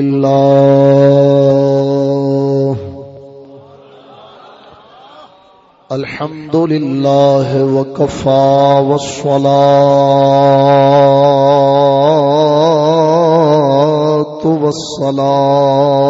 لله الحمد لله وكفى والصلاة والسلام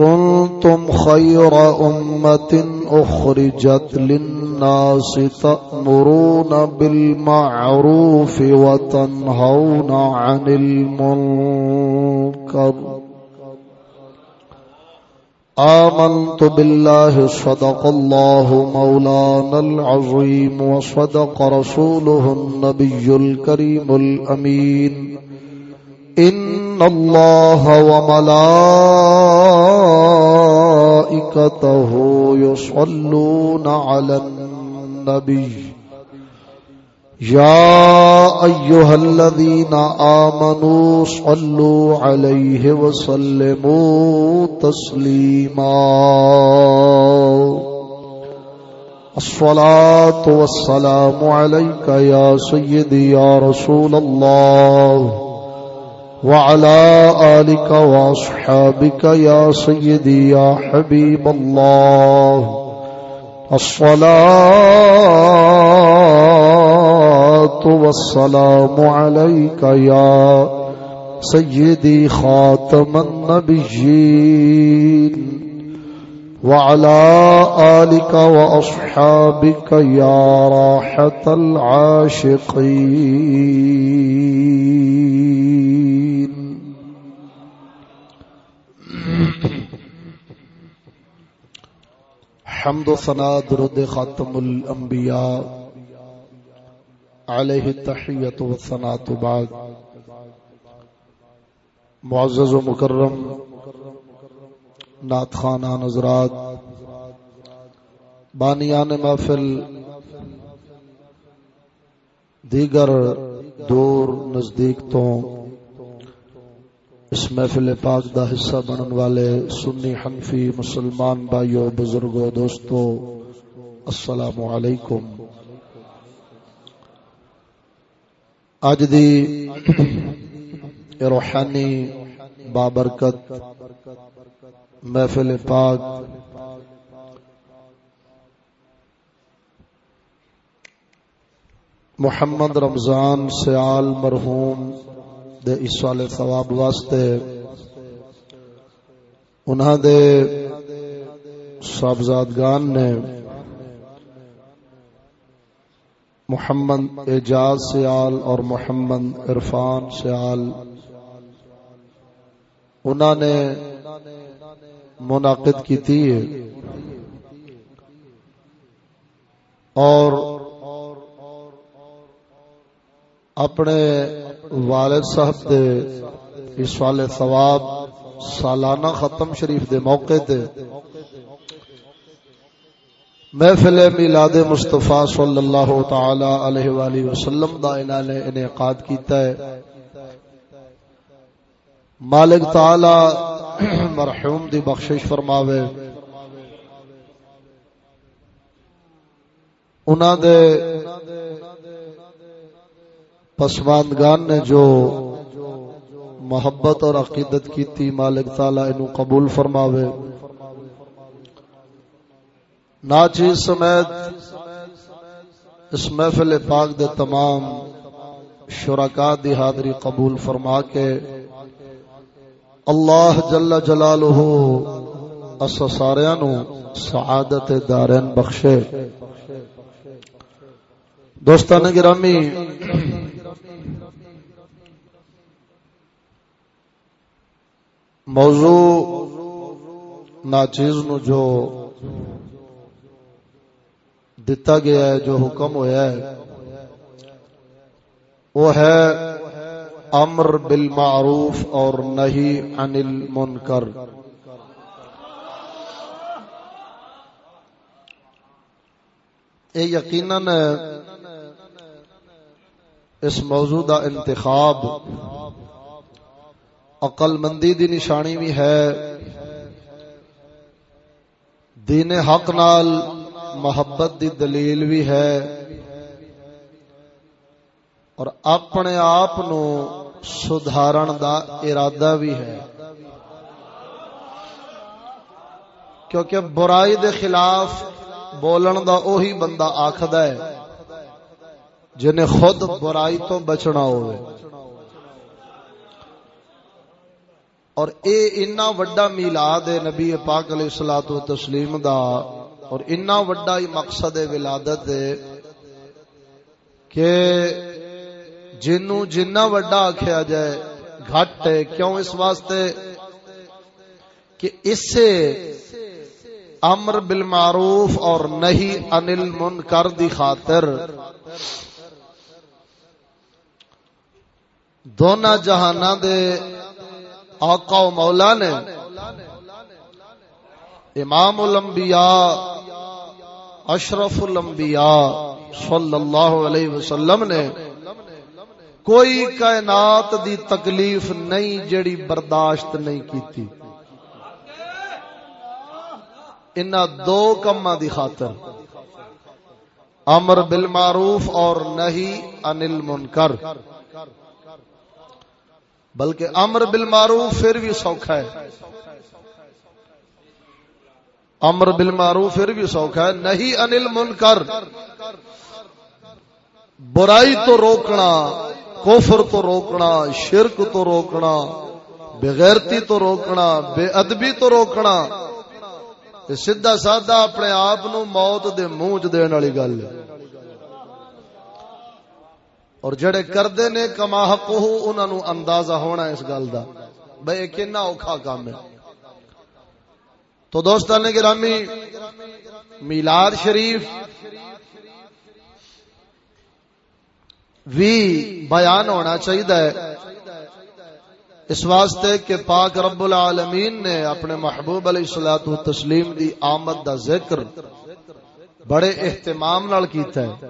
كنتم خير أمة أخرجت للناس تأمرون بالمعروف وتنهون عن المنكر. آمنت بالله، صدق الله مولانا العظيم وصدق رسوله النبي الكريم الأمين. إن الله وملائكته يصلون على النبي. يا أيها الذين آمنوا صلوا عليه وسلموا تسليما. الصلاة والسلام عليك يا سيدي يا رسول الله. وعلى آلك وأصحابك يا سيدي يا حبيب الله. الصلاة والسلام عليك يا سيدي خاتم النبيين. وعلى آلك وأصحابك يا راحة العاشقين. حمد و ثنا درود خاتم الانبیاء علیہ التحیت و ثنا تو بعد۔ معزز و مکرم نات خانان حضرات بانیان محفل، دیگر دور نزدیک تو اس محفل پاک دا حصہ بنن والے سنی حنفی مسلمان بھائیو، بزرگو، دوستو، السلام علیکم۔ اج دی روحانی بابرکت محفل پاک محمد رمضان سیال مرحوم دے اسوال ثواب واسطے انہاں دے صاحبزادگان نے محمد اعجاز سیال اور محمد عرفان سیال انہوں نے منعقد کی تھی اور اپنے والد صاحب دے اس والے ثواب سالانہ ختم شریف دے موقع تے محفل میلاد مصطفیٰ صلی اللہ تعالی علیہ وآلہ وسلم دا اعلان انعقاد کیتا ہے۔ مالک تعالی مرحوم دی بخشش فرماوے۔ انہاں دے پسماندگان نے جو محبت اور عقیدت کی تھی، مالک تعالی انو قبول فرماوے۔ ناچیز سمیت اس محفل پاک دے تمام شرکا دی حاضری قبول فرما کے اللہ جل جلالہ اس سارے نو سعادت دارین بخشے۔ دوستان گرامی موضوع ناچیز نو جو دتا گیا ہے، جو حکم ہوا ہے، وہ ہے امر بالمعروف اور نہیں عن المنکر۔ یہ یقیناً اس موضوع دا انتخاب عقل مندی دی نشانی بھی ہے۔ دین حق نال محبت دی دلیل بھی ہے۔ اور اپنے آپ سدھارن دا ارادہ بھی ہے۔ کیونکہ برائی دے خلاف بولن دا اوہی بندہ آخد ہے، جنہیں خود برائی تو بچنا ہوئے۔ اور اے اتنا وڈا میلاد ہے نبی پاک علیہ الصلوۃ والتسلیم دا، اور اتنا وڈا ہی مقصد ہے ولادت ہے کہ جنو جنہ وڈا آکھیا جائے، گھٹ ہے۔ کیوں اس واسطے؟ کہ اس سے امر بالمعروف اور نہیں انل منکر دی خاطر دونوں جہانہ دے آقا و مولا نے امام الانبیاء، اشرف الانبیاء صلی اللہ علیہ وسلم نے کوئی کائنات دی تکلیف نہیں جڑی برداشت نہیں کیتی۔ ان دو کما دی خاطر۔ امر بالمعروف اور نہیں انل منکر بلکہ امر بالمعروف پھر بھی سوکھا ہے۔ امر بالمعروف پھر بھی سوکھا ہے۔ نہیں انل منکر برائی تو روکنا کوفر تو روکنا، شرک تو روکنا، بغیرتی تو روکنا، بے ادبی تو روکنا سیدھا سادہ اپنے آپ موت دے منہ چ دین والی گل ہے۔ اور جڑے کردے نے کما حق انہاں نو اندازہ ہونا اس گل دا۔ بھئی کنا اوکھا کام ہے۔ تو دوستان گرامی، میلاد شریف بھی بیان ہونا چاہیے اس واسطے کہ پاک رب العالمین نے اپنے محبوب علیہ الصلوۃ والتسلیم دی آمد دا ذکر بڑے اہتمام نال کیتا ہے۔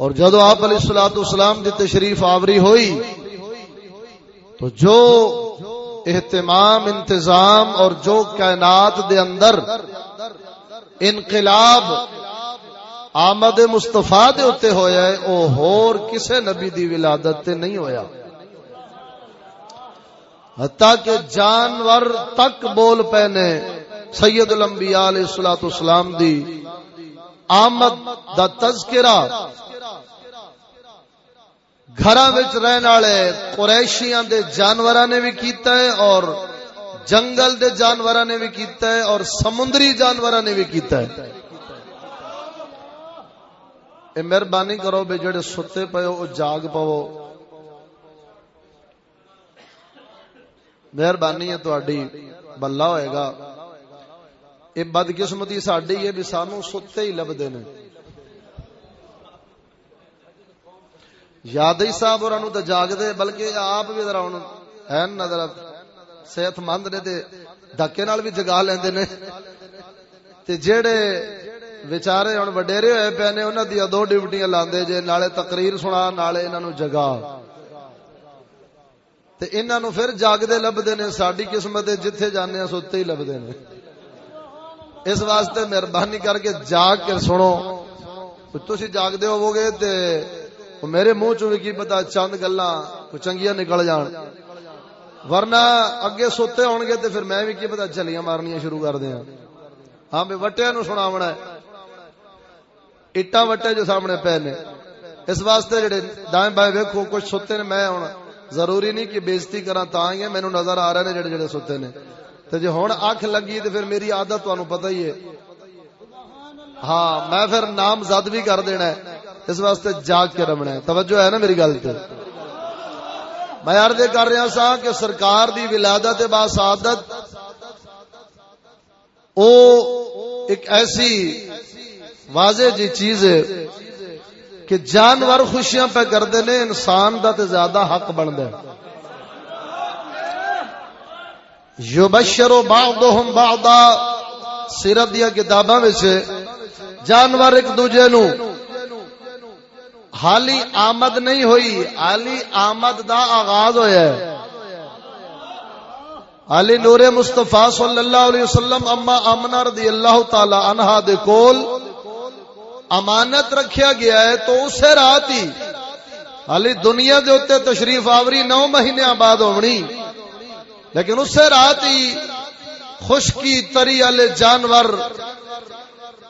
اور جدو آپ علیہ الصلوۃ والسلام دی تشریف آوری ہوئی، تو جو اہتمام، انتظام اور جو کائنات دے اندر انقلاب آمد مصطفیٰ دے ہوتے ہویا ہے، او ہور کسے نبی دی ولادت تے نہیں ہویا۔ حتیٰ کہ جانور تک بول پہنے سید الانبیاء علیہ الصلوۃ والسلام دی آمد دا تذکرہ گھراں وچ رہن والے قریشیاں دے جانوراں نے بھی کیتا ہے اور جنگل دے جانوراں نے بھی کیتا ہے اور سمندری جانوراں نے بھی کیتا ہے۔ اے مہربانی کرو بے جڑے ستے پے او جاگ پاو مہربانی ہے تہاڈی بلا ہوئے گا۔ اے بدقسمتی ساڈی ہے بھی سانو ستے ہی لبدے نے۔ یاد ہی صاحب اور تو جاگ دے بلکہ آپ بھی ذرا ہوں ہے نا ذرا صحت مند نے تے نال بھی جگا لیندے نے تے جیڑے وڈیرے ہوئے پے نے انہاں دی دو ڈیوٹیاں لاندے جے نالے تقریر سنا نالے انہاں جگا تے انہاں پھر جاگدے لبدے نے ساڈی قسمت جتھے جانے ہیں سوتے ہی لبدے نے اس واسطے مہربانی کر کے جاگ کے سنو تسی جاگدے ہوو گے تے میرے منہ چ کی پتا چند گلا چنگیاں نکل جان۔ ورنہ اگے سوتے ہون گے تے پھر میں بھی کی پتا چلیاں مارنیاں شروع کر دیا ہاں بھی وٹیا نو سناونا ہے۔ اٹا وٹے جو سامنے پے نے۔ اس واسطے جڑے دائیں بائیں ویکھو، کچھ ستے نے، میں ہوں ضروری نہیں کہ بےزتی کرا تا ہی ہے نظر آ رہے نے جڑے جڑے ستے نے۔ تو جی ہوں اکھ لگی تو پھر میری عادت تمہیں پتہ ہی ہے۔ ہاں میں پھر نام زد بھی کر دینا ہے۔ اس واسطے جاگ کے رمنا ہے۔ توجہ ہے نا میری گل تو میں عرض کر رہا سا کہ سرکار دی ولادت با سعادت، او ایک ایسی واضح جی چیز ہے کہ جانور خوشیاں پہ کرتے نے انسان دا تے زیادہ حق بنتا ہے۔ یبشر بعضهم بعضا، سیرت دیا کتاباں وچ جانور ایک دوجے نو حالی آمد نہیں ہوئی حالی آمد دا آغاز ہویا ہے۔ علی نور مصطفیٰ صلی اللہ علیہ وسلم، اما امنا رضی اللہ تعالی عنہ دے کول امانت رکھیا گیا ہے تو اسے رات ہی علی دنیا دے ہوتے تشریف آوری نو مہینے بعد ہونی۔ لیکن اسے رات ہی خشکی تری والے جانور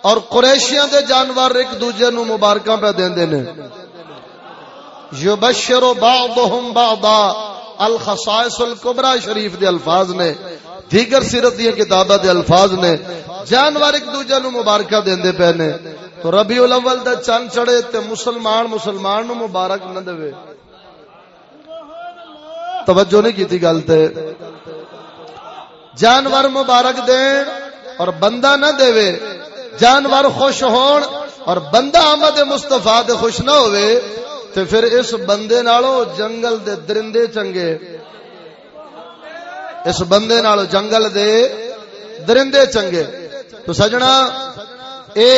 اور قریشیاں دے جانور ایک دوجے نو مبارکاں پہ دیندے نے۔ یبشر بعضهم بعضا۔ الخصائص الکبرى شریف دے الفاظ نے۔ دیگر سیرت دی کتاباں دے الفاظ نے۔ جانور ایک دوجے نو مبارکاں دیندے پے نے۔ تو ربیع الاول دا چند چڑھے تے مسلمان مسلمان نو مبارک نہ دے۔ توجہ نہیں کیتی گل تے۔ جانور مبارک دین اور بندہ نہ دے۔ جانور خوش ہون اور بندہ آمد مستفا دے خوش نہ ہوئے تو پھر اس بندے نالو جنگل دے درندے چنگے۔ اس بندے نالو جنگل دے درندے چنگے۔ تو سجنا، اے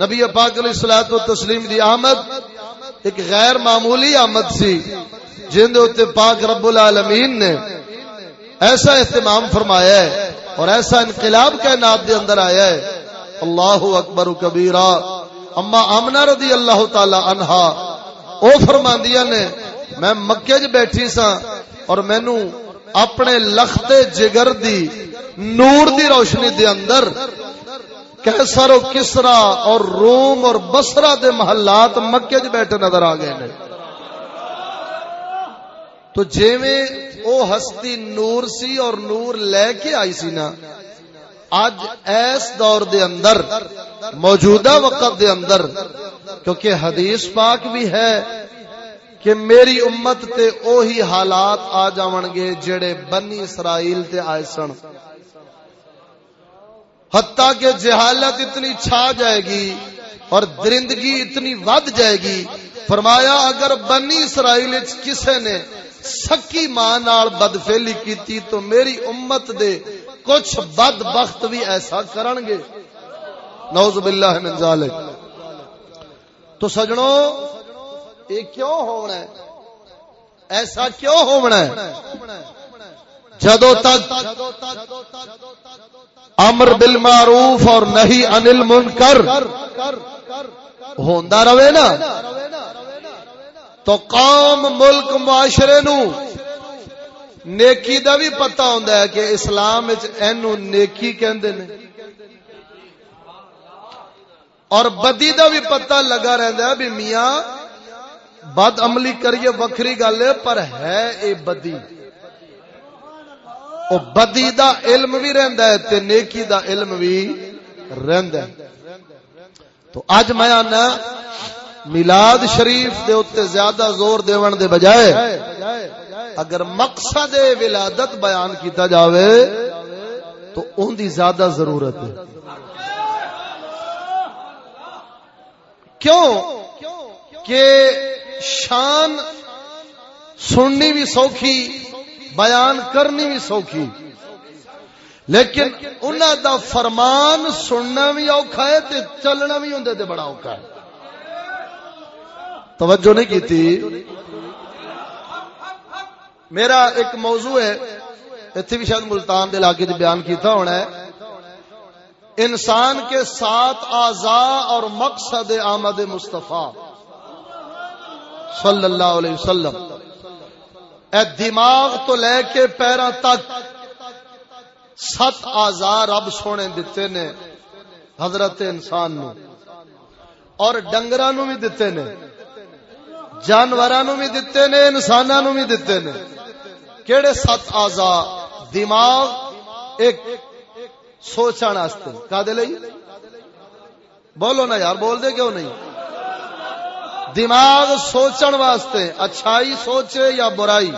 نبی پاک علیہ الصلوۃ والتسلیم دی آمد ایک غیر معمولی آمد سی، جن دے پاک رب العالمین نے ایسا اہتمام فرمایا ہے اور ایسا انقلاب کے نات دے اندر آیا ہے۔ اللہ اکبر کبیرا اما آمنا رضی اللہ تعالی عنہا۔ او فرماندیاں نے، میں مکے چ بیٹھی سا اور مینو اپنے لخت جگر دی، نور دی روشنی دے اندر کیسر و کسرا اور روم اور بسرا دے محلات مکے چ بیٹھے نظر آ گئے نے۔ تو جیویں او ہستی نور سی اور نور لے کے آئی سی نا اج ایس دور دے اندر، موجودہ وقت دے اندر، کیونکہ حدیث پاک بھی ہے کہ میری امت تے اوہی حالات آ جاون گے جڑے بنی اسرائیل تے آئے سن۔ حتیٰ کہ جہالت اتنی چھا جائے گی اور درندگی اتنی ود جائے گی۔ فرمایا، اگر بنی اسرائیل کسے نے سکی ماں نال بدفیلی کیتی تو میری امت دے کچھ بد بخت بھی ایسا کرن گے۔ نوز باللہ من ذالک۔ تو سجنوں یہ کیوں ہونا ہے؟ ایسا کیوں ہونا ہے؟ جدو تک امر بالمعروف اور نہیں انل منکر ہوندا رہے نا، تو قوم ملک معاشرے نو نیکی دا بھی پتا ہوندا ہے کہ اسلام اینو نیکی کہندے نے۔ اور بدی دا بھی پتا لگا رہندا ہے، بھی میاں، بد عملی کریے وکری گل ہے، پر ہے اے بدی۔ او بدی دا علم بھی رہندا ہے تے نیکی دا علم بھی رہندا ہے۔ تو اج میں آنا میلاد شریف دے اتنے زیادہ زور دیون دے بجائے اگر مقصد ولادت بیان کیتا جاوے، تو ان دی زیادہ ضرورت ہے۔ کیوں؟ کہ شان سننی بھی سوکھی، بیان کرنی بھی سوکھی۔ لیکن انہوں دا فرمان سننا بھی اوکھا ہے تے چلنا بھی ہوں تے بڑا اوکھا ہے۔ توجہ نہیں کی تھی میرا ایک موضوع ہے اتنے بھی شاید ملتان دے علاقے بیان کیتا ہونا ہے۔ انسان کے ساتھ آزا اور مقصد آمد مصطفیٰ صلی اللہ علیہ وسلم۔ اے دماغ تو لے کے پیروں تک ست آزار رب سونے دیتے نے، حضرت انسان نو۔ اور ڈنگر بھی دیتے نے جانوروں بھی دیتے نے انسانوں بھی دیتے نے۔ کہڑے ست آزا دماغ ایک سوچن کا جی؟ بولو نا یار، بول دے کیوں نہیں؟ دماغ سوچن واسطے، اچھائی سوچے یا برائی؟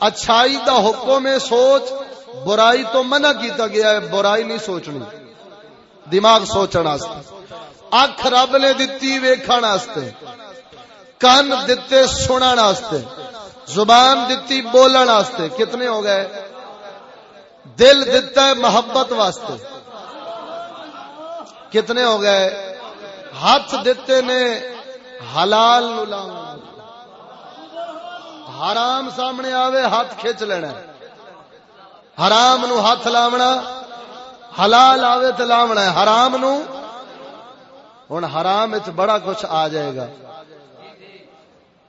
اچھائی دا حکم ہے سوچ، برائی تو منع کیتا گیا ہے، برائی نہیں سوچنی۔ دماغ سوچن واسطے۔ اکھ رب نے دتی ویکھن واسطے۔ کن دتے سنن واسطے۔ زبان دتی بولن واسطے۔ کتنے ہو گئے؟ دل دتا ہے محبت واسطے۔ کتنے ہو گئے؟ ہاتھ دیتے نے حلال حرام سامنے آوے، ہاتھ کھچ لینا۔ حرام نو ہاتھ لاونا، حلال آوے تو لاونا ہے۔ حرام نو ہوں حرام بڑا کچھ آ جائے گا۔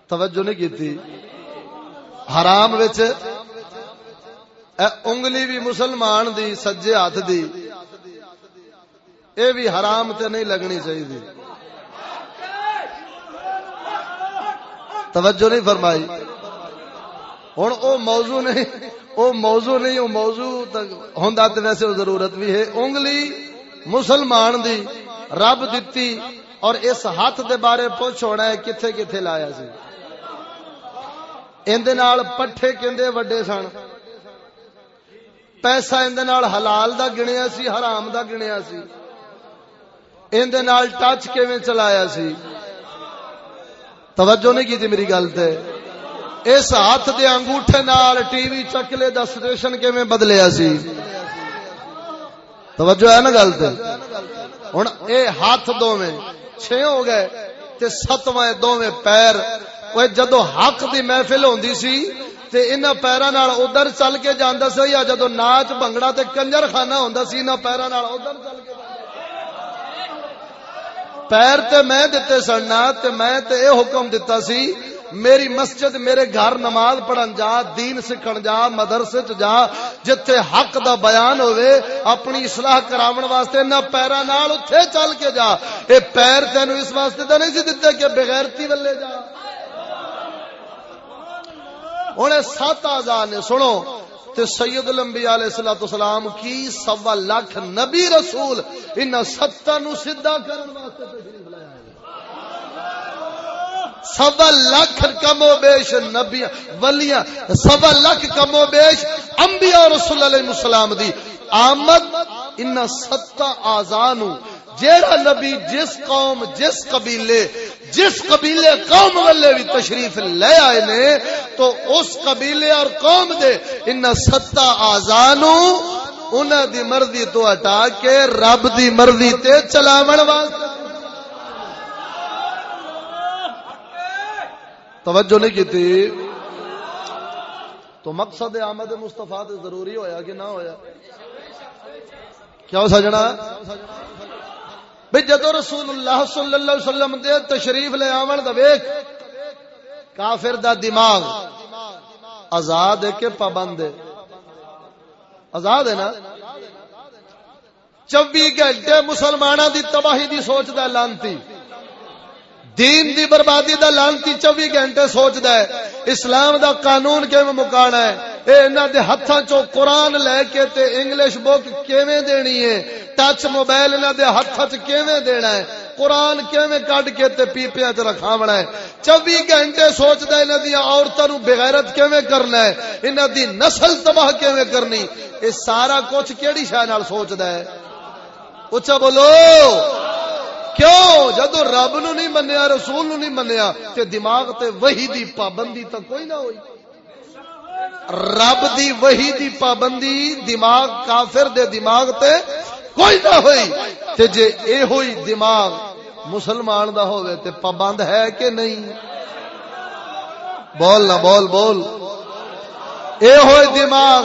توجہ نہیں کی حرام انگلی بھی مسلمان دی، سجے ہاتھ دی۔ اے بھی حرام تے نہیں لگنی چاہیے۔ توجہ نہیں فرمائی۔ ہوں او موضوع نہیں، او موضوع نہیں، او موضوع ہوں ویسے ضرورت بھی ہے۔ انگلی مسلمان دی، رب دتی اور اس ہاتھ دے بارے پوچھ ہونا ہے کتھے کتھے لایا سی۔ اندے نال پٹھے کندے وڈے سن پیسہ اندے نال حلال دا گنیا سی حرام دا گنیا سی اندے نال ٹچ کیویں چلایا سی توجہ نہیں کی میری گل تے اس ہاتھ دے انگوٹھے نال ٹی وی چکلے دا سٹیشن کیویں بدلیا سی توجہ ہے نا گل تے ہن اے ہاتھ دوویں چھ ہو گئے تے ستواں دوویں پیر وہ جدو حق دی محفل ہوندی سی تے انہاں پیراں نال ادھر چل کے جاندا سی یا جدو ناچ بھنگڑا تے کنجر خانہ ہوندا سی انہاں پیراں نال ادھر چل کے پیر تے میں دتے سننا تے میں تے اے حکم دتا سی میری مسجد میرے گھر نماز پڑھن جا دین سکھن جا مدرسے چ جا جتھے حق دا بیان ہوئے اپنی اصلاح کراون واسطے نہ پیراں نال اوتھے چل کے جا اے پیر تینو اس واسطے تے نہیں سی دتے کہ بغیرتی ولے جا ہوں سات آزاد نے سنو تے سید الانبیاء علیہ الصلوۃ والسلام کی سوا لاکھ نبی رسول ان ستاں نو سیدھا کرن واسطے تشریف لایا سوا لاکھ کم و بیش نبی ولیاں، سوا لاکھ کم و بیش انبیاء رسول علیہ السلام دی آمد ان ستا آزانو جیڑا نبی جس قوم، جس قبیلے جس قبیلے قوم والے بھی تشریف لے آئے نے، تو اس قبیلے اور قوم دے ان ستا آزانو انہاں دی مرضی تو ہٹا کے رب دی مرضی تے چلاون واسطے۔ توجہ نہیں کی تھی تو مقصد آمد مصطفیٰ ضروری ہویا کہ نہ ہویا؟ کیا ہو سجنا؟ بھئی جدو رسول اللہ صلی اللہ علیہ وسلم دے تشریف لے آون دا ویکھ، کافر دا دماغ۔ آزاد ہے کہ پابند ہے؟ آزاد ہے نا؟ چوبی گھنٹے مسلمانوں دی تباہی دی سوچ دا لانتی۔ دین دی بربادی دا لانتی چوبی گھنٹے سوچدا ہے۔ اسلام دا قانون کیویں مکانا ہے؟ اے انہاں دے ہتھاں چوں قرآن لے کے تے انگلش بک کیویں دینی ہے؟ ٹچ موبائل انہاں دے ہتھاں چ کیویں دینا ہے؟ قرآن کیویں کڈ کے تے پیپیاں چ رکھاونا ہے؟ چوبی گھنٹے سوچدا ہے انہاں دی عورتاں نو بغیرت کیویں کرنا ہے؟ انہاں دی نسل تباہ کیویں کرنی؟ اے سارا کچھ کیڑی شے نال سوچدا ہے؟ اچھا بولو۔ کیوں؟ جدو رب نو نہیں منیا، رسول نو نہیں منیا، تے دماغ تے وہی دی پابندی تو کوئی نہ ہوئی۔ رب دی وہی دی پابندی دماغ کافر دے دماغ تے کوئی نہ ہوئی۔ تے جے اے ہوئی دماغ مسلمان دا ہوئے تے پابند ہے کہ نہیں؟ بول نہ بول بول۔ اے ہوئی دماغ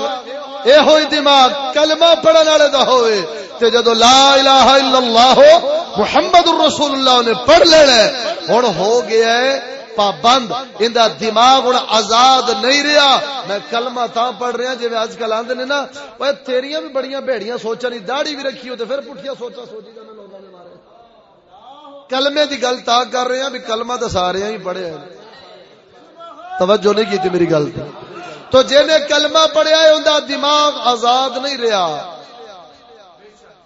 اے ہوئی دماغ، کلمہ پڑھن والے دا ہوئے۔ تے جدو لا الہ الا اللہ ہو محمد الرسول اللہ نے پڑھ لینا ہوں ہو گیا ہے پابند۔ اندا دماغ ہن آزاد نہیں رہا میں کلمہ تا پڑھ رہا جی جویں اج کل آندے نے نا اوے تیریاں بھی بڑیاں بھڑیاں سوچاں نہیں داڑھی بھی رکھی ہو تے پھر پٹھیاں سوچا سوچی جانا لوگاں نے مارے۔ کلمے دی گل تا کر رہے ہیں، بھی کلمہ تے سارے ہی پڑھے ہیں۔ توجہ نہیں کی تھی میری گل تے۔ تو جن کلمہ پڑھیا ہے اندا دماغ آزاد نہیں رہا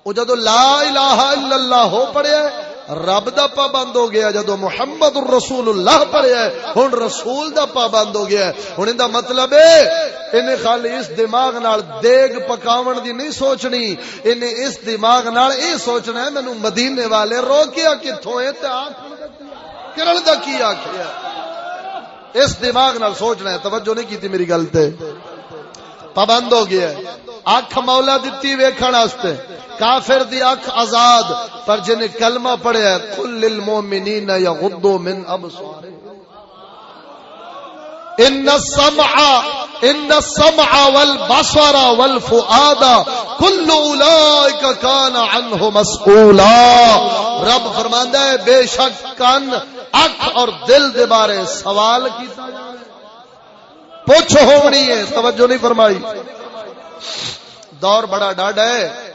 وہ جدو لا الہ الا اللہ ہو پڑھیا ہے، رب دا پابند ہو گیا جدو محمد رسول اللہ پڑھیا ہے، ہن رسول دا پابند ہو گیا ہے۔ ہن دا مطلب ہے انہیں خالی اس دماغ نال دیگ پکاون دی نہیں سوچنی۔ انہیں اس دماغ نال اے سوچنا ہے، مینوں مدینے والے روکیا کتھوں ہے تے آکھن کرن دا کی آکھیا؟ اس دماغ نال سوچنا ہے، توجہ نہیں کیتی میری گل تے۔ پابند ہو گیا ہے۔ اکھ مولا دتی ویکھن واسطے۔ کافر دی اکھ آزاد۔ پر جن کلمہ پڑھیا ہے، قل للمؤمنین یغضوا من ابصارهم۔ ان السمع ان السمع والبصر والفؤاد كل اولئک کان عنه مسئولا رب فرماندا ہے، بے شک کان اکھ اور دل دے بارے سوال کیتا جائے۔ پوچھ ہونی ہے، توجہ نہیں فرمائی۔ دور بڑا ڈاڈا ہے۔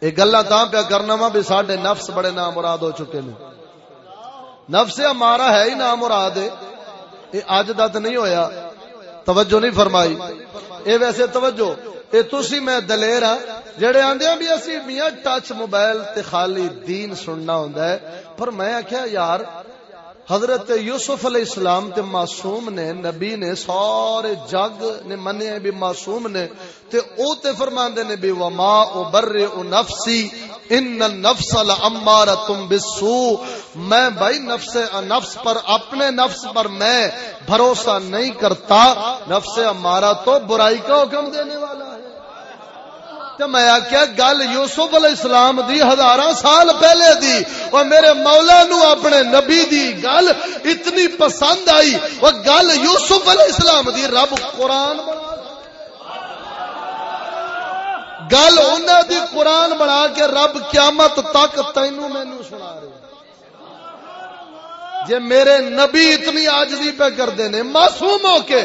یہ گلا تا پیا کرنا وا بھی سڈے نفس بڑے نام مراد ہو چکے نے۔ نفس ہمارا ہے ہی نام مراد ہے۔ یہ اج دا نہیں ہویا۔ توجہ نہیں فرمائی۔ اے ویسے توجہ، اے تسی میں دلیر ہاں جڑے آندے ہیں بھی اسی میاں ٹچ موبائل تے خالی دین سننا ہوندا ہے۔ پر میں آکھیا یار، حضرت یوسف علیہ السلام تے معصوم نے، نبی نے، سارے جگ نے منیا بھی معصوم نے، تے او تے فرماندے نے بھی وما ابرئ نفسی، ان النفس لامارۃ بالسوء۔ میں بھائی نفس نفس پر، اپنے نفس پر میں بھروسہ نہیں کرتا، نفس ہمارا تو برائی کا حکم دینے والا۔ ہے تو میں آخیا گل یوسف علیہ السلام دی ہزار سال پہلے دی۔ اور میرے مولا نو اپنے نبی دی گل اتنی پسند آئی۔ وہ گل یوسف علیہ السلام دی رب قرآن گل انہوں دی قرآن بنا کے رب قیامت تک تینو مینو سنا رہے جے میرے نبی اتنی آجزی پہ کر دینے معصوم ہو کے،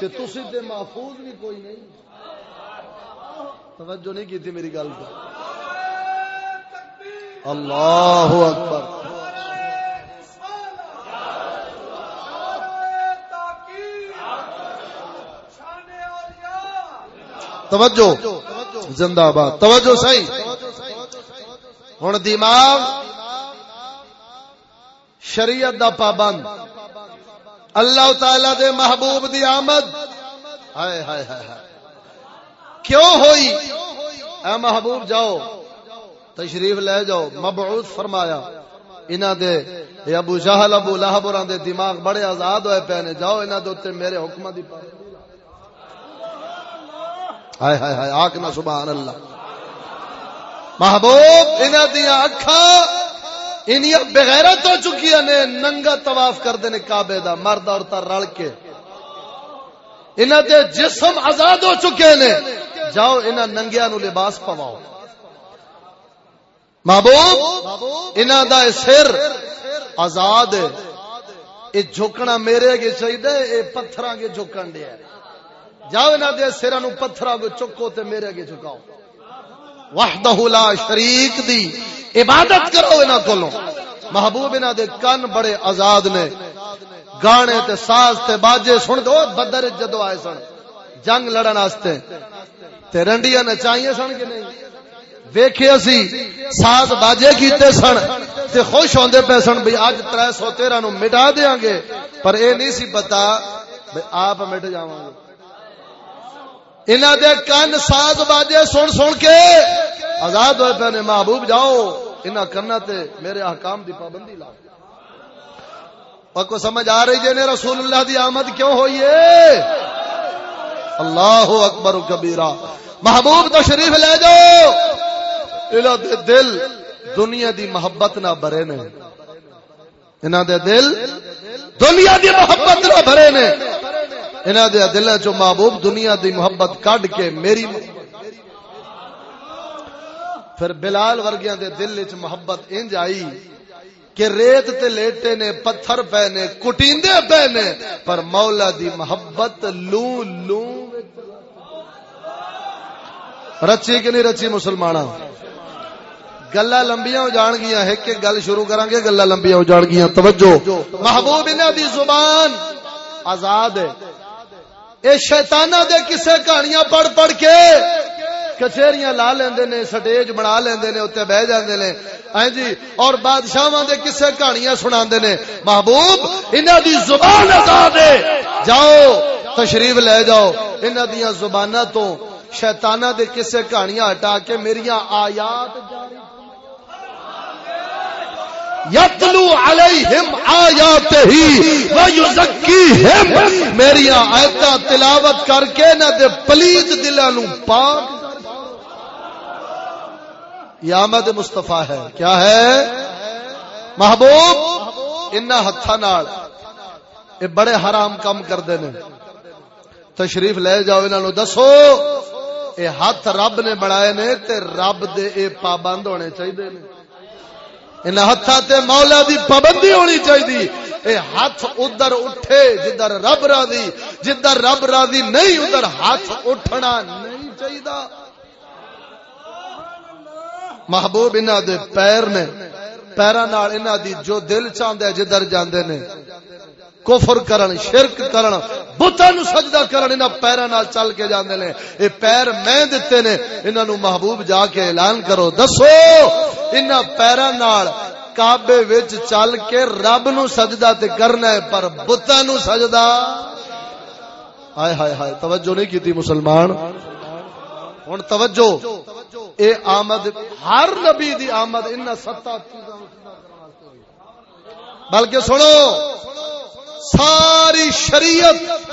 کہ تسی تے محفوظ بھی کوئی نہیں۔ توجہ نہیں کی تھی میری گل پہ اللہ اکبر۔ توجہ۔ زندہ باد۔ توجہ صحیح۔ ہوں دماغ شریعت دا پابند۔ اللہ تعالی دے محبوب دی آمد۔ ہائے ہائے ہائے۔ کیوں ہوئی؟ اے محبوب جاؤ، تشریف لے جاؤ۔ مبعوث فرمایا انہ دے ابو جہل، ابو لہب اور دے دماغ بڑے آزاد ہوئے پہنے جاؤ انہ دے تے میرے حکم دی پائے ہائے ہائے ہائے آکنا سبحان اللہ۔ محبوب انہ دیا اکھا انیا بغیرت ہو چکی نے۔ ننگا طواف کر دینے کعبے دا مرد اور تا رل کے۔ انہ دے جسم آزاد ہو چکے نے۔ جاؤ انہاں ننگیا نو لباس پواؤ۔ محبوب، انہاں دا سر آزاد ہے۔ اے جھکنا میرے اگے چاہیے اے پتھر اگے جھکن دیا جاؤ انہاں دے سراں نو پتھر اگے چکو تے میرے اگے جھکاؤ۔ وحدہ لا شریک دی عبادت کرو انہاں کولوں۔ محبوب انہاں دے کن بڑے آزاد نے۔ گانے تے ساز تے باجے سن دو، بدر جدو آئے سن۔ جنگ لڑن واسطے تے رنڈیاں سن کہ نہیں؟ ویکھے اسی، ساز باجے کیتے سن، تے خوش ہوندے پے سن بھئی اج 313 نو مٹا دیاں گے۔ پر اے نہیں سی پتا بھئی آپ مٹ جاواں گے۔ انہاں دے کان ساز باجے سن سن کے آزاد ہوئے پے نے، محبوب جاؤ، انہاں کرنا تے میرے احکام دی پابندی لا اور کو سمجھ آ رہی جے نے رسول اللہ دی آمد کیوں ہوئی ہے؟ اللہ اکبر کبیرہ۔ محبوب تو شریف لے جاؤ انہوں دے دل دنیا دی محبت نہ بھرے نے. انہوں دے دل دنیا دی محبت نہ بھرے نے. انہوں دے دل چو محبوب دنیا دی محبت کڈ کے میری پھر بلال ورگیاں دے دل چ محبت انج آئی کہ ریت تے لیٹے نے، پتھر پے نے، کٹیندے پے نے، پر مولا دی محبت لو لو رچی کہ نہیں رچی مسلمان گلا لمبیاں ہو جان گیا ایک ایک گل شروع کریں گے گلا لمبیاں ہو جان گیا توجہ۔ محبوب انہاں دی زبان آزاد ہے۔ اے شیطانہ دے کسے کہانیاں پڑھ پڑھ کے کچہریاں لا لیندے نے، سٹیج بنا لیندے نے، اوتے بیٹھ جاندے نے۔ ہاں جی اور بادشاہاں دے کسے کہانیاں سناندے نے۔ محبوب، انہاں دی زبان آزاد ہے۔ جاؤ، تشریف لے جاؤ۔ انہاں دیاں زباناں تو شیطانہ دے کسے کہانیاں ہٹا کے میریاں آیات جاری یتلو علیہم آیات ہی ویزکیہم میری آیتاں تلاوت کر کے نہ دے پلیز دلاں نو پاک یہ آمد مصطفیٰ ہے۔ کیا ہے؟ محبوب انہا ہتھا نال۔ اے بڑے حرام کم کر دینے تشریف لے جاؤ انہاں نو، دسو۔ اے ہاتھ رب نے بڑھائے نے تے رب دے اے پابند ہونے چاہیے ان ہاتھوں تے مولا دی پابندی ہونی چاہیے۔ اے ہاتھ ادھر اٹھے جدھر رب راضی، جدھر رب راضی نہیں، ادھر ہاتھ اٹھنا نہیں چاہیے۔ محبوب انہاں دے پیر نے، پیراں نال انہاں دی جو دل چاہندا ہے جدھر جاندے نے۔ کفر کرن، شرک کرن، بتاں نو سجدہ کرن، انہاں پیراں نال چل کے جاندے نے۔ اے پیر میں دتے نے، انہاں نو محبوب جا کے اعلان کرو۔ دسو، انہاں پیراں نال کعبے وچ چل کے رب نو سجدہ تے کرنا ہے، پر بتاں نو سجدہ۔ ہائے ہائے ہائے، توجہ نہیں کیتی مسلمان۔ ہن توجہ، اے آمد، ہر نبی دی آمد، انہاں ستا چیزاں بلکہ سنو ساری شریعت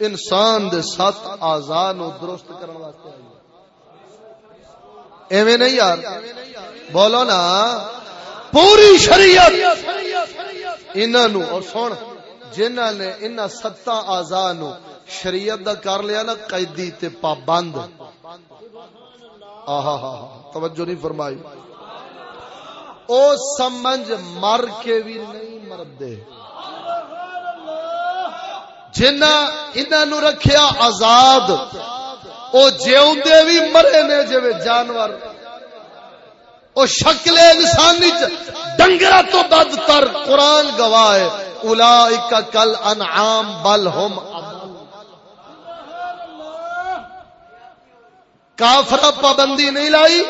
انسان دے سات آزاد نو درست کرنے واسطے آئی ایویں نہیں یار۔ بولو نا۔ پوری شریعت انہاں نو اور سن، جنہاں نے انہاں ستا آزاد نو شریعت دا کر لیا نا، قیدی تے پابند۔ آہا ہا توجہ نہیں فرمائی۔ او سمجھ مر کے بھی نہیں مردے جنہ انہوں رکھیا آزاد، او جیوندے بھی مرے نے جو جانور۔ او شکل انسانی ڈنگرا تو بدتر قرآن گواہ اولائک کل انعام بل ہم کافر پابندی نہیں لائی،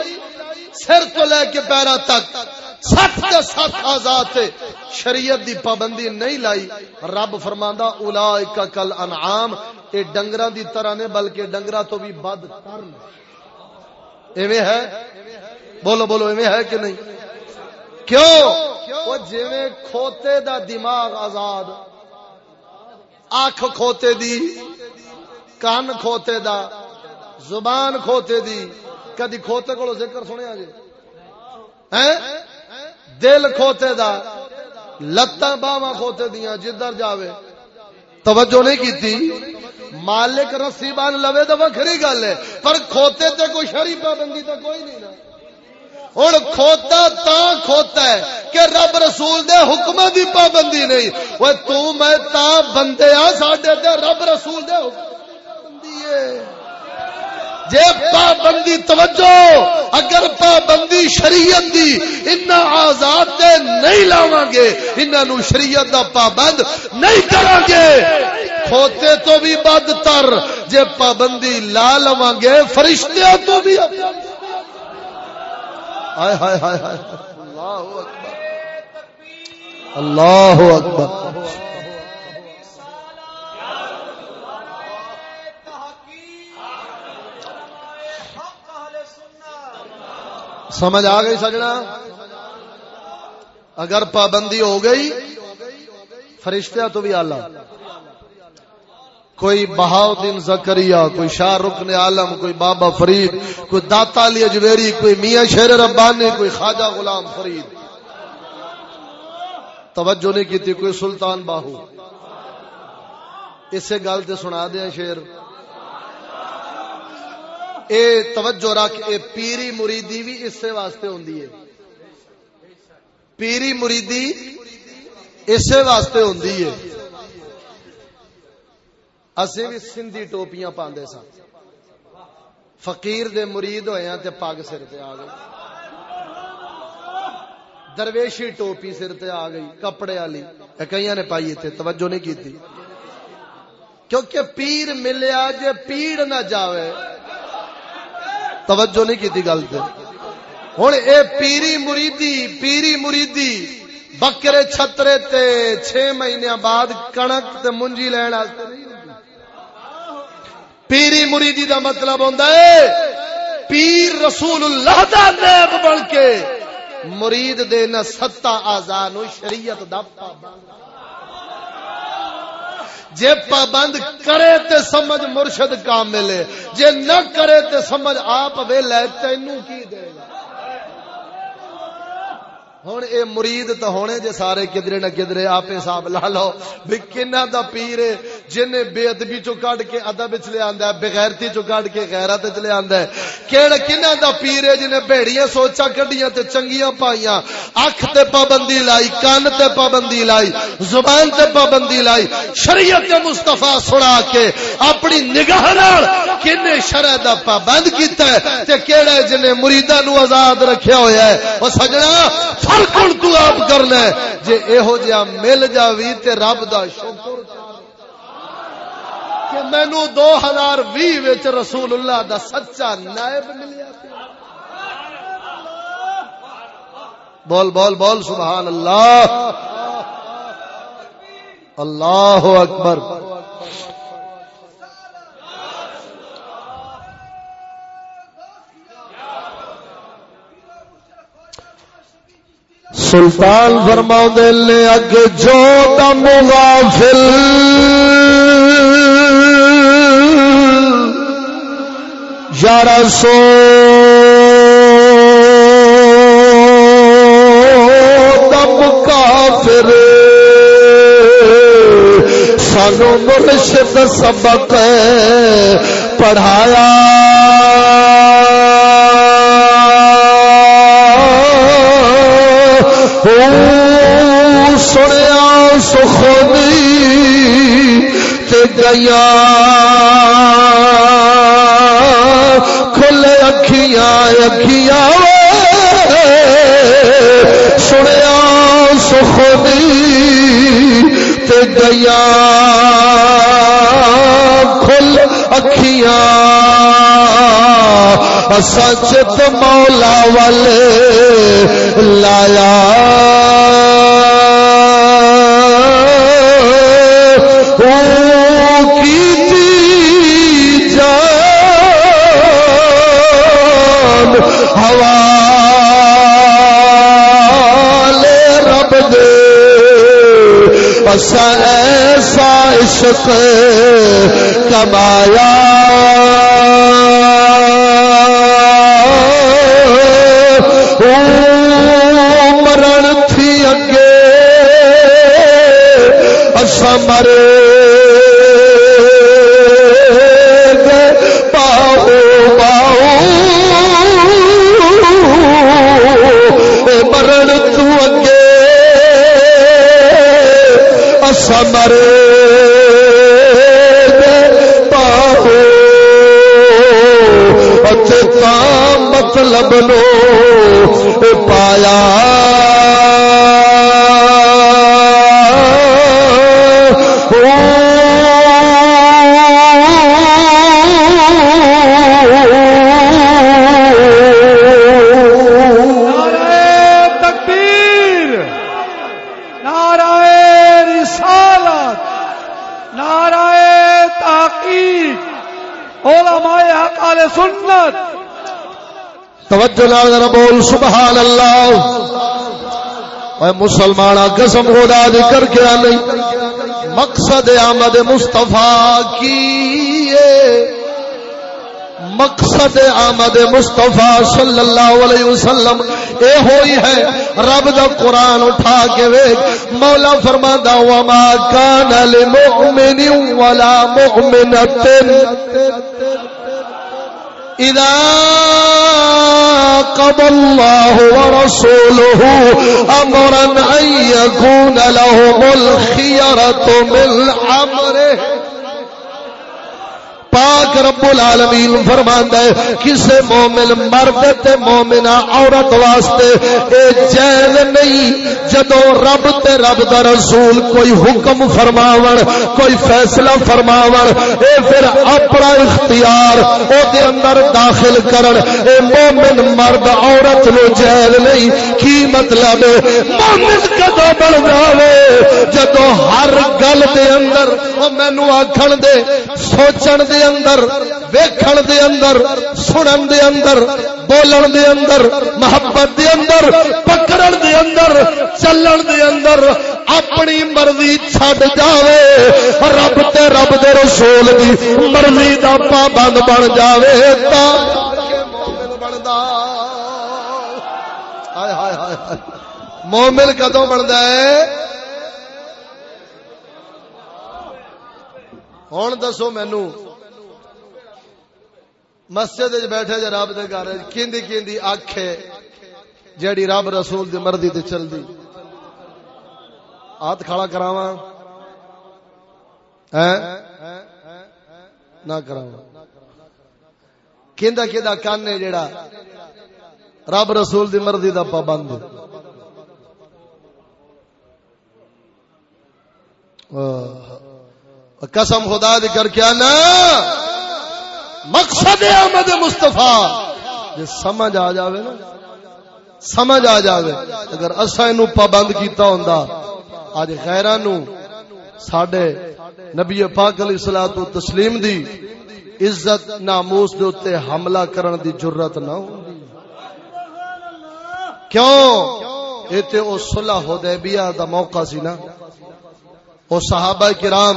سر تو لے کے پیرا تک۔ سات کے سات آزاد شریعت دی پابندی نہیں لائی۔ رب فرماندا اولائک کل انعام۔ اے ڈنگراں دی طرح نے، بلکہ ڈنگراں تو بھی بد تر۔ ایویں ہے؟ بولو بولو، ایویں ہے کہ نہیں؟ کیوں؟ وہ جویں کھوتے دا دماغ آزاد۔ آنکھ کھوتے دی، کان کھوتے دا، زبان کھوتے دی۔ کدی کھوتے کو ذکر سنیا جی؟ دل کھوتے دا، لتاں باواں کھوتے دیاں جدھر جاوے۔ توجہ نہیں کیتی؟ مالک رسی بان لوے تو وکری گل ہے، پر کھوتے تے کوئی شری پابندی تو کوئی نہیں نا۔ ہوں کھوتا تا کھوتا ہے کہ رب رسول دے حکم دی پابندی نہیں۔ وہ تو میں تا بندے آ، ساڈے تے رب رسول دے حکم پابندی ہے۔ جے پابندی توجہ، اگر پابندی شریعت دی ان آزاد تے نہیں لاواں گے، انہاں نو شریعت دا پابند نہیں کراں گے۔ کھوتے تو بھی بد تر، جے پابندی لا لواں گے، فرشتیاں تو بھی۔ ہائے ہائے ہائے ہائے۔ اللہ اکبر۔ اللہ اکبر۔ سمجھ آ گئی سجنا؟ اگر پابندی ہو گئی، فرشتہ تو بھی آلہ کوئی بہاؤدین زکریا، کوئی شاہ رکن عالم، کوئی بابا فرید، کوئی داتا علی اجویری کوئی میاں شیر ربانی، کوئی خواجہ غلام فرید۔ توجہ نہیں کی تھی کوئی سلطان باہو۔ اسے گل تے سنا دیا شیر۔ اے توجہ رکھ، اے پیری مریدی بھی اس سے واسطے ہوندی ہے پیری مریدی اسے واسطے ہوندی ہے اسی بھی سندھی ٹوپیاں پاندے سا فقیر دے مرید ہوئے ہیں تے پاگ سر تے آ گئی درویشی ٹوپی سر تے آ گئی، کپڑے والی۔ کئی نے پائی تھے توجہ نہیں کی تھی کیونکہ پیر ملیا جے پیڑ نہ جاوے۔ توجہ نہیں کی گل تے۔ ہوں اے پیری مریدی پیری مریدی، بکرے چھترے تے چھ مہینے بعد کنک تے منجی لین پیری مریدی دا مطلب ہوندا ہے پیر رسول اللہ دا نیب بن کے مرید دے نہ ستا آزان شریعت دا پابند۔ جے پابند کرے تے سمجھ مرشد کامل ہے۔ جے نہ کرے تے سمجھ آپ ویلے تینوں کی دے گا؟ ہوں اے مرید تو ہونے جے سارے کدرے نہ کدرے آپ حساب لا لو۔ بھی کنا دا پیر ہے، جن بے ادبی چو کڈ کے ادب وچ لے آندا ہے بغیرتی چو کڈ کے غیرت وچ لے آندا ہے۔ کیڑا کنا دا پیر ہے جن بھڑیاں سوچا کڈیاں تے چنگیاں پائیاں۔ اکھ تے پابندی لائی کان تے پابندی لائی، زبان تے پابندی لائی۔ شریعت مصطفی سنا کے اپنی نگاہ نال کنے شرع دا پابند کیتا ہے۔ تے کیڑا جن مریداں نو آزاد رکھیا ہویا ہے۔ او سجنا ہر فرق تو آپ کرنا ہے جے ایہو جہا مل جاوی تے رب دا شکر کہ مینو دو ہزار بھی رسول اللہ دا سچا نائب ملیا بول بول بول، سبحان اللہ۔ اللہ اکبر۔ سلطان فرما دے اگ جو دم غافل۔ یارہ سو دم کافر۔ سانو مرشد سبق پڑھایا۔ سنیا سخنی گیا کھلے اکھیاں اکھیاں سنیا سخنی گیا کھل اکھیاں۔ سچ مولا والے لایا۔ ایسا عشق کمایا۔ مرن تھی اگے مرے پاؤ پاؤ۔ مرن اگے سمر پاؤ لب لو پایا توجہ لال ذرا بول سبحان اللہ اے مسلمان قسم خدا دی کر کے نہیں مقصد آمد مصطفیٰ کی مقصد آمد مصطفیٰ صلی اللہ علیہ وسلم اے ہوئی ہے۔ رب دا قرآن اٹھا کے ویک مولا فرما دا وما کان لمؤمن ولا مؤمنت إذا قضى الله ورسوله أمرا أن يكون لهم الخيرة من أمره. پاک رب العالمین فرماندا ہے، کسے مومن مرد تے مومنہ عورت واسطے اے جائز نہیں، جدوں رب تے رب دا رسول کوئی حکم فرماون، کوئی فیصلہ فرماون، اے پھر اپنا اختیار او دے اندر داخل کرن۔ اے مومن مرد عورت نو جائز نہیں، کی مطلب ہے؟ مومن کدو بن جاوے؟ جدوں ہر گل دے اندر او مینوں آکھن دے، سوچن دے اندر، ویکھن دے اندر، سنن دے اندر، بولن دے اندر، محبت دے اندر، پکڑن دے اندر، چلن دے اندر، اپنی مرضی چھڈ جاوے، رب تے رب دے رسول دی مرضی دا پابند بن جاوے، تا مومن بندا۔ ہائے ہائے ہائے مومن کدوں بندا ہے؟ ہوں دسو مینو مسجد بیٹھے جا رب دے گھر کیندی کیندی اکھ ہے، جیڑی رب رسول دی مرضی تے چلدی۔ ہاتھ کھڑا کراواں۔ ہیں؟ نہ کراواں۔ کیندا کیندا کان ہے جیڑا رب رسول دی مرضی دا پابند قسم خدا دی کر کے آنا۔ مقصد احمد مستفا جی سمجھ آ جاوے نا۔ سمجھ آ جاوے۔ اگر اصا اینو پابند کیتا ہوندا اج غیراں نو ساڈے نبی پاک علیہ الصلوۃ والتسلیم دی عزت، ناموس دے اوتے حملہ کرن دی جرأت نہ ہوندی۔ کیوں؟ ایتے او صلح حدیبیہ دا موقع سی نا۔ او صحابہ کرام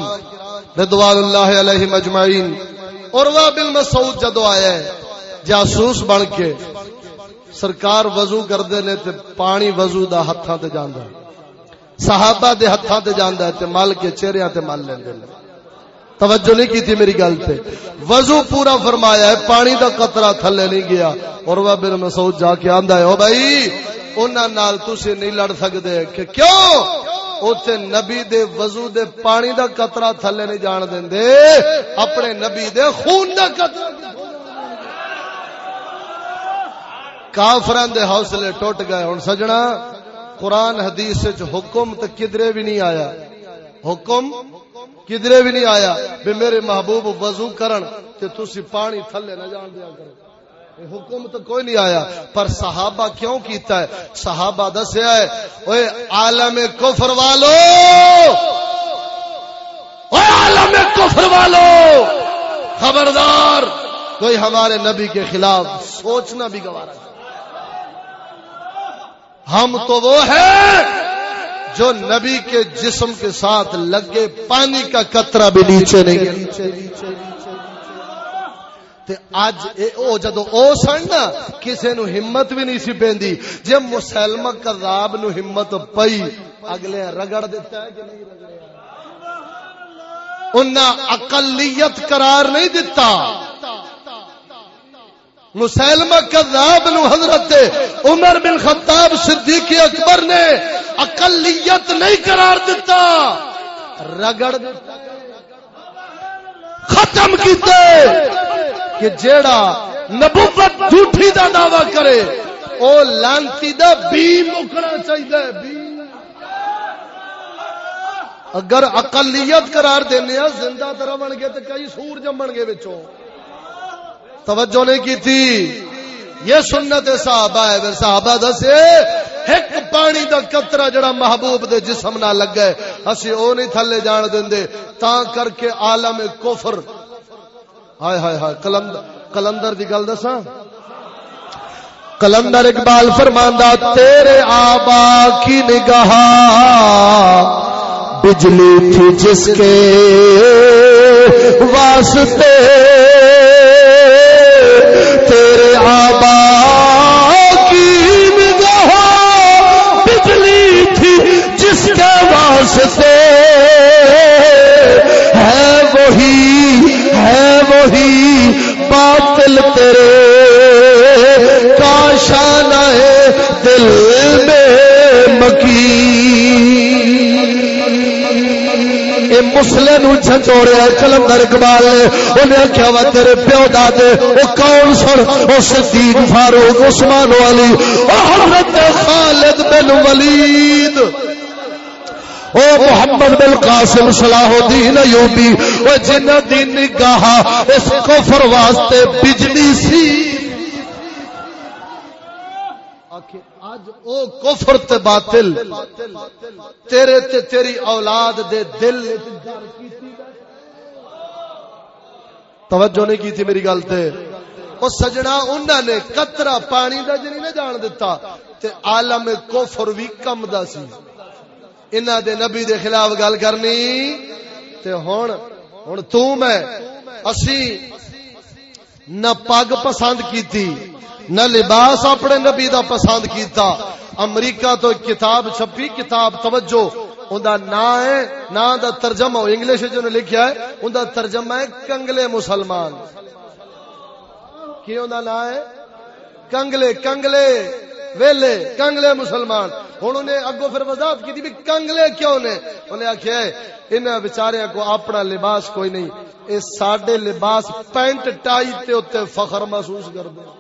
رضوان اللہ علیہ مجمعین عروہ بن مسعود جدو آیا ہے، جاسوس بن کے۔ سرکار وضو کردے نے تے پانی وضو دا ہتھاں تے جاندا ہے۔ صحابہ دے ہتھاں تے جاندا ہے تے مل کے چہریاں تے مل لیندے نے توجہ نہیں کی تھی میری گل تے۔ وضو پورا فرمایا ہے، پانی دا قطرہ تھلے نہیں گیا۔ عروہ بن مسعود جا کے آندا ہے، او بھائی، انہاں نال تسی نہیں لڑ سکدے۔ کہ کیوں؟ اوتھے نبی دے وضو دے پانی دا قطرہ تھلے نہیں جان دیندے اپنے نبی دے خون دا قطرہ۔ کافران دے حوصلے ٹوٹ گئے۔ ہن سجنا، قرآن حدیث وچ حکم تے کدرے بھی نہیں آیا۔ حکم کدرے بھی نہیں آیا۔ بھی میرے محبوب وضو کرن تے تسی پانی تھلے نہ جان دیا کرو۔ حکم تو کوئی نہیں آیا، پر صحابہ کیوں کیتا ہے؟ صحابہ دسیا ہے اوے عالم کفر والو! اوے عالم کفر والو! خبردار! کوئی ہمارے نبی کے خلاف سوچنا بھی گوارا ہم تو وہ ہیں جو نبی کے جسم کے ساتھ لگے، پانی کا قطرہ بھی نیچے نہیں تے اج او جدو او سن نا، کسے نو ہمت بھی نہیں سی پیندی جے مسلمہ کذاب نو ہمت پئی، اگلے رگڑ دیتا ہے کہ نہیں رگڑیا انہاں اقلیت قرار نہیں دیتا مسلمہ کذاب نو حضرت عمر بن خطاب صدیق اکبر نے اقلیت نہیں قرار دیتا رگڑ دیتا ختم کیتے کہ جیڑا نبوت جھوٹھی دا دعوی کرے، او لانتی دا بی مکنا چاہیے بی اگر اقلیت قرار دینے ہیں، زندہ طرح بن گئے تو کئی سور جمن گے بچوں۔ توجہ نہیں کی تھی؟ یہ سنت صحابہ ہے پھر صحابہ دسے، ایک پانی دا قطرہ جڑا محبوب دے جسم نہ لگ گئے اسی او نہیں تھلے جان دیندے تا کر کے عالم کفر۔ ہائے ہائے ہائے، کلندر کلندر دی گل دساں؟ کلندر اقبال فرماندا تیرے آبا کی نگاہ بجلی تھی جس کے واسطے واسطے۔ ہے وہی ہے وہی باطل تیرے۔ کاشان ہے دل میں مکی۔ مسلے نو چھچوڑیا کلندر اقبال نے انہیں آخیا وا، تیرے پیو دادے، او کون سن؟ او صدیق، فاروق، عثمان والی حضرت خالد بن ولید۔ او محمد بن قاسم صلاح الدین ایوبی، او جنہ دی نگاہ اس کفر واسطے بجلی سی۔ اج او کفر تے باطل، تیرے تے تیری اولاد دے دل توجہ نہیں کی تھی میری گل تے۔ او سجنا انہاں نے قطرہ پانی دا جنی نہ جان دیتا تے عالم کفر وی کم دا سی۔ انہاں دے نبی دے خلاف گل کرنی تے ہن ہن تو میں، اسی نہ پگ پسند کیتی، نہ لباس اپنے نبی دا پسند کیتا۔ امریکہ تو کتاب چھپی، کتاب توجہ، ان دا نا ہے نا دا ترجمہ، انگلش جو نے لکھیا ہے، ان دا ترجمہ ہے کنگلے مسلمان۔ کیوں دا نا ہے؟ کنگلے کنگلے۔ ویلے کنگلے مسلمان۔ ہوں انہیں اگو پھر وضاحت کی بھی کنگلے کیوں نے؟ انہیں آخیا ان بچارے کو اپنا لباس کوئی نہیں۔ یہ سڈے لباس پینٹ ٹائی تے فخر محسوس کر دیں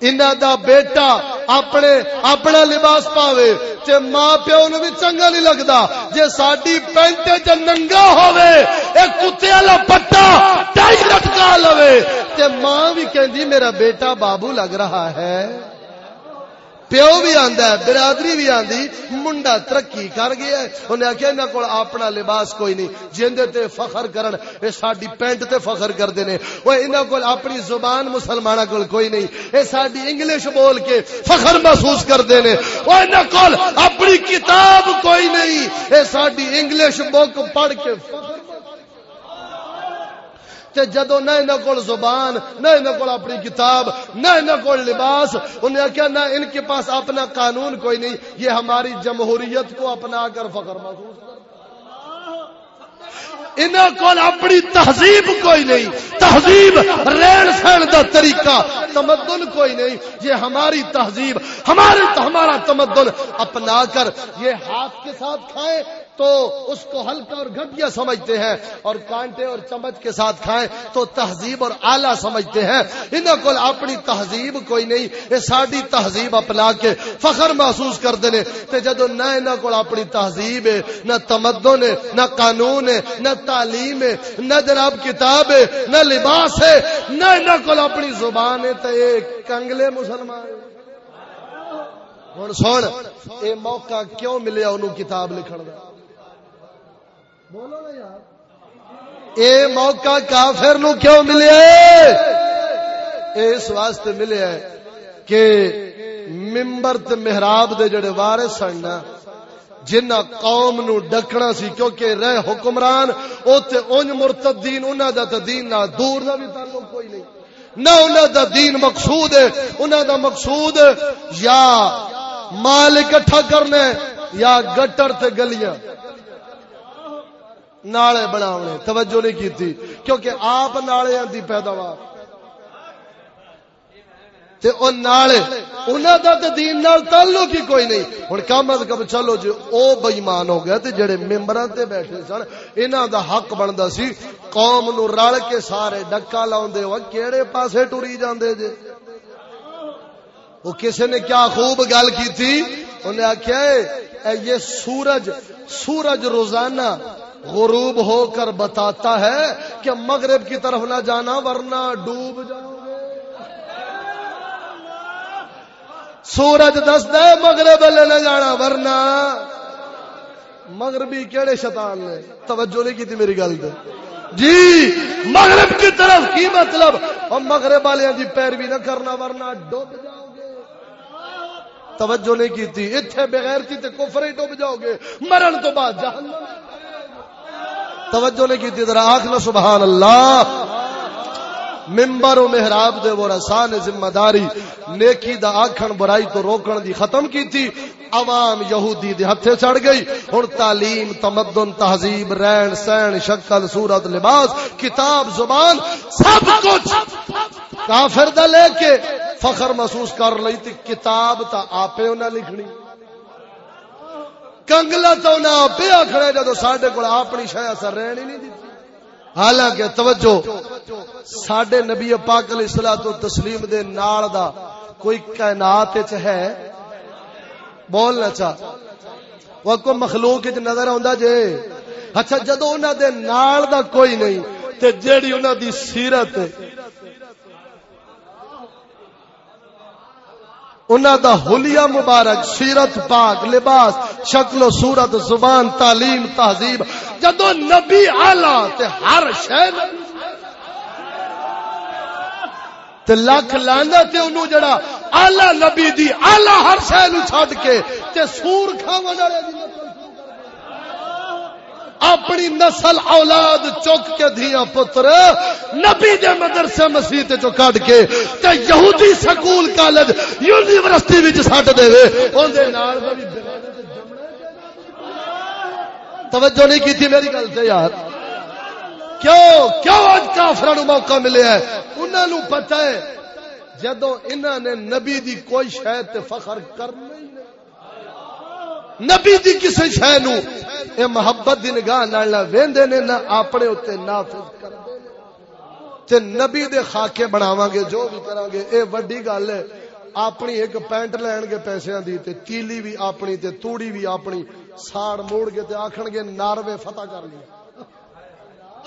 انہ دا بیٹا اپنے اپنا لباس پاوے۔ تے ماں پیو نو بھی چنگا نہیں لگتا جے ساڈی پینٹ چ ننگا ہوے اے کتے والا پٹا ٹائی لٹکا لوے۔ تے ماں بھی کہندی، میرا بیٹا بابو لگ رہا ہے۔ پیو بھی آندا ہے، برادری بھی آندی، منڈا ترقی کر گیا ہے۔ انہیں آخیا انہاں کول اپنا لباس کوئی نہیں، جیندے تے فخر کرن، اے ساڈی پینٹ تے فخر کردے نے۔ او انہاں کول اپنی زبان مسلماناں کول کوئی نہیں، اے ساڈی انگلش بول کے فخر محسوس کردے نے۔ او انہاں کول اپنی کتاب کوئی نہیں، اے ساڈی انگلش بک پڑھ کے فخر تے جدو نہ انہاں کول زبان، نہ انہاں کول اپنی کتاب، نہ انہاں کول لباس انہیں کہا نہ ان کے پاس اپنا قانون کوئی نہیں، یہ ہماری جمہوریت کو اپنا کر فخر محسوس انہوں انہاں کول اپنی تہذیب کوئی نہیں، تہذیب رہن سہن دا طریقہ۔ تمدن کوئی نہیں، یہ ہماری تہذیب، ہمارے ہمارا تمدن اپنا کر، یہ ہاتھ کے ساتھ کھائیں تو اس کو ہلکا اور گھٹیا سمجھتے ہیں، اور کانٹے اور چمچ کے ساتھ کھائیں تو تہذیب اور آلہ سمجھتے ہیں۔ انہوں کو اپنی تہذیب کوئی نہیں، یہ ساری تہذیب اپنا کے فخر محسوس کر دینے تے جدو نہ انہوں کو اپنی تہذیب ہے، نہ تمدن ہے، نہ قانون ہے، نہ تعلیم ہے، نہ جناب کتاب ہے، نہ لباس ہے، نہ انہوں کو اپنی زبان ہے تو یہ کنگلے مسلمان۔ ہوں سن یہ موقع کیوں ملیا انہوں کتاب لکھن کا بولو نا یار۔ اے موقع کافر نو کیوں ملے اس واسطے ملے ہے کہ ممبر تے محراب دے جڑے وارث سن نا، جنہ قوم نو ڈکنا سی کیونکہ رہ حکمران، او تے اونج مرتدین، انہاں دا تے دین نال دور دا بھی تعلق کوئی نہیں۔ نہ انہاں دا دین مقصود ہے، انہاں دا مقصود یا مال اکٹھا کرنا یا گٹر تے گلیاں۔ نالے بناونے، توجہ نہیں کیتی، کیونکہ آپ نالے دی پیداوار۔ تے او نالے انہاں دا تے دین نال تعلق ہی کوئی نہیں۔ ہن کم از کم چلو جی او بے ایمان ہو گیا تے جڑے ممبراں تے بیٹھے سن، انہاں دا حق بندا سی، قوم نو رل کے سارے ڈکا لاوندے او کیڑے پاسے ٹری جاندے جے؟ وہ کسی نے کیا خوب گل کی تھی انہیں آخیا یہ سورج سورج روزانہ غروب ہو کر بتاتا ہے کہ مغرب کی طرف نہ جانا ورنہ ڈوب جاؤ گے سورج دس دے مغرب نہ جانا، ورنہ مغربی کیڑے شیطان نے؟ توجہ نہیں کی تھی میری گل دے جی مغرب کی طرف کی مطلب؟ اور مغرب والے کی پیروی نہ کرنا، ورنہ ڈوب جاؤ گے۔ توجہ نہیں کی تھی اتنے بغیر کی تے کفر ہی ڈوب جاؤ گے۔ مرن تو بعد جہنم توجہ نہیں کی تھی ذرا آخنا سبحان اللہ۔ ممبر و محراب دے وہ رسان ذمہ داری نیکی دا آکھن برائی تو روکن دی ختم کی تھی عوام یہودی دے ہتھے چڑھ گئی۔ ہن تعلیم، تمدن، تہذیب، رہن سہن، شکل، صورت، لباس، کتاب، زبان، سب کچھ کافر دا لے کے فخر محسوس کر لی تے کتاب تا آپے انہیں لکھنی۔ کنگلا تو انہیں آپے آخر جدو سڈے کو اپنی شاید اثر رہنی نہیں دیتی۔ حالانکہ توجہ، ساڈے نبی پاک علیہ الصلوۃ تو تسلیم دے نال دا کوئی کائنات وچ ہے؟ بولنا چاہ۔ وہ کو مخلوق وچ نظر آندا جے؟ اچھا جدوں انہاں دے نال دا کوئی نہیں، تے جیڑی انہاں دی سیرت انہوں دا حلیہ مبارک، سیرت پاک، لباس، شکل و صورت، زبان، تعلیم، تہذیب، جدو نبی آلہ تے ہر شے تے لکھ لانا تے انہوں جڑا آلہ نبی دی آلہ ہر شے نو چھڈ کے تے سور کھاون والے دی اپنی نسل اولاد چک کے دیا پتر، نبی دے مدرسے مسیح چو کٹ کے تے یہودی سکول کالج، یونیورسٹی وچ سٹ دے اون دے نال توجہ نہیں کی تھی میری گل سے یار۔ کیوں؟ کیوں آج کافر موقع ملے ہے؟ انہوں نے پتا ہے جدو انہوں نے نبی دی کوئی شاید فخر کرنا نبی دی کسی شہ نو؟ اے محبت دی نگاہ نال ویندے نے، نہ اپنے اوتے نافذ کردے تے نبی دے خاکے بناواں گے، جو بھی کران گے۔ اے وڈی گل ہے، اپنی ایک پینٹ لین گے پیسے دی، تے تیلی بھی اپنی، تے توڑی بھی اپنی۔ ساڑ موڑ کے تے آکھن گے، ناروے فتح کر لیا۔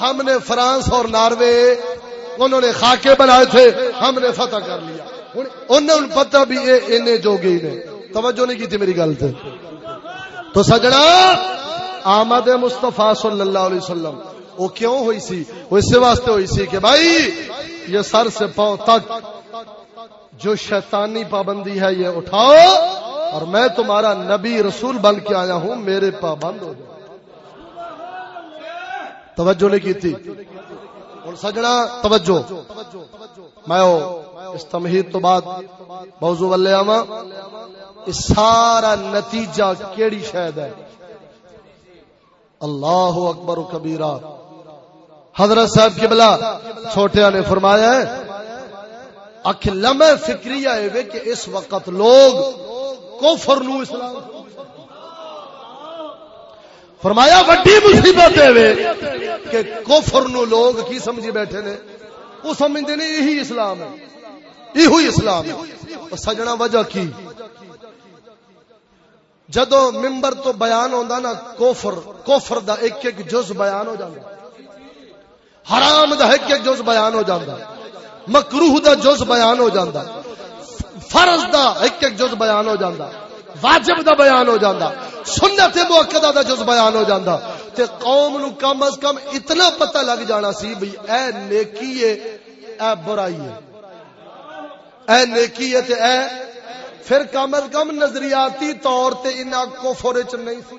ہم نے فرانس اور ناروے، انہوں نے خاکے بنائے تھے، ہم نے فتح کر لیا۔ انہوں نے پتہ بھی اے انہیں جو گئی نے۔ توجہ نہیں کی تھی میری گل تے۔ تو سجنا آمد مصطفیٰ صلی اللہ علیہ وسلم، وہ کیوں ہوئی سی؟ وہ اس واسطے ہوئی سی کہ بھائی، یہ سر سے پاؤں تک جو شیطانی پابندی ہے، یہ اٹھاؤ اور میں تمہارا نبی رسول بن کے آیا ہوں، میرے پابند ہو جاؤ۔ توجہ نہیں کی تھی؟ اور سجنا توجہ۔ میں اس تمہید تو بعد موضوع والے آواں سارا نتیجہ کیڑی شاید ہے؟ اللہ اکبر و کبیرہ۔ حضرت صاحب کی بلا چھوٹیا نے فرمایا ہے، اکھ فکری آئے کہ اس وقت لوگ کوفر نو اسلام۔ فرمایا، وڈی مصیبت ہے کہ کوفر نو لوگ کی سمجھی بیٹھے نے؟ وہ سمجھتے نے، یہی اسلام ہے۔ یہ اسلام ہے۔ سجنا وجہ کی؟ جدو ممبر تو بیان ہوتا نا کوفر کوفر دا ایک ایک جز بیان ہو جاتا حرام دا ایک ایک جز بیان ہو جاتا مکروہ دا جز بیان ہو جاتا فرض دا ایک ایک جز بیان ہو جاتا واجب دا بیان ہو جاتا سنت موقع دا جز بیان ہو جاتا تے قوم نو کم از کم اتنا پتہ لگ جانا سی بھئی اے نیکی ہے، اے برائی ہے۔ اے نیکی ہے تے اے پھر کم از کم نظریاتی طور تے انہاں کفر وچ نہیں سی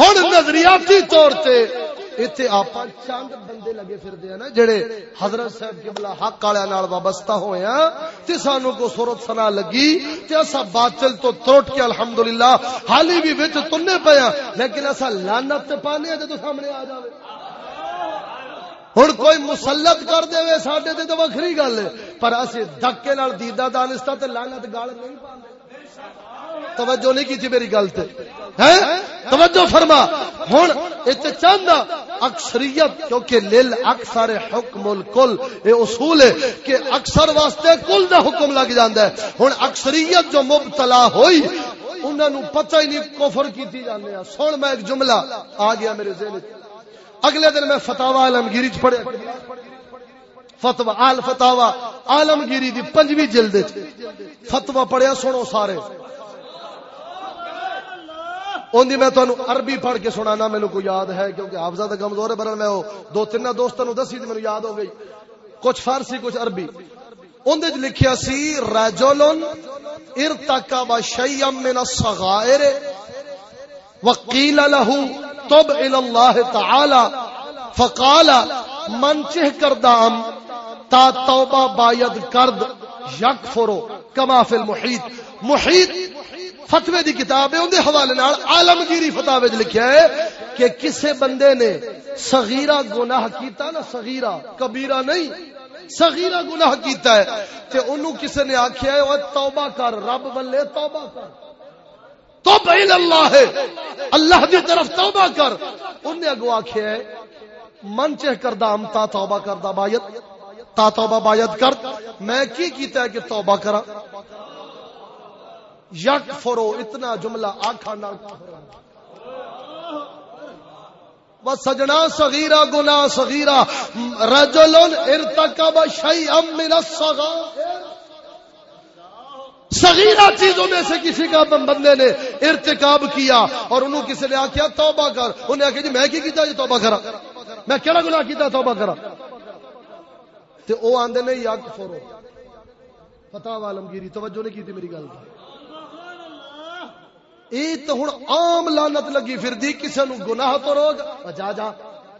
ہن نظریاتی طور تے ایتھے آپا چند بندے لگے پھردے ہیں نا، جڑے حضرت صاحب قبلہ حق والے نال وابستہ ہوئے ہیں، تے سانو کو صورت سنا لگی، تے اسا باطل تو ترٹ کے الحمدللہ حالی بھی وچ تنے پیا لیکن اسا لعنت تے پانے جے تو سامنے آ جاوے۔ ہوں کوئی مسلط کر دے سڈے تے تو وکری گل ہے۔ پر اسی دھکے نال دیدا دانستا تے لعنت گال نہیں پاندے۔ توجہ نہیں کی تھی میری گل تے۔ ہیں توجہ فرما۔ ہن ایتھے چند اکثریت، کیونکہ لیل اکثر حکم الکل، اے اصول ہے کہ اکثر واسطے کل دا حکم لگ جاندا ہے۔ ہن اکثریت جو مبتلا ہوئی، انہاں نو پتہ ہی نہیں کفر کیتی جاندے ہیں سن میں ایک جملہ آ گیا میرے ذہن اگلے دن میں فتوا عالمگیری چ پڑھیا فتوا آل فتوا عالمگیری دی پنجویں جلد فتوا پڑھیا سنو سارے۔ ان میں تمہیں عربی پڑھ کے سنانا مینو کو یاد ہے؟ کیونکہ حافظہ کا کمزور ہے پر میں وہ دو تین دوستوں دسی تو میرے یاد ہو گئی۔ کچھ فارسی، کچھ عربی۔ اندر لکھیا سی رجل ارتکب شیئا من الصغائر وقیل له تب اللہ تعالی فقال، من چہ کردام تا توبہ باید کرد یک فرو کما فی المحیط۔ محیط فتوے دی کتاب ہے اندے حوالے نال عالمگیری فتاوی وچ لکھیا ہے کہ کسے بندے نے صغیرہ گناہ کیتا نا، صغیرہ، کبیرہ نہیں، صغیرہ گناہ کیتا ہے، تے انہوں کسے نے آکھیا ہے او توبہ کر، رب ولے توبہ کر۔ توبہ اللہ ہے۔ اللہ دی طرف توبہ کر۔ انہیں اگو آکھیا ہے، من چہ کردہ ہم تا توبہ کردہ بایت تا توبہ بایت کر۔ میں کی کیتا ہے کہ توبہ کرا؟ یک فرو، اتنا جملہ آکھا نہ سجنا صغیرہ، گناہ صغیرہ۔ رجل ارتکب شیئا من الصغائر۔ صغیرہ چیزوں میں سے کسی کا بندے نے ارتکاب کیا اور انہوں کسی نے آکیا توبہ کر۔ انہیں آکیا جی میں کی کیتا جی توبہ کرا۔ میں کیڑا گناہ کیتا توبہ کرا۔ تے او آندے نے یا کفرو فتح عالمگیری، توجہ نہیں کیتی میری گل۔ اے تو ہن عام لعنت لگی پھر دی کسے نو گناہ تو روک۔ جا جا۔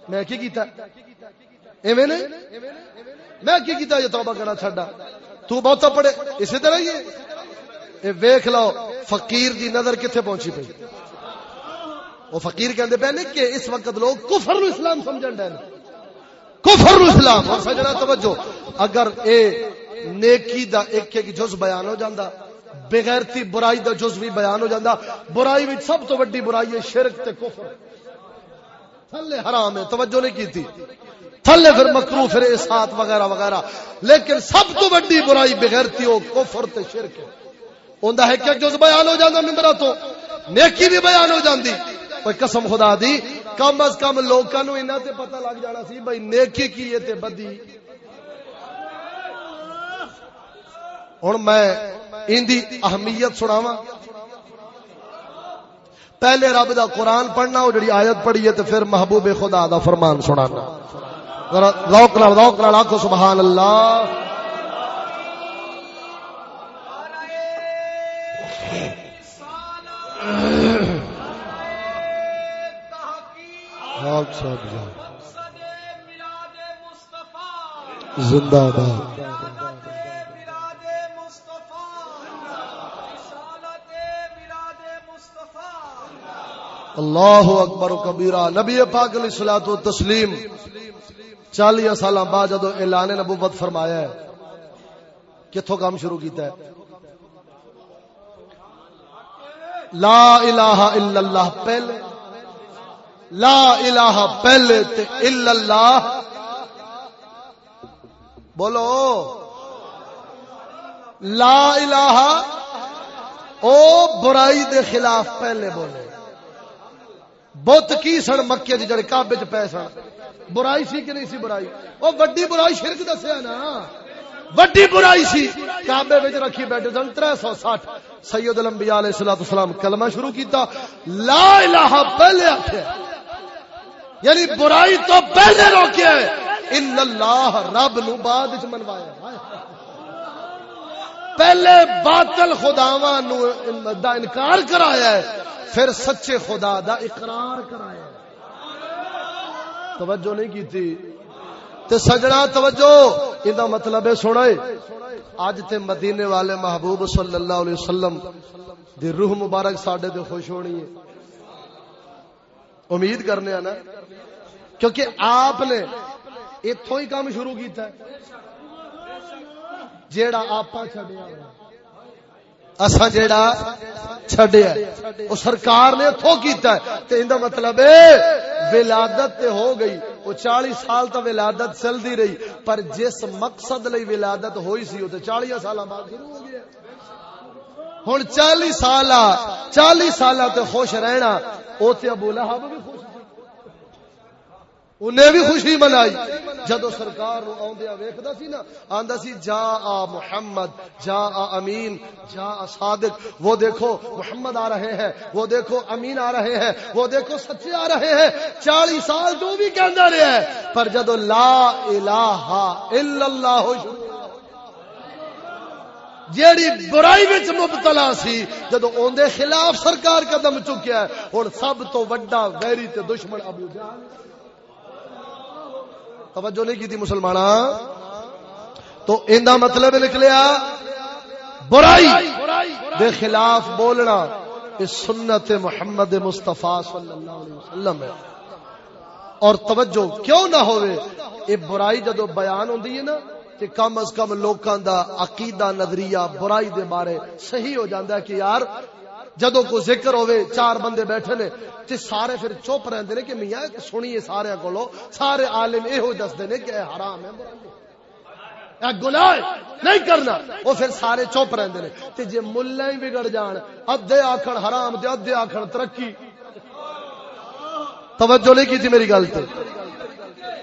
میں کی کیتا ایویں نہیں؟ میں کی کیتا یہ جی توبہ کرنا چھڈا۔ تو بہت پڑے اسی طرح ہی ہے۔ ویخ لو، فقیر دی نظر کتنے پہنچی پی وہ فقیر کہندے پہ کہ اس وقت لوگ کفر نو اسلام سمجھن ڈے کفر نو اسلام۔ اور سجنا توجہ، اگر اے نیکی دا ایک ایک جز بیان ہو جاندا، بغیرتی برائی دا جز بھی بیان ہو جاندا، برائی وچ سب تو بڑی برائی ہے شرک تے کفر۔ تھلے حرام ہے، توجہ نہیں کیتی۔ تھلے پھر مکرو پھر اسات وغیرہ وغیرہ۔ لیکن سب تو بڑی برائی بغیرتی ہو کفر تے شرک ہے۔ اوندا ہے کہ جز بیان ہو جاندا ممبرا تو، نیکی بھی بیان ہو جاندی۔ کوئی قسم خدا دی، کم از کم لوکاں نو انہاں تے پتہ لگ جانا سی بھائی نیکی کی ہے تے بدی۔ ہن میں ان دی اہمیت سناواں۔ پہلے رب دا قرآن پڑھنا وہ جڑی آیت پڑھی ہے تے پھر محبوب خدا دا فرمان سنانا۔ ذوق نال ذوق نال آکھو، سبحان اللہ۔ زندہ باد اللہ اکبر و کبیرہ، نبی پاک علیہ الصلوۃ و تسلیم چالیس سال بعد جدو اعلان نبوت فرمایا ہے کتوں کام شروع کیتا ہے؟ لا الہ الا اللہ پہلے، لا الہ پہلے تے الا اللہ. بولو. لا الہ، او برائی دے خلاف پہلے بولے. بت کی سن مکے جی جڑے کابے چ پے سن. برائی سی کہ نہیں سی برائی؟ وہ وڈی برائی شرک دسیا نا. وڈی برائی سی۔ کابے وچ رکھی بیٹھے سن 360 سید الانبیاء علیہ الصلوۃ والسلام کلمہ شروع کیتا۔ لا الہ پہلے آکھیا یعنی برائی تو پہلے روکیا ہے ان اللہ رب نو بعد وچ منوایا۔ پہلے باطل خداواں نو دا انکار کرایا ہے، پھر سچے خدا دا اقرار کرایا ہے۔ توجہ نہیں کی تھی تے سجنا توجہ یہ مطلب ہے سنا اج تے مدینے والے محبوب صلی اللہ علیہ وسلم دی روح مبارک ساڈے تے خوش ہونی ہے۔ امید کرنے نا کیونکہ آپ نے اتوں ہی کام شروع کیتا ہے، جیڑا آپ چڈیا اصا جیڑا چڈیا وہ سرکار نے اتوں کیتا ہے، تے ان مطلب ہے، ولادت تے ہو گئی۔ وہ چالی سال تو ولادت چلتی رہی، پر جس مقصد لئی ولادت ہوئی سی، وہ تو چالی سال بعد شروع ہو گیا۔ ہوں چالی سال چالی سال خوش رہنا وہ ابو لہب بھی خوش انہیں بھی خوشی منائی۔ جدو سرکار ویکھدا سی نا، آندا سی، جا آ محمد، جا آ امین، جا آ صادق۔ وہ دیکھو محمد آ رہے ہیں، وہ دیکھو امین آ رہے ہیں، وہ دیکھو سچے آ رہے ہیں۔ چالی سال تو بھی کہندا رہے ہے پر جدو لا الہ الا اللہ، جیڑی برائی وچ مبتلا سی، جدو اون دے خلاف سرکار قدم چکیا ہے، ہن سب تو وڈا ویری تے دشمن ابو جہل۔ توجہ نہیں کی تھی مسلمان تو ان مطلب نکلیا برائی دے خلاف بولنا اس سنت محمد مصطفیٰ صلی اللہ علیہ وسلم ہے۔ اور توجہ کیوں نہ ہوئے؟ یہ برائی جدو بیان ہوندی ہے نا، کہ کم از کم لوکاں دا عقیدہ، نظریہ، برائی دے بارے صحیح ہو جاندا ہے کہ یار جدو کو ذکر ہوئے، چار بندے بیٹھے نے، تے سارے پھر چپ رہندے نے کہ میاں سنیے سارے کولو، سارے عالم ایہو دسدے نے کہ اے حرام ہے اے گناہ نہیں کرنا۔ وہ پھر سارے چپ رہندے نے۔ تے جے ملے ہی بگڑ جان، ادھے آکھن حرام تے ادھے آکھن ترقی۔ توجہ نہیں کی تھی میری گل تے؟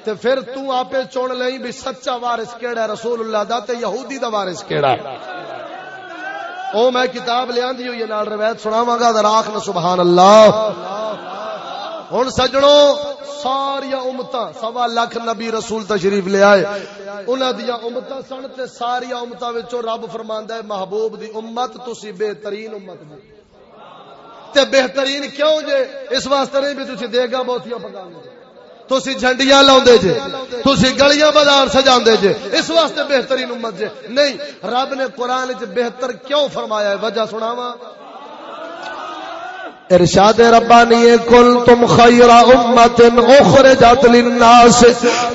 تے پھر تو آپے چون لئی بھی سچا وارث کیڑا ہے؟ رسول اللہ دا تے یہودی دا وارث کیڑا ہے؟ او میں کتاب لے آندی ہوئی نال روایت سناواں گا، ذرا آکھنا سبحان اللہ۔ ہن سجڑوں ساری امتاں، سوا لاکھ نبی رسول تشریف لے آئے۔ انہاں دیاں امتاں سن تے ساری امتاں وچوں رب فرماندا ہے، محبوب دی امت، تسی بہترین امت دی تے بہترین کیوں جے؟ اس واسطے نہیں بھی تسی دے گا، بہتیاں پکانے تسی جھنڈیاں لاؤندے جے، تسی گلیاں بازار سجاندے جے۔ اس واسطے بہترین امت جے۔ نہیں، رب نے قرآن وچ بہتر کیوں فرمایا ہے؟ وجہ سناواں۔ ارشاد ربانی، کل تم خیر امت اخرجت للناس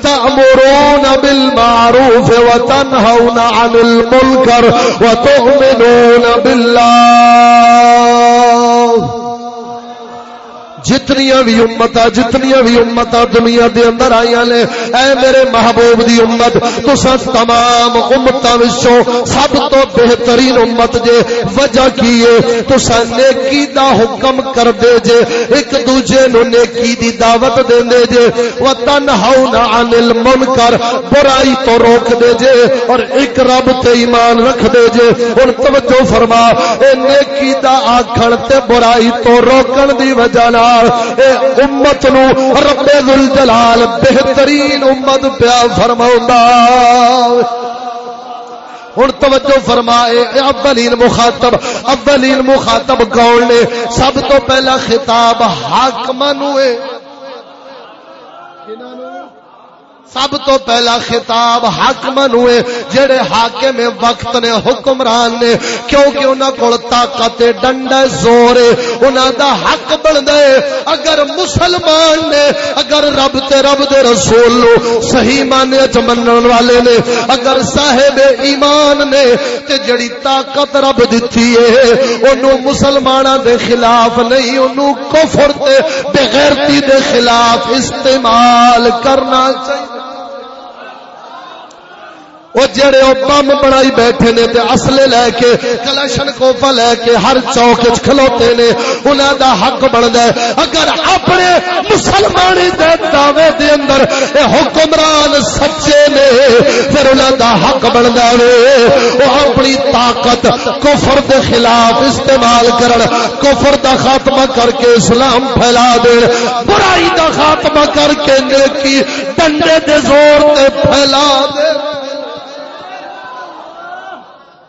تأمرون بالمعروف وتنهون عن المنکر وتؤمنون بالله جتنی بھی امت جتنی بھی امت دنیا دے اندر آئی نے، اے میرے محبوب دی امت تسا تمام امت سب تو بہترین امت جے، وجہ کی ہے؟ تسا نیکی دا حکم کر دے جے، ایک دوجے نو نیکی دی دعوت دے دے جے وتنہون عن المنکر، برائی تو روک دے جے، اور ایک رب تے ایمان رکھ دے جے۔ ہن توجہ فرما، اے نیکی دا آکھن تے برائی تو روکن دی وجہ نال اے امت نو رب ذل بہترین امت پیا فرماوندا ہوں توجہ فرمائے اولین مخاطب اولین مخاطب گاؤں نے؟ سب تو پہلا خطاب حاکم نو سب تو پہلا خطاب حاکم ہوئے، جڑے حاکم وقت نے حکمران نے، کیونکہ انہاں کول طاقت ڈنڈا زور انہاں دا حق بندا ہے۔ اگر مسلمان نے، اگر رب تے رب دے رسول نو صحیح معنی وچ منن والے نے، اگر صاحب ایمان نے، تے جڑی طاقت رب دتی ہے، اونوں مسلماناں دے خلاف نہیں، اونوں کفر تے بے غیرتی دے خلاف استعمال کرنا چاہیے۔ وہ جڑے وہ بم بنائی بیٹھے نے تے اصلے لے کے کلشن کوفا لے کے ہر چوک کھلوتے نے، انہاں دا حق بندا ہے۔ اگر اپنے مسلمانی دے دعوے دے اندر اے حکمران سچے نے، پھر انہاں دا حق بندا ہے وہ اپنی طاقت کفر دے خلاف استعمال کرن، کفر دا خاتمہ کر کے اسلام پھیلا دین۔ برائی دا خاتمہ کر کے نیکی، ڈنڈے دے زور تے پھیلا دین۔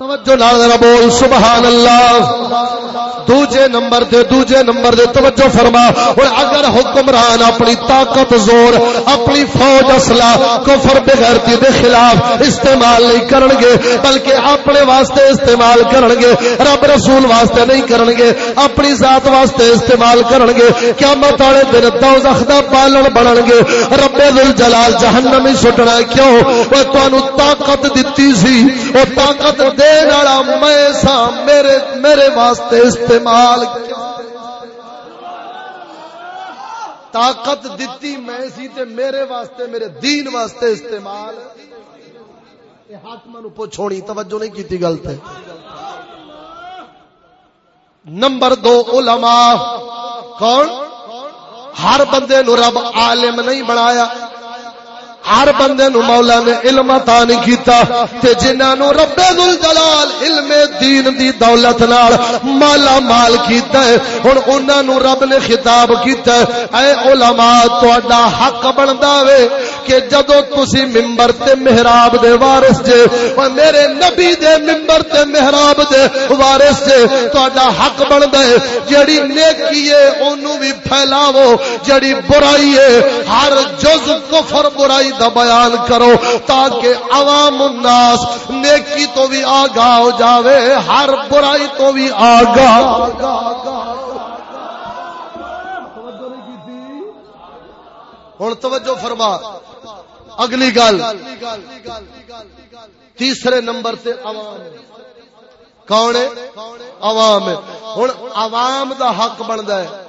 توجہ نال ذرا بول، سبحان اللہ۔ دوجے نمبر دے، دوجے نمبر دے، توجہ فرما۔ اور اگر حکمران اپنی طاقت، زور، اپنی فوج اسلحہ کفر، بغیرتی دے خلاف استعمال نہیں کرن گے، بلکہ اپنے واسطے استعمال کرن گے، رب رسول واسطے نہیں کرن گے، اپنی ذات واسطے استعمال کرن گے، قیامت والے دن دوزخ دا پالن بنن گے۔ رب ذل جلال جہنم ہی سٹنا کیوں؟ او تانوں طاقت دتی سی او طاقت دے میں سا میرے میرے واسطے استعمال طاقت دیتی میں سی تے میرے واسطے، میرے دین واسطے استعمال۔ حاکم پوچھونی توجہ نہیں کی گلت ہے نمبر دو، علماء۔ کون؟ ہر بندے نو رب عالم نہیں بنایا۔ ہر بندے نو مولا نے علم عطا نہیں کیتا، تے جنہاں نو رب ذل جلال علم دین دی دولت نال مالا مال کیتا ہے، ہن انہاں نو رب نے خطاب کیتا ہے، اے علماء، تہاڈا حق بندا وے کہ جدو تسی منبر تے محراب دے وارث جے او میرے نبی دے منبر تے محراب دے وارث جے تہاڈا حق بندا ہے جڑی نیکی ہے، اونوں بھی پھیلاو جڑی برائی ہے، ہر جز کفر برائی دا بیان کرو، تاکہ عوام الناس نیکی تو بھی آگاہ ہو جاوے، ہر برائی تو بھی آگاہ ہوں توجہ فرما اگلی گل۔ تیسرے نمبر سے عوام۔ کون عوام ہوں عوام دا حق بنتا ہے۔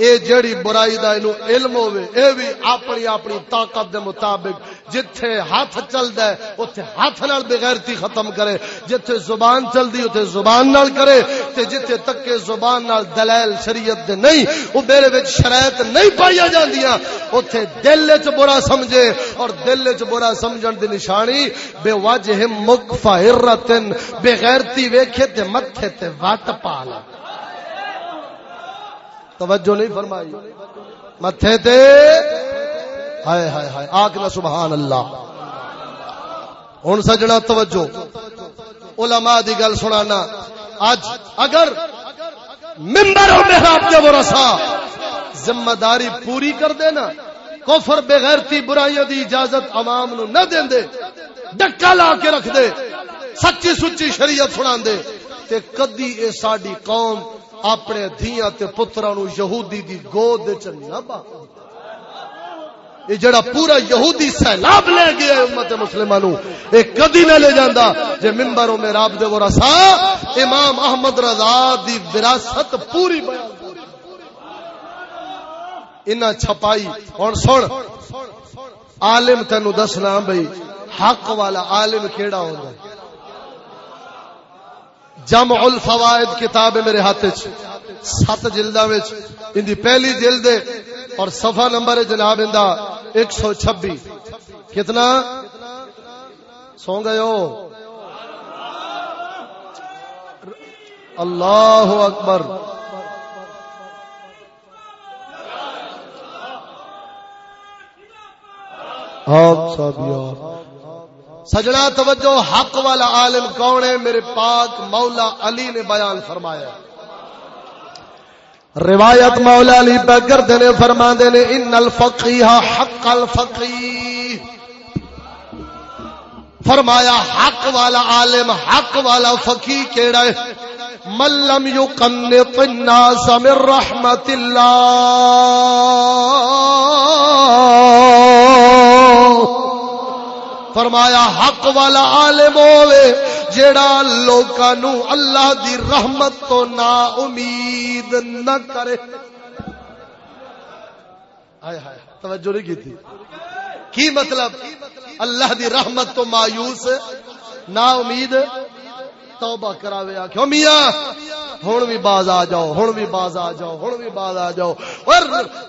اے جڑی برائی دا اینو علم ہوے اے بھی اپنی اپنی طاقت دے مطابق جتھے ہاتھ چلدا ہے، اوتھے ہاتھ نال بغیرتی ختم کرے، جتھے زبان چلدی اوتھے زبان نال کرے، تے جتھے تک کے زبان نال دلائل شریعت دے نہیں، او میرے وچ شرائط نہیں پایا جاندیاں، اوتھے دل وچ برا سمجھے، اور دل وچ برا سمجھن دی نشانی، بے وجہ مکفہرتن بغیرتی ویکھے تے متھے تے وٹ پالا۔ توجہ نہیں فرمائی۔ متھے تے۔ ہائے ہائے ہائے آکنا سبحان اللہ۔ ہوں سجنا توجہ۔ علماء دی گل سنانا۔ اج اگر ممبر و محراب دے ورسا ذمہ داری پوری کر دینا۔ کفر بغیرتی برائیوں دی اجازت عوام نو نہ دین دے۔ ڈکا لا کے رکھ دے۔ سچی سچی شریعت سنا دے۔ تے کدی اے ساڈی قوم اپنے دھیاں تے پتراں نو یہودی دی گود وچ نہ با یہ جڑا پورا یہودی سیلاب لے گیا ہے امت مسلمان یہ کدی نہ لے جانا جے ممبروں میں راب دے ورسا امام احمد رضا دی وراثت پوری بیان انہاں چھپائی، ہن سن، عالم تینو دسنا بھائی حق والا عالم کیڑا ہوندا ہے؟ جمع الفوائد کتاب ہے میرے ہاتھ سات جلدا وچ، ان دی پہلی جلد اور صفحہ نمبر ہے جناب اندا 126 کتنا؟ سو گئے ہو۔ اللہ اکبر۔ آپ سب سجنا، توجہ، حق والا عالم کون ہے؟ میرے پاک مولا علی نے بیان فرمایا روایت مولا علی بگر دینے فرما دینے ان الفقیہ حق الفقی فرمایا، حق والا عالم، حق والا فقی کیڑا ہے؟ ملم یو قنط الناس من رحمت اللہ فرمایا، حق والا عالم ہوے جیڑا لوکاں نو اللہ دی رحمت تو نا امید نہ کرے۔ ہائے ہائے، توجہ نہیں کی کی مطلب؟ اللہ دی رحمت تو مایوس، نا امید۔ توبہ کراوے آخو میاں ہوں بھی باز آ جاؤ ہوں بھی باز آ جاؤ ہوں بھی باز آ جاؤ۔ اور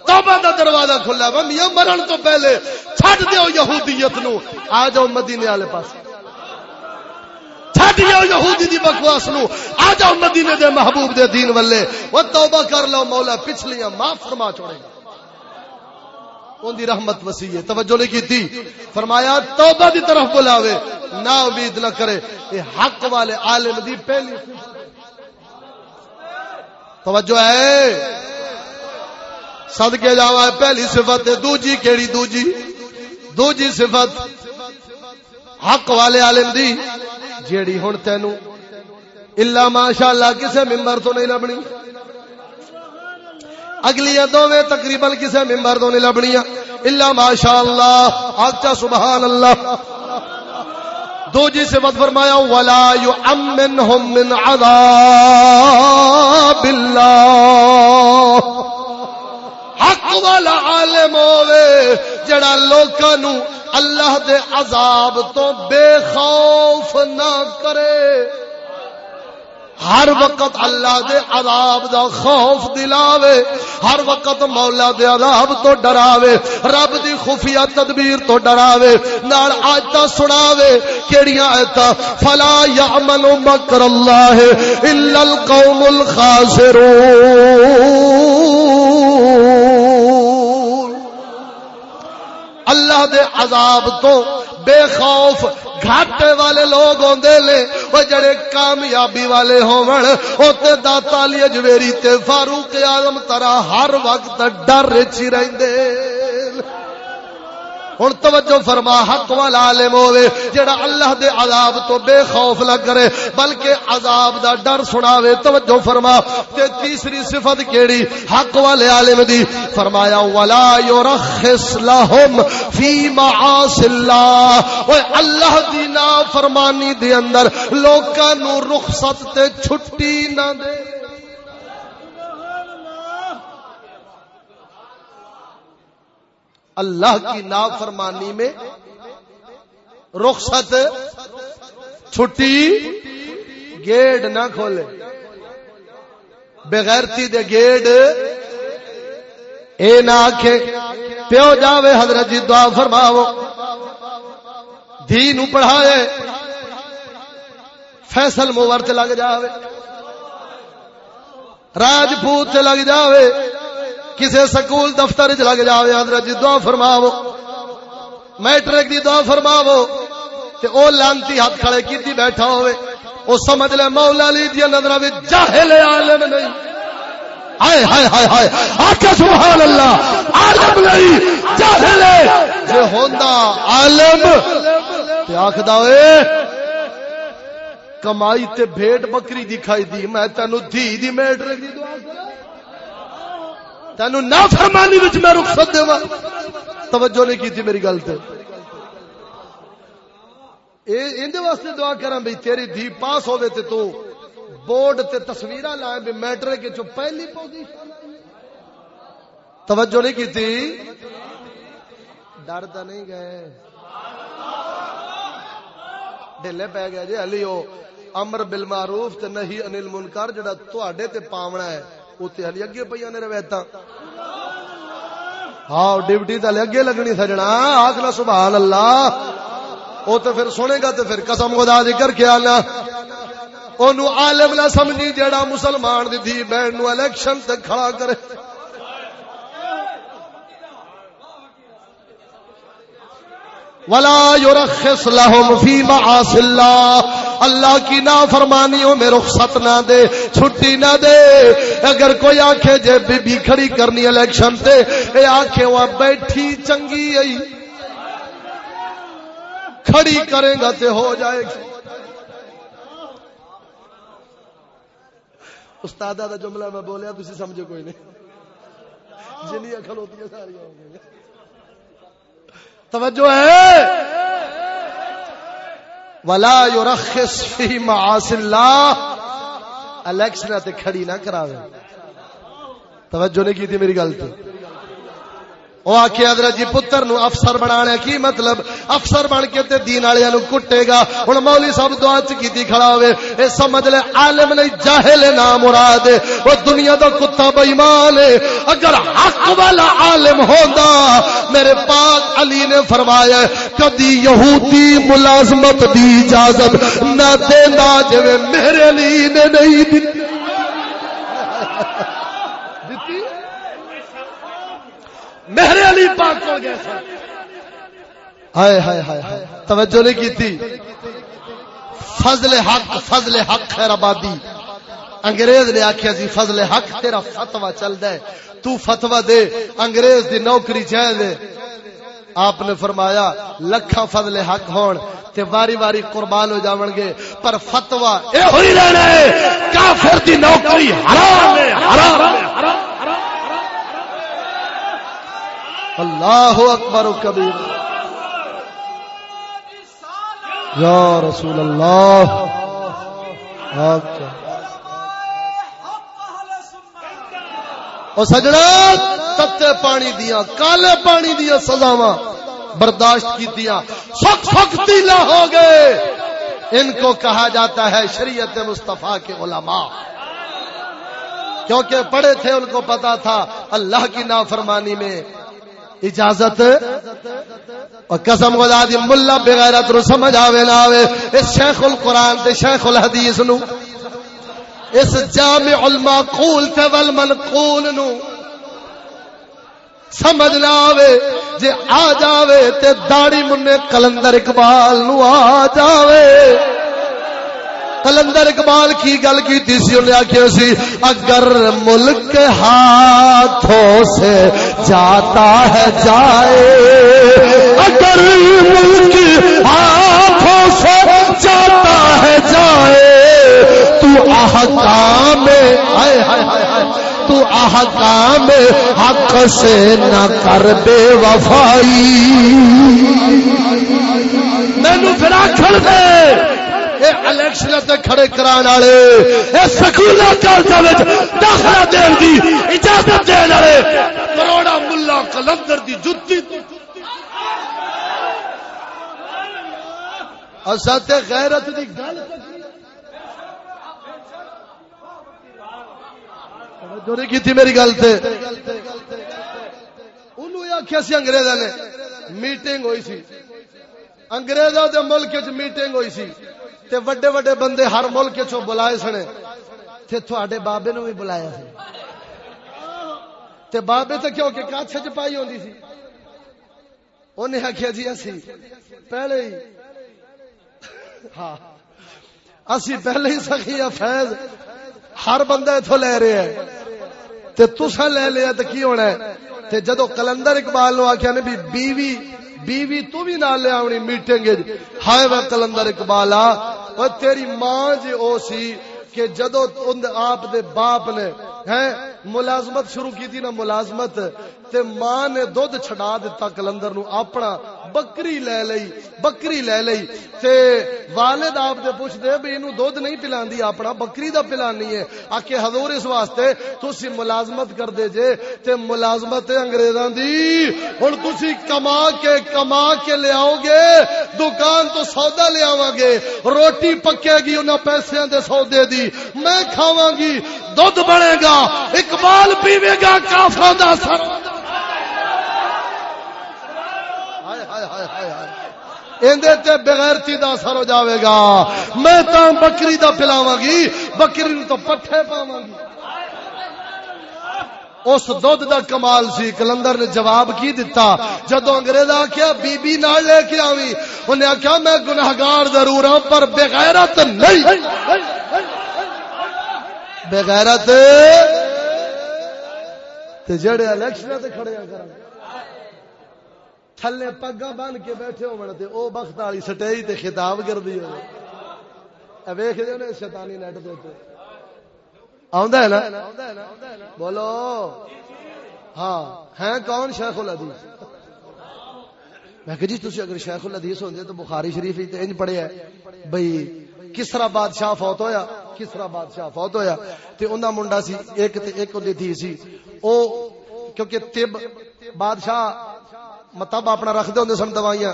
توبہ دا دروازہ کھلا وا، میاں، مرن تو پہلے چھڈ دیو یہودیت نو۔ آ جاؤ مدینے والے پاس چھڈ دیو یہودی دی بکواس نو۔ آ جاؤ مدینے دے محبوب دے دین والے۔ وہ توبہ کر لو، مولا، پچھلیاں معاف فرما چھوڑے گا۔ ان دی رحمت وسیع ہے۔ توجہ نہیں کی تھی فرمایا، توبہ دی طرف بلاوے۔ نا امید نہ کرے یہ حق والے عالم دی پہلی توجہ ہے۔ صدقے جاوا پہلی صفت ہے، دوجی کیڑی دوجی؟ دوجی صفت حق والے عالم دی، جیڑی ہن تینو الا ماشاءاللہ، کسے ممبر تو نہیں لبنی۔ اگلی دونوں تقریباً کسے ممبر تو نہیں لبنیاں الا ماشاءاللہ آچا سبحان اللہ دو جی سے مت فرمایا، ولا يؤمنهم من عذاب الله۔ حق والا عالم ہوے جڑا لوکاں نو اللہ دے عذاب تو بے خوف نہ کرے۔ ہر وقت اللہ دے عذاب دا خوف دلاوے، ہر وقت مولا دے عذاب تو ڈراوے، رب دی خفیہ تدبیر تو ڈراوے، نال آیتاں سناوے، کیڑیاں آیتاں، فلا یعمل مکر اللہ الا القوم الخاسرون۔ اللہ دے عذاب تو بے خوف گھاٹے والے لوگ ہوندے لے او جڑے کامیابی والے ہون او تے داتا علی اجویری تے فاروق اعظم طرح ہر وقت ڈر چ رہندے۔ ہن توجہ فرما، حق والا عالم ہوے جڑا اللہ دے عذاب تو بے خوف نہ کرے، بلکہ عذاب دا ڈر سناوے۔ توجہ فرما، تے تیسری صفت کیڑی؟ حق والے عالم دی۔ فرمایا، ولا يرخص لهم في معاصي الله۔ اوے اللہ دی نافرمانی دے اندر لوکاں نو رخصت تے چھٹی نہ دے۔ اللہ کی نافرمانی میں رخصت چھٹی گیٹ نہ کھولے۔ بغیرتی دے گیٹ اے نہ آکھے۔ پیو جاوے حضرت جی دعا فرماو دھی نو پڑھائے فیصل موور تے لگ جاوے۔ راجپوت تے لگ جاوے۔ کسی سکول دفتر چ لگ جائے حضرت جی دعا فرماو میٹرک دی دعا فرماو تے او لانتی ہاتھ کھڑے کیتی بیٹھا ہوئے۔ او سمجھ لے مولا علی دی نظر وچ جاہل عالم نہیں۔ ہائے ہائے ہائے ہائے۔ آکھے سبحان اللہ عالم نہیں، جاہل جے ہوندا عالم، تے آکھدا اے کمائی تے بھیڑ بکری دکھائی دی، میں تینو دھی دی میٹرک دی دعا کرا تینو نہ فرمانی وچ میں رخصت دیواں۔ توجہ نہیں کیتی میری گل تے۔ اے اندے واسطے دعا کراں بھئی تیری دھی پاس ہوے تے تو بورڈ تے تصویراں لائے بھی میٹرک وچ پہلی پوزیشن۔ توجہ نہیں کیتی؟ ڈر تا نہیں گئے۔ ڈھلے پہ گیا جی علی، او امر بالمعروف تے نہیں انل منکر جڑا تواڈے تے پاونا ہے۔ اتنے ہلی اگے پہ نے روایت ہاں ڈیوٹی تو اگے لگنی سجنا آخلا سبحان اللہ وہ تو پھر سنے گا تو پھر قسم خدا دی کر کے آنا اونوں عالم نہ سمجھی جیڑا مسلمان دی تھی بہن نو الیکشن تے کھڑا کرے ولا يرخص لهم في معاصي الله. اللہ کی نافرمانیوں میں رخصت نہ دے، چھٹی نہ دے۔ اگر کوئی آنکھے جے بی بی کھڑی کرنی الیکشن تے، اے آنکھے وہ بیٹھی چنگی آئی کھڑی کریں گا تے ہو جائے گی۔ استاد دا جملہ میں بولیا، تسی سمجھو کوئی نہیں۔ جنی اکھل ہوتی ہے ساری ہو گئی توجہ ہے۔ ولا یورخص فی معاصی اللہ الیکشن تے کھڑی نہ کراوے۔ توجہ نہیں کی تھی میری گل تے وہ آخیا حضرت جی پتر نو افسر بنا کی مطلب؟ افسر بن کے تے دین والے نو کٹے گا۔ ہوں مولی صاحب دعا چیتی کھڑا ہوے اے سمجھ لے، عالم نہیں، جاہل نام مراد وہ دنیا دا کتا بےمان ہے۔ اگر حق والا عالم ہوندا، میرے پاک علی نے فرمایا، کدی یہودی ملازمت دی اجازت نہ دیندا جو میرے علی نے نہیں دی میرے علی پاک کو گئے ہائے ہائے ہائے ہائے۔ توجہ نہیں کی تھی فضل حق فضل حق خیر آبادی۔ انگریز نے آخیا سی، فضل حق تیرا فتوا چل ہے۔ تو فتوا دے۔ انگریز دی نوکری چاہے آپ نے فرمایا لکھا فضل حق ہون تے واری واری قربان ہو جاون گے۔ پر فتوا اے ہوئی رہنا ہے۔ کافر دی نوکری حرام ہے حرام ہے حرام اللہ اکبر و کبیر۔ یا رسول اللہ۔ اور سجنا تتے پانی دیا، کالے پانی دیا سزاوا برداشت کی دیا۔ سخت سختی نہ ہو گئے ان کو کہا جاتا ہے شریعت مصطفیٰ کے علماء۔ کیونکہ پڑھے تھے ان کو پتا تھا اللہ کی نافرمانی میں اجازت اور قسم خدا دی ملا بغیرت رو سمجھ آوے نہ آوے، اس شیخ القرآن تے شیخ الحدیث نو، اس جامع المعقول تے والمنقول نو سمجھ نہ آوے، جے آ جاوے تے داڑی منے کلندر اقبال نو آ جاوے۔ کلندر اقبال کی گل کی سی انہیں آخیا سی، اگر ملک ہاتھوں سے جاتا ہے جائے، اگر ملک ہاتھوں سے جاتا ہے جائے، تو احکام، ہائے ہائے ہائے ہائے، تو احکام حق سے نہ کر بے وفائی۔ مینو پھر آخر دے الیکشن تے کھڑے کران والے، اے سکول کالج داخلہ دین دی اجازت دین والے کروڑا ملا کلندر دی جُتی۔ اسا تے غیرت دی گل جو نہیں کی میری گل تے۔ انہوں آخیا سی انگریزا نے میٹنگ ہوئی سی۔ انگریزوں دے ملک چ میٹنگ ہوئی سی۔ تے وڈے وڈے بندے ہر ملک چو بلائے سنے۔ تے تھوڑے بابے نو بھی بلایا سی تے بابے تے کیوں کہ کچھ چ پائی ہوندی سی۔ انہیں آخیا جی اسی پہلے ہی۔ ہاں۔ اسی پہلے ہی سخی فیض ہر بندہ اتو لے رہے ہیں تے تسا لے لیا تے کی ہونا ہے؟ تے جدو کلندر اقبال نو آخیا نے بھی بیوی بیوی تو بھی نہ لیا اپنی میٹنگ ہائے وہ کلندر اقبال آ تیری ماں جی او سی کہ جدو آپ دے باپ نے ہیں ملازمت شروع کی تھی نا ملازمت، تے ماں نے دودھ چھڑا دیتا کلندر نو، اپنا بکری لے لئی، بکری لے لئی، تے والد آپ دے پوچھ دے بھی انہوں دودھ نہیں پلان دی اپنا بکری دا پلانی ہے۔ آکے حضور اس واسطے تسی ملازمت کر دے جے، تے ملازمت انگریزاں دی، ہن تسی کما کے کما کے لے آؤ گے، دکان تو سودا لے آواں گے، روٹی پکے گی انہاں پیسے دے سودے دی، میں کھاواں گی، دودھ بنے گا، ایک اقبال پیوے گا، کافراں دا سر بغیرتی دا اثر ہو جاوے گا۔ میں تا بکری دا پلاواں گی، بکری تو پٹھے پاواں گی۔ اس دودھ دا کمال سی، کلندر نے جواب کی دیتا جدو انگریز آخیا بی بی نہ لے کے آوی انہیں آخیا میں گناہگار ضرور ہوں پر بغیرت نہیں۔ بغیرت تے جڑے الیکشن تے کھڑے کر تھلے پگا بن کے بیٹھے ہو بڑے او بخت والی سٹیج تے خطاب کر دی ہو ویکھ دے نے شیطانی نیٹ دے تے۔ آوندا ہے نا؟ بولو۔ ہاں ہیں کون شیخ الحدیث؟ میں کہ جی تسی اگر شیخ الحدیث ہوندے تو بخاری شریف تے انج پڑھیا ہے۔ بھئی کسرا بادشاہ فوت ہویا؟ کسرا بادشاہ فوت ہویا تے انہاں منڈا سی، ایک تے ایک دی تھی سی۔ او کیونکہ طب بادشاہ مطب اپنا رکھتے ہوں سن دوائیاں،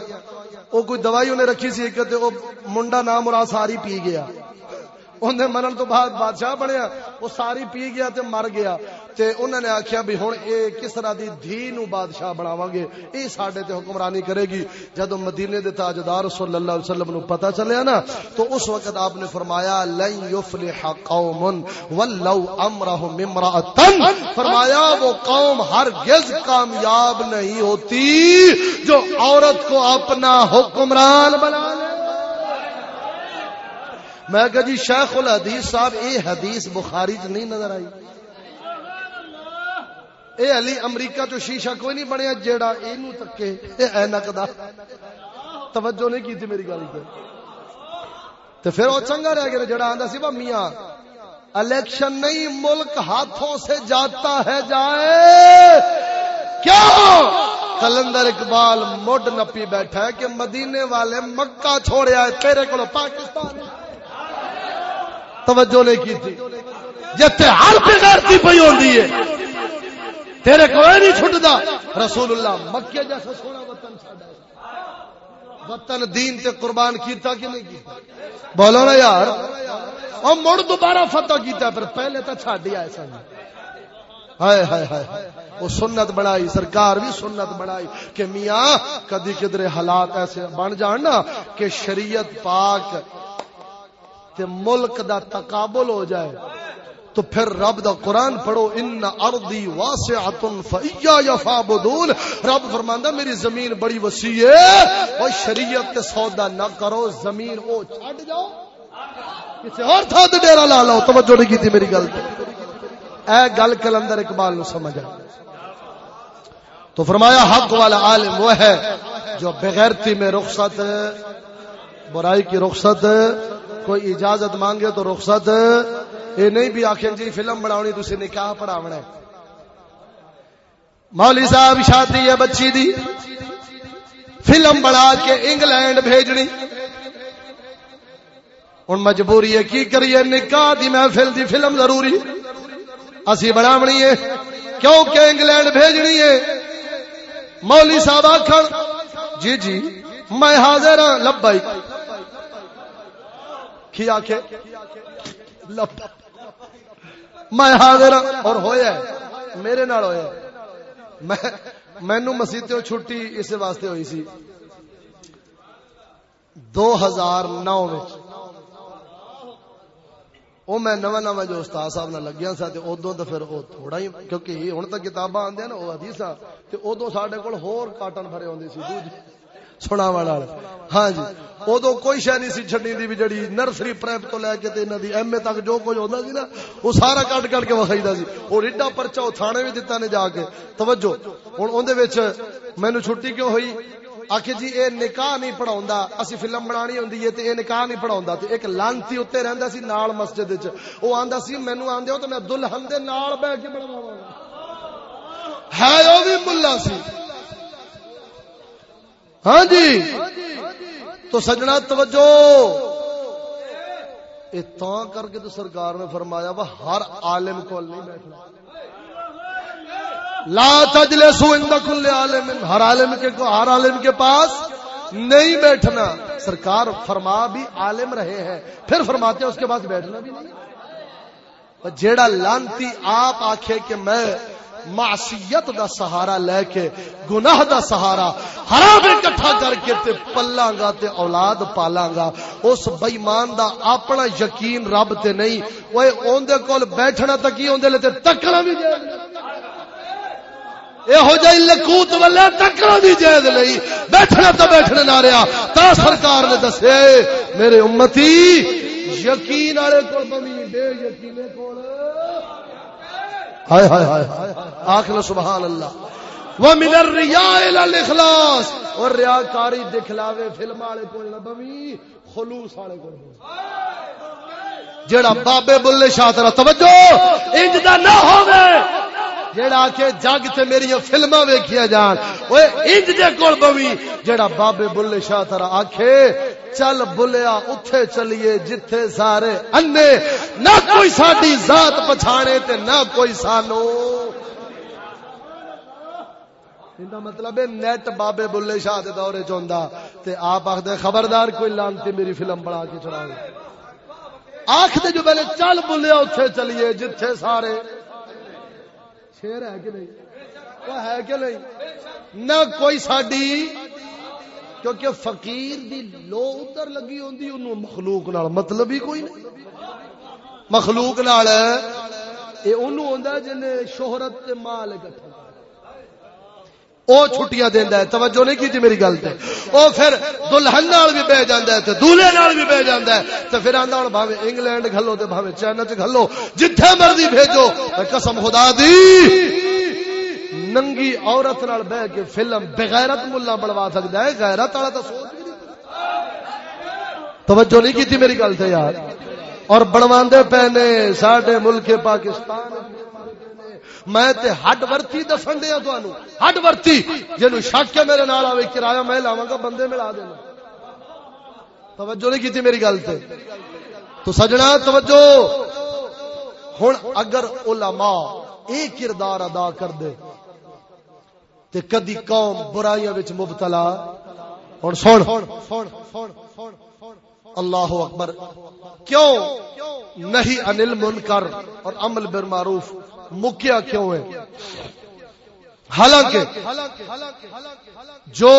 او کوئی دوائی انہیں رکھی سی ایک تے او منڈا نام مراد ساری پی گیا۔ انہیں مرن تو بعد بادشاہ بنیا، وہ ساری پی گیا تے مر گیا۔ تے انہوں نے آخیا بھی ہوں اے کس طرح دی دھی نو بادشاہ بناواں گے، اے ساڈے تے حکمرانی کرے گی۔ جدو مدینے دے تاجدار صلی اللہ علیہ وسلم نو پتہ چلیا نا، تو اس وقت آپ نے فرمایا، لن یفلح قوم ولو امرهم امراه فرمایا، وہ قوم ہرگز کامیاب نہیں ہوتی جو عورت کو اپنا حکمران بنا لے۔ میں کہ جی شیخ الحدیث صاحب اے حدیث بخاری چ نہیں نظر آئی۔ اے علی، امریکہ چ شیشہ کوئی نہیں بنیا، جیڑا اینو تکے، اے اینک دا۔ توجہ نہیں کی تھی میری گل تے تے پھر او چنگا رہ گیا جڑا آندا سی وا میاں، الیکشن نہیں، ملک ہاتھوں سے جاتا ہے، جائے۔ کیوں کلندر اقبال مڈ نپی بیٹھا ہے کہ مدینے والے مکہ چھوڑیا ہے تیرے کو پاکستان۔ توجہ نہیں کی تھی۔ جتے ہر بغیرتی پئی ہوندی ہے۔ تیرے کو نہیں چھٹدا رسول اللہ مکے جیسا سونا وطن چھڈا۔ وطن دین تے قربان کیتا کہ نہیں کیتا؟ بولو نا یار۔ او مڑ دوبارہ فتح کیتا پر پہلے تو چھڈ آئے سن۔ ہائے ہائے ہائے وہ سنت بنائی، سرکار بھی سنت بنائی کہ میاں، کدی کدھر حالات ایسے بن جان نا کہ شریعت پاک تے ملک دا تقابل ہو جائے، تو پھر رب دا قرآن پڑھو، ان ارضی واسعۃ فیا یفعبدون رب فرماندا، میری زمین بڑی وسیع ہے او شریعت تے سودا نہ کرو، زمین او چھڈ جاؤ۔ کسی اور تھا تے ڈیرا لا لو، توجہ نہیں کیتی میری گل تے۔ اے گل کلندر اقبال نو سمجھ آ تو فرمایا، حق والا عالم وہ ہے جو بغیرتی میں رخصت، برائی کی رخصت کوئی اجازت مانگے تو رخصت یہ نہیں بھی آخر جی فلم بناونی تھی نکاح پڑھاونا ہے۔ مولی صاحب شادی ہے بچی دی۔ فلم بنا کے انگلینڈ بھیجنی۔ ہوں مجبوری ہے کی کریے؟ نکاح دی محفل دی فلم ضروری۔ اسی بناونی ہے۔ کیونکہ انگلینڈ بھیجنی ہے۔ مولی صاحب آخر جی جی میں حاضر ہاں لبائی کی آخ میں حاضر ہاں اور ہویا ہے میرے نال ہویا میں مینو مسیح چھٹی اس واسطے ہوئی سی۔ دو ہزار نو وہ میں نو نو جو استاد صاحب نہ لگیا سا تے ادو تو پھر وہ تھوڑا ہی کیونکہ ہوں تک کتاباں آدی نا وہ حدیث تے ادو سڈے کول ہور کاٹن بھرے آدھے سی۔ دوج سنا والا ہاں جی۔ ادو کوئی شہ نہیں سی چڈی دی بھی جڑی نرسری پریپ تو لے کے انہوں دی ایم اے تک جو کچھ ہوتا سی نا، وہ سارا کٹ کٹ کے وکھائی سی۔ وہ ایڈا پرچا وہ تھانے بھی دتا نے جا کے۔ توجہ۔ ہوں اندر مینو چھٹی کیوں ہوئی؟ آخ جی اے نکاح نہیں پڑھا اسی فلم بنانی ہوں تے اے نکاح نہیں پڑھا ایک لانتی اتنے رہندا سی نال مسجد وہ آندا سی مینو آدھے ہو تو میں دلہن دے نال بہ کے بڑھوا ہے وہ بھی ملا سی۔ ہاں جی۔ تو سجنا توجہ۔ یہ کر کے تو سرکار نے فرمایا وہ ہر عالم کو نہیں بیٹھنا۔ لا تجلسوا عند كل عالم، ہر عالم کے کو ہر عالم کے پاس نہیں بیٹھنا۔ سرکار فرما بھی عالم رہے ہیں، پھر فرماتے ہیں اس کے پاس بیٹھنا بھی نہیں۔ جیڑا لانتی آپ آکھے کہ میں معصیت دا سہارا لے کے، گناہ دا سہارا، حرام اکٹھا کر کے تے پلاں گا تے اولاد پالاں گا۔ اس بے ایمان دا اپنا یقین رب تے نہیں۔ اوے اون دے کول بیٹھنا تکی اون دے لے تے تکنا بھی جائے یہو جی لکوت والے ٹکرا دی جائز نہیں بیٹھنا تو بیٹھنے نہ رہا تا سرکار نے دسے، میرے امتی، یقین والے کو بمی، بے یقینے کو ہائے ہائے ہائے آخر سبحان اللہ۔ وہ من الرياء الى الاخلاص اور ریاکاری دکھلاوے فلم والے کو نہ بمی، خلوص والے کو جڑا بابے بلے شاہ ترا توجہ، انج دا نہ ہوے جیڑا کہ جگ تے میری فلما ویکھیا جان اوے انج دے کول بوی جیڑا بابے بلے شاہ ترا آکھے چل بلیا، اتھے چلیے جتھے سارے انے۔ نہ کوئی ساڈی ذات پچھانے تے نہ کوئی سانو۔ اندا مطلب ہے نیٹ بابے بلے شاہ دے دورے چوندا تے آپ آکھ دے خبردار، کوئی لانتی میری فلم بنا کے چڑھاوے آخ دے جو پہلے چل بلیا، اتھے چلیے جتھے سارے۔ شیر ہے کہ نہیں؟ وہ ہے کہ نہیں؟ نہ کوئی ساڈی کیونکہ فقیر دی لو ادھر لگی ہوندی، انہوں مخلوق نال مطلب ہی کوئی نہیں۔ مخلوق نال اے انہوں ہوندا جن شہرت تے مال اکٹھا۔ او چھٹیاں دیندا ہے۔ توجہ نہیں کیتی جی میری گل تے۔ او پھر دلہن نال بھی بہ جاندا ہے تے دولہے نال بھی بہ جاندا ہے۔ تے پھر آندا ہن بھاوے انگلینڈ گھلو تے بھاوے چائنا چ گھلو۔ جتھے مرضی بھیجو۔ قسم خدا دی۔ ننگی عورت نال بہ کے فلم بغیرت ملا بنوا سکدا ہے، غیرت والا تے سوچ بھی نہیں توجہ نہیں کیتی میری گل تے یار۔ اور بنواندے پے نے ساڈے ملک پاکستان میں تے ہڈ ورتی دسن دیا تمہوں ہڈ ورتی۔ جن شک ہے میرے نال آئے کرایہ میں لاوا گا، بندے ملا دینا توجہ نہیں کی میری گل تے۔ تو سجنا، توجہ۔ ہوں اگر علماء اے کردار ادا کر دے تے کدی قوم برائیاں وچ مبتلا۔ ہوں سن۔ اللہ اکبر۔ کیوں؟ نہیں انل منکر اور عمل بر معروف مکیا کیوں ہے؟ حالانکہ جو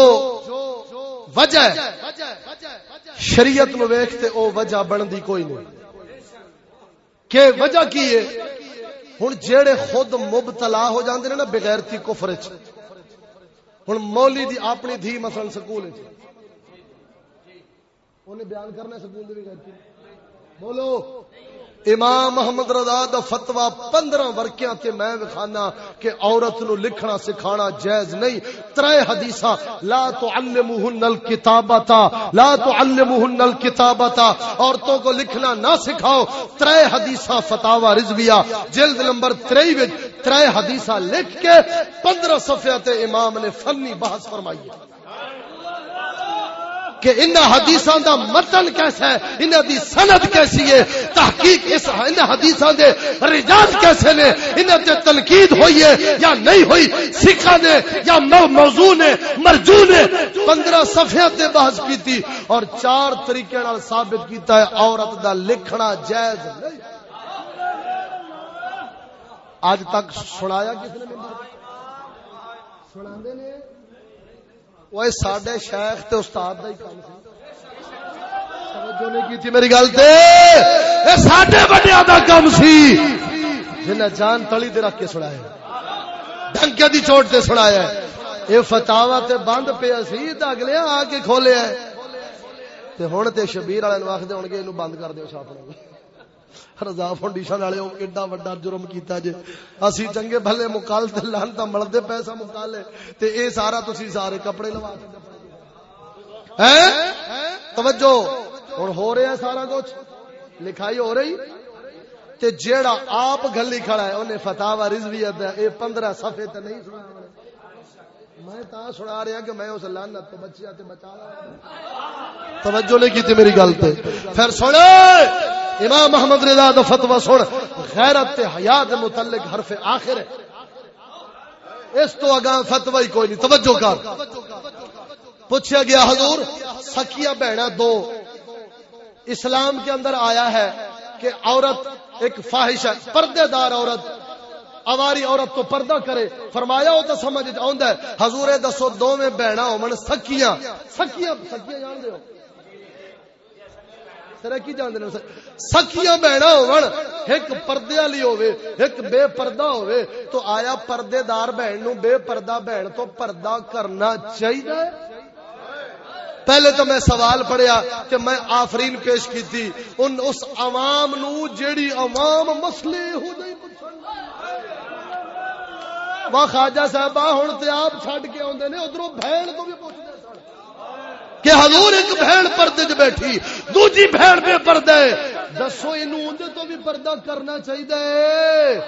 وجہ ہے، شریعت نو ویکھتے او وجہ بندی کوئی نہیں۔ کہ وجہ کی ہے؟ ہن جیڑے خود مبتلا ہو جاندے نا، بغیرتی کفر وچ۔ ہن مولی دی اپنی دھی مثلا سکول وچ۔ بیان کرنا سکول دی بولو، امام محمد رضا دا فتوا پندرہ ورکیاں تے میں وکھانا کہ عورت نو لکھنا سکھانا جائز نہیں۔ ترے حدیثاں، لا تعلموہن الکتابتا، لا تعلموہن الکتابتا۔ عورتوں کو لکھنا نہ سکھاؤ۔ ترے حدیثاں فتاوا رضویہ، جلد نمبر 23 وچ ترے حدیثاں لکھ کے پندرہ صفحے امام نے فنی بحث فرمائی ہے۔ کہ ان حدیثاں دا متن کیسا ہے، ان دی سند کیسی ہے، تحقیق اس ان حدیثاں دے رجال کیسے نے، ان تے تنقید ہوئی ہے یا نہیں ہوئی سکھا نے یا موضوع نے مرجو نے 15 صفحے تے بحث کیتی اور چار طریقے نال ثابت کیتا ہے، عورت دا لکھنا جائز نہیں۔ آج تک سنایا کس نے سنا وہ سڈے شیخ تے استاد ہی کام توجہ نہیں کی تھی میری گل تے؟ کام سی۔ جنہیں جان تلی دے رکھ کے سنایا ڈنکے دی چوٹ تے سنایا یہ فتاوا تے بند پیا سی اگلے آ کے کھولیا تے ہوں تے شبیر والے آخر ہو گے بند کر دو چھاپنے رضا فاؤنڈیشن والے ایڈا وڈا جرم کیتا جے۔ اسی چنگے بھلے مکال تے لانتا ملدے پیسہ مکالے، تے اے سارا تسی سارے کپڑے لوا ہیں؟ توجہ۔ ہن ہو رہا ہے سارا کچھ؟ لکھائی ہو رہی؟ تے جیڑا آپ گلی کھڑا ہے، انہیں فتاوا رضویت ہے، اے 15 صفحے تے نہیں سنا میں تا سنا رہا کہ میں اس لعنت تو بچیا تے بچا رہا۔ توجہ نہیں کی میری گل تے۔ پھر سن امام محمد رضا دا فتوا سن، غیرت تے حیا دے متعلق حرف آخر ہے۔ اس تو اگاں فتوا ہی کوئی نہیں، توجہ کر۔ پوچھا گیا حضور سکیا بہنا دو۔ اسلام کے اندر آیا ہے کہ عورت ایک فاحش ہے پردے دار عورت۔ اواری عورت تو پردہ کرے۔ فرمایا ہو تو سمجھ آندا ہے حضور دسو دو میں بہنا ہون سکیاں سکیاں سکیاں جان دے ہو۔ کی جاندے نے سکیاں بہنا ہون، ایک پردے والی ہوے ایک بے پردہ ہوے تو آیا پردے دار بہن نو بے پردہ بہن تو پردہ کرنا چاہیے پہلے تو میں سوال پڑھیا کہ میں آفرین پیش کی تھی ان اس عوام نو جیڑی عوام مسئلے ہو نہیں واہ خواجہ صاحب ہوں تے آپ چھڈ کے آدھے نے ادھر بہن کو بھی پوچھتے کہ حضور ایک بہن پردے چ بیٹھی، دوجی بہن بے پردہ ہے۔ دسو یہ تو بھی پردہ کرنا چاہیے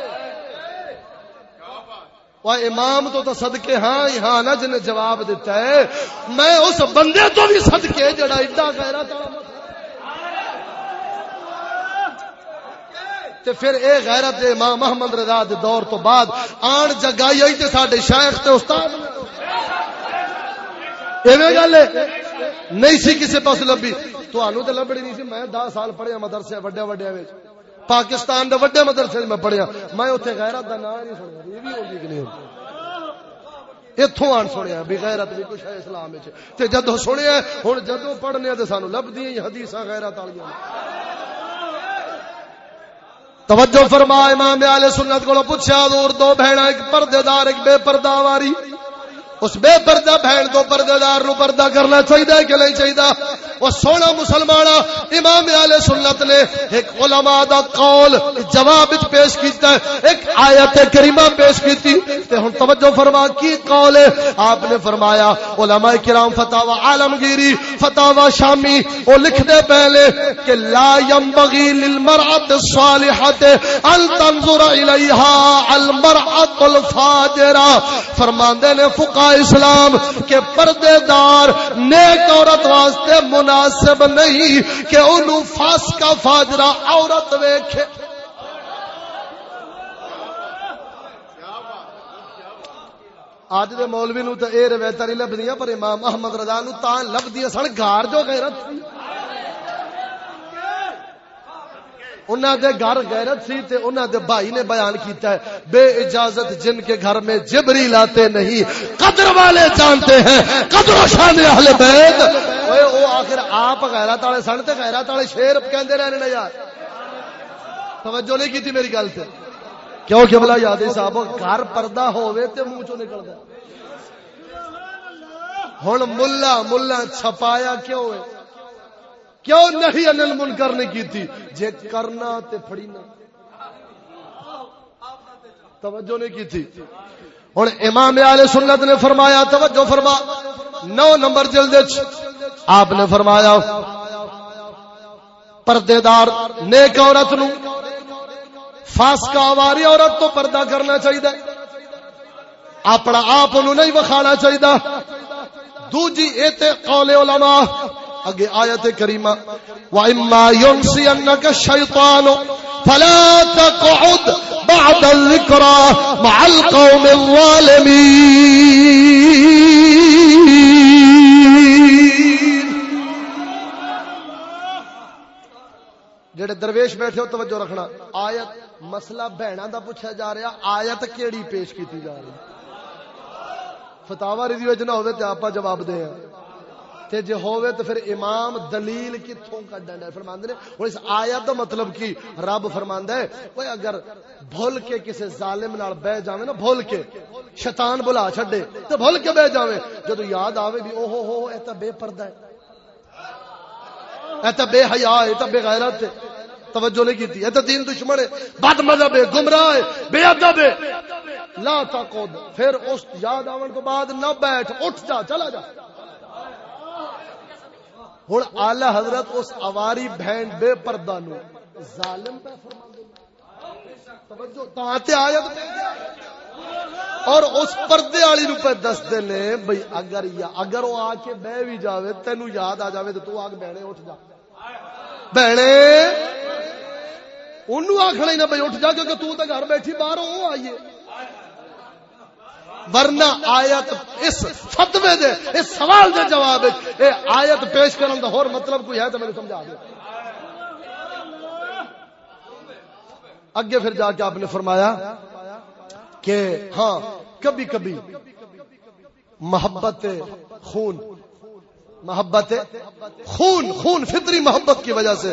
امام تو تو صدقے ہاں ہاں نا جن جواب دیتا ہے۔ میں اس بندے تو بھی صدقے، جڑا ایڈا گہرا تے پھر اے غیرت امام محمد رضا دے دور تو بعد آن جگائی ہوئی تے ساڈے شیخ تے استاد ایویں گل نہیں سی کسی پاس لبھی۔ تانوں تے لبڑی نہیں سی۔ میں 10 سال پڑھیا مدرسے وڈے وڈے وچ۔ پاکستان دے وڈے مدرسے میں پڑھیا۔ میں اوتھے غیرت دا نام نہیں سنیا یہ بھی ہوندی کہ نہیں ہوندی اتوں آن سنیا، بھی غیرت بھی کچھ ہے اسلام تے جدو سنیا، ہن جدو پڑھنے تے سانو لبدیاں حدیثاں غیرت والیاں۔ توجہ فرما، امام علیہ سنت کو پوچھا دور دو بہنا ایک پردے دار ایک بے پردہ واری۔ اس بے پردہ بہن کو پردے دار نو پردہ کرنا چاہیے کہ نہیں چاہیے؟ وہ سونا مسلمان امام علیہ سنت نے ایک علماء دا قول جواب پیش کیتا ہے، ایک آیت کریمہ پیش کیتی تے ہن توجہ فرما، کی قول ہے؟ آپ نے فرمایا، علماء کرام فتاوا عالمگیری فتاوا شامی، وہ لکھ دے پہلے کہ لا ينبغي للمرأة الصالحة ان تنظر اليها المرأة الفاجرة۔ فرماندے نے فقہ اسلام کے پردے دار نیک عورت واسطے مناسب نہیں کہ انہوں فاسکا فاجرہ عورت ویکھے۔ اج دے مولوی نو تے اے روایتاں نہیں لبدیاں پر امام احمد رضا نو تاں لبدیاں سن گھر جو غیرت۔ انہوں دے گھر غیرت سی تے انہوں دے بھائی نے بیان کیتا ہے۔ بے اجازت جن کے گھر میں جبری لاتے نہیں، قدر والے جانتے ہیں، قدر و شان اہل بیت۔ اوے او آخر آپ غیرت والے سن تے غیرت والے شیر کہندے رہنے نا یار۔ توجہ نہیں کیتی میری گل تے۔ کیوں کہ بلا یاد صاحب، گھر پردہ ہوے تے منہ چوں نکلدا ہن ملا ملا چھپایا کیوں ہے کیوں نہیں انل منکر نے کی تھی جے کرنا تے پھڑینا۔ توجہ نہیں کی تھی ہوں امام علیہ سنت نے فرمایا، توجہ فرما۔ نو نمبر جلد آپ نے فرمایا پردے دار نیک عورت نو فاسکا واری عورت تو پردہ کرنا چاہیے اپنا آپ نہیں وکھانا چاہیے دوجی ایتے قول علماء اگے آیت کریمہ، وَإِمَّا يُنْسِيَنَّكَ الشَّيْطَانُ فَلَا تَقْعُدْ بعد الذكرى مع القوم الظالمين۔ جڑے درویش بیٹھے ہو، توجہ رکھنا۔ آیت مسئلہ بہنا دا پوچھا جا رہا آیت کیڑی پیش کیتی جا رہی فتاوا رضی وجہ ہوئے تے آپا جواب دے ہیں۔ تے جے ہووے تے پھر امام دلیل کتھوں کڈن ہے فرماندے نے۔ ہن اس آیت دا مطلب کی؟ رب فرماندا ہے اوے اگر بھول کے کسے ظالم نال بیٹھ جاوے نا، بھول کے، شیطان بلا چھڈے، تے بھول کے بیٹھ جاوے۔ جدوں یاد آوے بھی او ہو ہو اے تے بے پردہ ہے۔ اے تے بے حیا ہے، اے تے بے غیرت ہے۔ توجہ نہیں کیتی۔ اے تے دین دشمن ہے۔ بد مذہب ہے، گمراہ ہے، بے ادب ہے۔ لا تقود پھر اس یاد آون تو بعد نہ بیٹھ، اٹھ جا، چلا جا۔ ہوں آلہ حضرت اس اواری بہن بے پردہ نو۔ ظالم پہ اور اس پردے والی نو پہ دستے نے بھائی اگر یا اگر وہ آ کے بہ بھی جاوے، تینو یاد آ جاوے تو تو آگ بہنے اٹھ جا۔ بہنے؟ انہوں آخنا ہی نہ بھائی اٹھ جا، کیونکہ تو تو گھر بیٹھی، باہر وہ آئیے۔ ورنہ آیت اس فتوے دے، اس سوال دے جواب اے آیت پیش کرن دا اور مطلب کوئی ہے تو میں سمجھا دے۔ اگے پھر جا کے آپ نے فرمایا کہ ہاں کبھی کبھی محبت خون محبت خون خون فطری محبت کی وجہ سے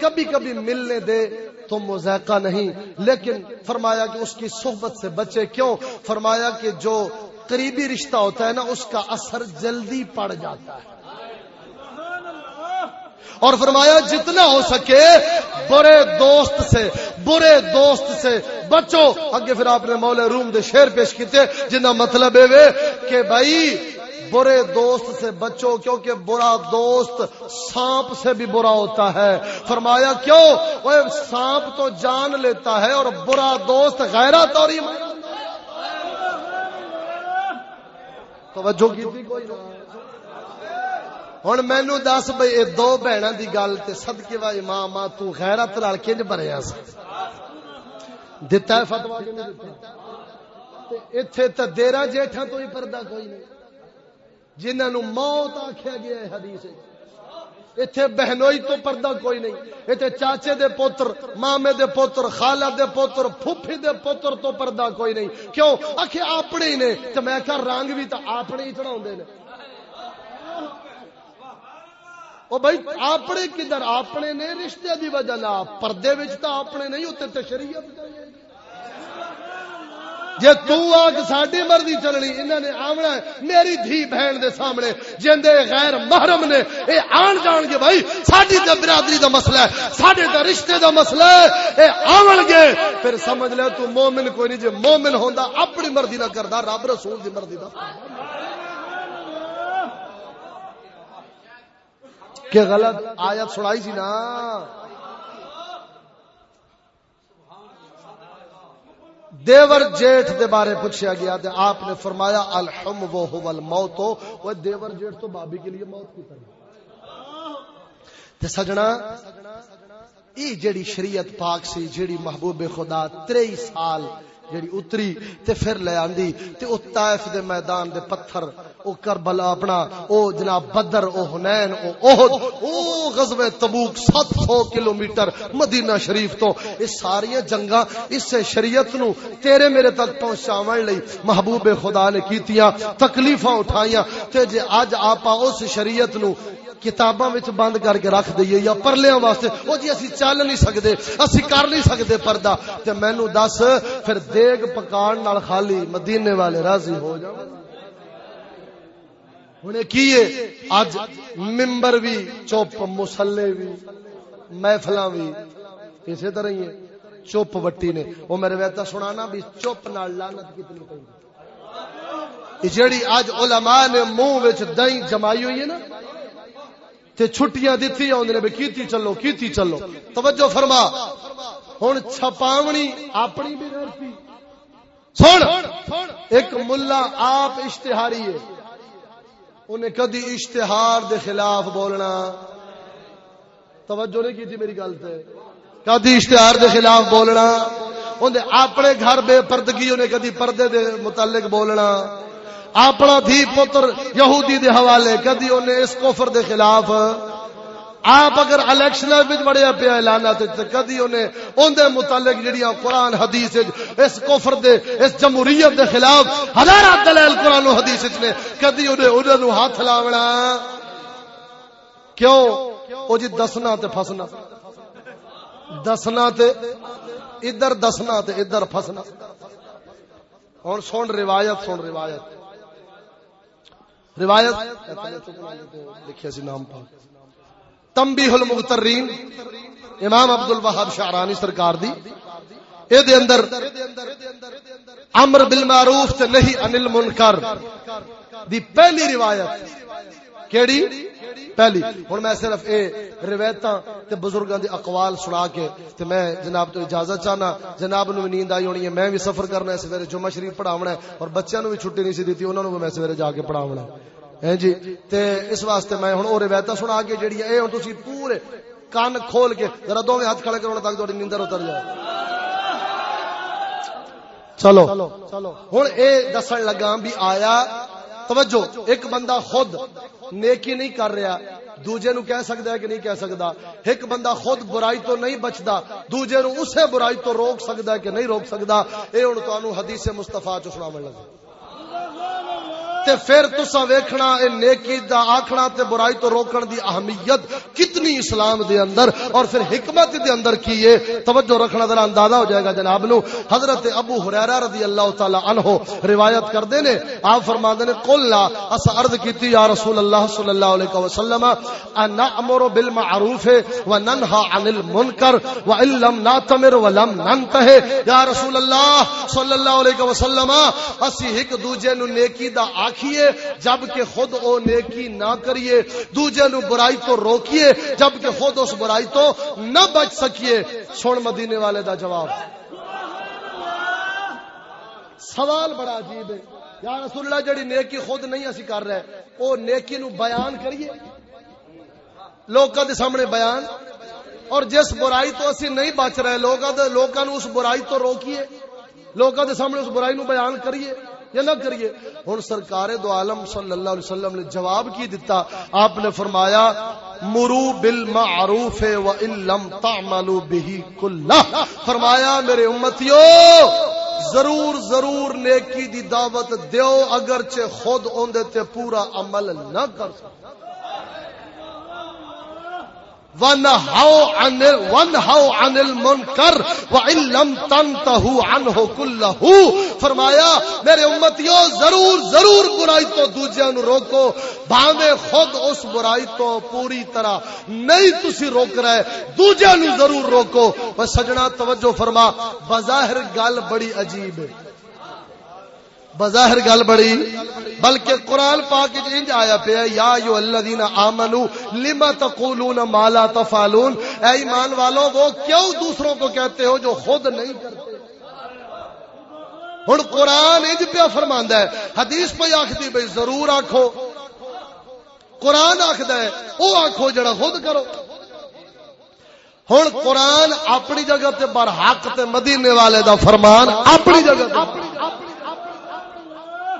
کبھی کبھی ملنے دے تو مذائقہ نہیں۔ لیکن فرمایا کہ اس کی صحبت سے بچے کیوں؟ فرمایا کہ جو قریبی رشتہ ہوتا ہے نا، اس کا اثر جلدی پڑ جاتا ہے۔ اور فرمایا جتنا ہو سکے برے دوست سے، برے دوست سے بچو۔ اگے پھر آپ نے مولا روم دے شیر پیش کیتے جنہ مطلب ہے کہ بھائی برے دوست سے بچو، کیونکہ برا دوست سانپ سے بھی برا ہوتا ہے۔ فرمایا، کیوں؟ وہ سانپ تو جان لیتا ہے اور برا دوست غیرت اور توجہ کی کوئی؟ ہوں مینو دس بھائی یہ دو بہنوں کی گل تو سدکے وائی ماں ماں تیرت لال کنج بنیا دتا ہے فتوا اتنے تو دیرا جیٹھا تو ہی پردہ کوئی نہیں۔ جنہوں موت آخیا گیا ہے حدیث اتنے بہنوئی تو پردہ کوئی نہیں۔ اتنے چاچے دے پوتر، مامے دے پوتر، خالہ دے پوتر، پھوپھی دے پوتر تو پردہ کوئی نہیں۔ کیوں؟ آخے اپنے ہی نے۔ تو میں کہا رنگ بھی تو اپنے ہی چڑھا نے۔ او بھائی، اپنے کدھر؟ اپنے نے رشتے دی وجہ نہ پردے تو اپنے نہیں ہوتے تو شریعت جے تو آگ ساڈی مرضی چلنی انہوں نے آمنا ہے، میری دھی بہن دے سامنے جندے غیر محرم نے اے آن جان گے بھائی، ساڈی تے برادری دا مسئلہ ہے، ساڈے تے رشتے دا مسئلہ ہے، اے آون گے۔ پھر سمجھ لے تو مومن کوئی نہیں، جے مومن ہوندا، اپنی مرضی نہ کردا، رب رسول دی مرضی دا کہ غلط آیت سنائی سی نا۔ دیور جیٹھ دے بارے پوچھا گیا تے آپ نے فرمایا، الحم وہ هو الموت. وہ دیور جیٹھ تو بابی کے لیے موت کی طرح۔ تے سجنا، ای جڑی شریعت پاک سی جڑی محبوب خدا 23 سال جڑی اتری تے پھر لے آندی تے او طائف دے میدان دے پتھر، او کربلا اپنا، او جناب بدر، او حنین، او احد، او غزوہ تبوک 700 کلومیٹر مدینہ شریف تو۔ اس ساری جنگاں اس سے شریعت نو تیرے میرے تک پہنچاون لئی محبوب خدا نے کیتیاں، تکلیفاں اٹھائیاں۔ تے جے اج آپا اس شریعت نو کتاباں وچ بند کر کے رکھ دئیے یا پرلیاں واسطے، او جی اسی چل نہیں سکدے، اسی کر نہیں سکدے پردہ۔ تے مینوں دس، پھر دیگ پکان نال خالی مدینے والے راضی ہو جاؤ۔ ہوں کی اج ممبر بھی چپ مسلے بھی محفل بھی، اسی طرح ہی ہے۔ چپ وٹی نے۔ وہ میرے ویتا سنانا بھی چپ نال لانت کتنی پی جیڑی اج علماء نے منہ وچ دہی جمائی ہوئی ہے نا تے چھٹیاں دتی آدھے نے کیتی چلو کیتی چلو۔ توجہ فرما۔ ہوں چھپاونی اپنی بھی غیرتی سن، ایک ملا آپ اشتہاری ہے۔ انہیں کدی اشتہار دے خلاف بولنا۔ توجہ نہیں کی تھی میری گل سے کدی اشتہار دے خلاف بولنا۔ انہیں اپنے گھر بے پردگی انہیں کدی پردے دے متعلق بولنا۔ اپنا دھی پتر یہودی دے حوالے کدی انہیں اس کفر دے خلاف۔ آپ اگر الیکشن بڑے پیا اعلانا کدی انہیں اندر متعلق جڑیاں قرآن، حدیث اس کفر دے، اس جمہوریت دے خلاف ہزار دلیل قرآن و حدیث نے کدی انہیں انہوں ہاتھ لاونا۔ کیوں؟ او جی دسنا تے پھسنا۔ دسنا تے ادھر دسنا تے ادھر پھسنا۔ ہوں سن روایت سن روایت۔ روایت لکھیا سی نام پاک تنبیہ المغترین، امام عبد الوہاب شعرانی سرکار دی۔ اے دے اندر امر بالمعروف تے نہیں انل منکر دی پہلی روایت کیڑی؟ پہلی، ہن میں صرف اے روایتاں تے بزرگاں دے اقوال سنا کے تے میں جناب تو اجازت چاہنا، جناب نو نیند آئی ہونی ہے، میں بھی سفر کرنا ہے، سویرے جمعہ شریف پڑھاونا ہے اور بچیاں نو بھی چھٹی نہیں سی دتی انہاں نو بھی میں سویرے جا کے پڑھاونا ہے۔ جی؟ تے اس واسطے میں ہوں اور روایت سنا کے جڑی اے ہوں تسی پورے کان کھول کے ذرا دو ہاتھ کھڑے کرنے تک تھوڑی نیندر اتر جائے۔ چلو ہوں اے دسن لگا بھی آیا، توجہ، ایک بندہ خود نیکی نہیں کر رہا۔ دوجے نو کہہ سکتا ہے کہ نہیں کہہ سکتا ایک بندہ خود برائی تو نہیں بچتا دوجے نو اسے برائی تو روک سکتا ہے کہ نہیں روک سکتا اے ہوں تو حدیث مستفا چ سنا لگا۔ تے پھر تسا ویکھنا اے نیکی دا آکھنا تے برائی تو روکن دی اہمیت کتنی اسلام دے اندر اور پھر حکمت دے اندر کی ہے؟ توجہ رکھنا ذرا اندازہ ہو جائے گا جناب نو۔ حضرت ابو ہریرہ رضی اللہ تعالی عنہ روایت کردے نے، آپ فرماندے نے، قل لا اس عرض کیتی، یا رسول اللہ صلی اللہ علیہ وسلم ان نامر بالمعروف وننهى عن المنکر وان لم ناتمر ولم ننتهي یا رسول اللہ صلی اللہ علیہ وسلم، اسی ایک دوجے نو نیکی دا آکھ رکھیے جبکہ خود او نیکی نہ کریے، دوجے نو برائی تو روکیے، جبکہ خود اس برائی تو نہ بچ سکیے۔ سن مدینے والے دا جواب۔ سوال بڑا عجیب ہے۔ یا رسول اللہ، جڑی نیکی خود نہیں اسی کر رہے، او نیکی نو بیان کریے۔ لوکاں دے سامنے بیان۔ اور جس برائی تو اسی نہیں بچ رہے، لوکاں دے لوکاں نو اس برائی تو روکیے۔ لوکاں دے سامنے اس برائی نو بیان کریے۔ یا نہ کریے۔ ہن سرکار دو عالم صلی اللہ علیہ وسلم نے جواب کی دیتا آپ نے فرمایا، مرو بالمعروف و ان لم تعملوا به كله فرمایا، میرے امتیو، ضرور ضرور نیکی دی دعوت دیو، اگرچہ خود اوندے تے پورا عمل نہ کر سکتے فرمایا، میرے امتیو ضرور ضرور برائی تو دوجے نو روکو۔ بھاوے خود اس برائی تو پوری طرح نہیں تسی روک رہے۔ دوجے نو ضرور روکو۔ سجنا توجہ فرما، بظاہر گل بڑی عجیب ہے۔ بظاہر گل بڑی، بلکہ قرآن پاک انج آیا پیا یا یو الذین آمنو لما تقولون ما لا تفعلون؟ اے ایمان والو، وہ کیوں دوسروں کو کہتے ہو جو خود نہیں کرتے؟ ہن قرآن انج پیا فرماندا ہے، حدیث پہ آکھدی بھئی ضرور آکھو۔ قرآن آکھدا ہے، او آکھو جڑا خود کرو۔ ہن قرآن اپنی جگہ تے برحق تے مدینے والے دا فرمان اپنی جگہ تے۔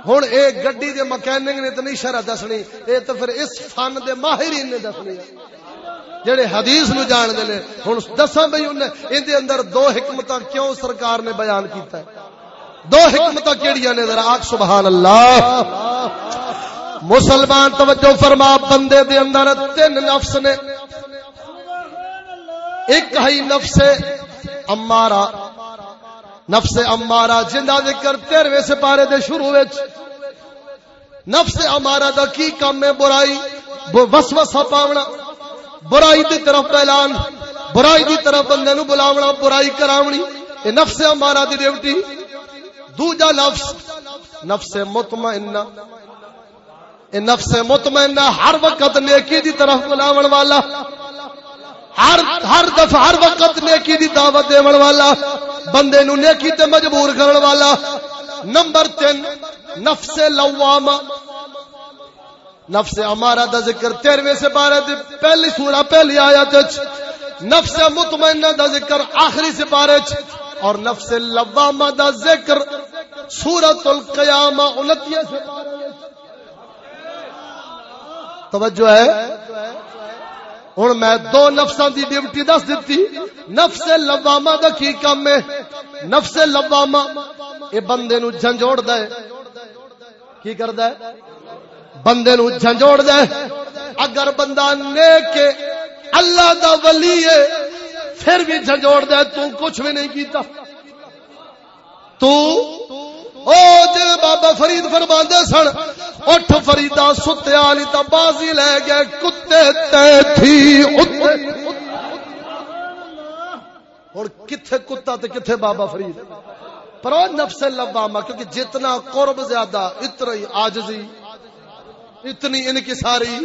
ہوں یہ گڈی دے مکینک نے تو نہیں شرح دسنی یہ تو پھر اس فن دے ماہرین نے دسنی۔ جڑے حدیث نو جان دے نے، ہن دساں بھئی انہیں ان دے اندر دو حکمتاں کیوں سرکار نے بیان کیتا ہے؟ دو حکمتاں کیڑیاں نے ذرا آکھ سبحان اللہ مسلمان توجہ فرما، بندے دے اندر تین نفس نے۔ ایک ہی نفس امارا نفس امارا جنہ ذکر تیرویں سپارے دے شروع وچ۔ نفس ہمارا دا کی کام ہے برائی؟ وسوسہ پاونا۔ برائی دی طرف اعلان۔ برائی دی طرف بندے نو بلاونا، برائی کراونی۔ اے نفس ہمارا دی ڈیوٹی۔ دوجا لفظ نفس مطمئنہ۔ اے نفس مطمئنہ ہر وقت نیکی دی طرف بلاون والا۔ ہر ہر دفعہ ہر وقت نیکی دی دعوت دیون والا، بندے نو نیکی تے مجبور کرن والا۔ نمبر 3 نفس لوامہ۔ نفس ہمارا دا ذکر تیرویں سے بارہ دی پہلی سورہ، پہلی آیت نفس مطمئنہ دا ذکر آخری سے بارہ اور نفس لوامہ دا ذکر سورت القیامہ انتیہ سے بارہ توجہ ہے؟ ہوں میں دو نفساں دی ڈیوٹی دس دیتی نفس لواما دا کی کام ہے؟ نفس لواما، اے بندے نو جھنجوڑ دے کی کردا ہے؟ بندے نو جھنجوڑ دے اگر بندہ نیک اللہ دا ولی ہے، پھر بھی جھنجوڑ دے تو کچھ بھی نہیں کیتا۔ تو او جے بابا فرید فرما سن، اٹھ فریدا ستیا علی تا بازی لے گئے، کتے تے تھی اور کتھے کتا تے کتھے بابا فرید؟ پر او نفس لباما کیونکہ جتنا قرب زیادہ، اتنا ہی آجزی اتنی انکساری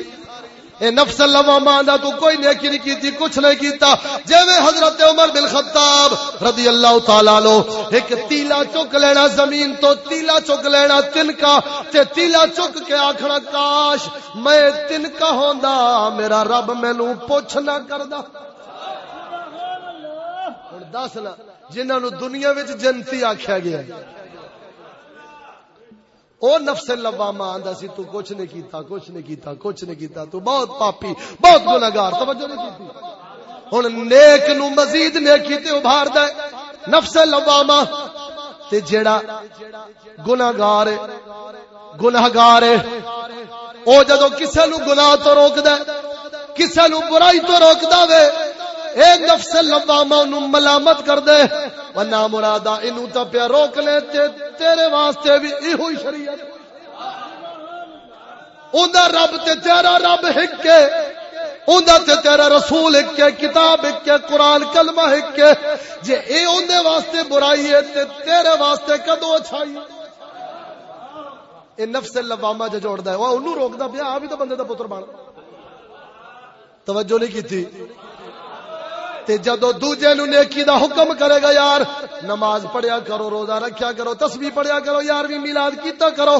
اے نفس لواما دا تو کوئی نیکی نہیں کیتی، کچھ نہیں کیتا۔ جویں حضرت عمر بن خطاب رضی اللہ تعالی لو ایک تیلا چک لینا، زمین تو تیلا چک لینا، تنکا تے تیلا چک کے آکھنا، کاش میں تنکا ہوندا، میرا رب مینوں پوچھ نہ کردا۔ ہن دس نا، جنہاں نو دنیا وچ جنتی آکھیا گیا۔ ہے او نفس لواما آندا سی، تو کچھ نہیں کیتا، کچھ نہیں کیتا، کچھ نہیں کیتا، تو بہت پاپی، بہت گناہگار، توجہ نہیں کیتی۔ ہن نیک نو مزید نیکی تے ابھار دے نفس لواما تے جیڑا گناہگار ہے گناہگار ہے۔ او جدوں کسے نو گناہ تو روک دے کسے نو برائی تو روک دے اے نفس لواما نو ملامت کر دے، ورنہ مرادا اینو تا پیا روک لے، تے تیرے واسطے بھی ایہو ہی شریعت۔ اوندا رب تے تیرا رب ہک کے اوندا تے تیرا رسول ہک کے کتاب ہک کے قرآن کلمہ ہک کے جے اے اوندے واسطے برائی ہے، تے تیرے واسطے کدو اچھائی اے نفس لواما جو جوڑدا ہے او اونوں روکدا پیا آ بھی تو بندے دا پتر بن۔ توجہ نہیں کیتی تے جدو دوجے نو نیکی دا حکم کرے گا یار، نماز پڑھیا کرو، روزہ رکھیا کرو، تسبیح پڑھیا کرو، یار بھی میلاد کیتا کرو۔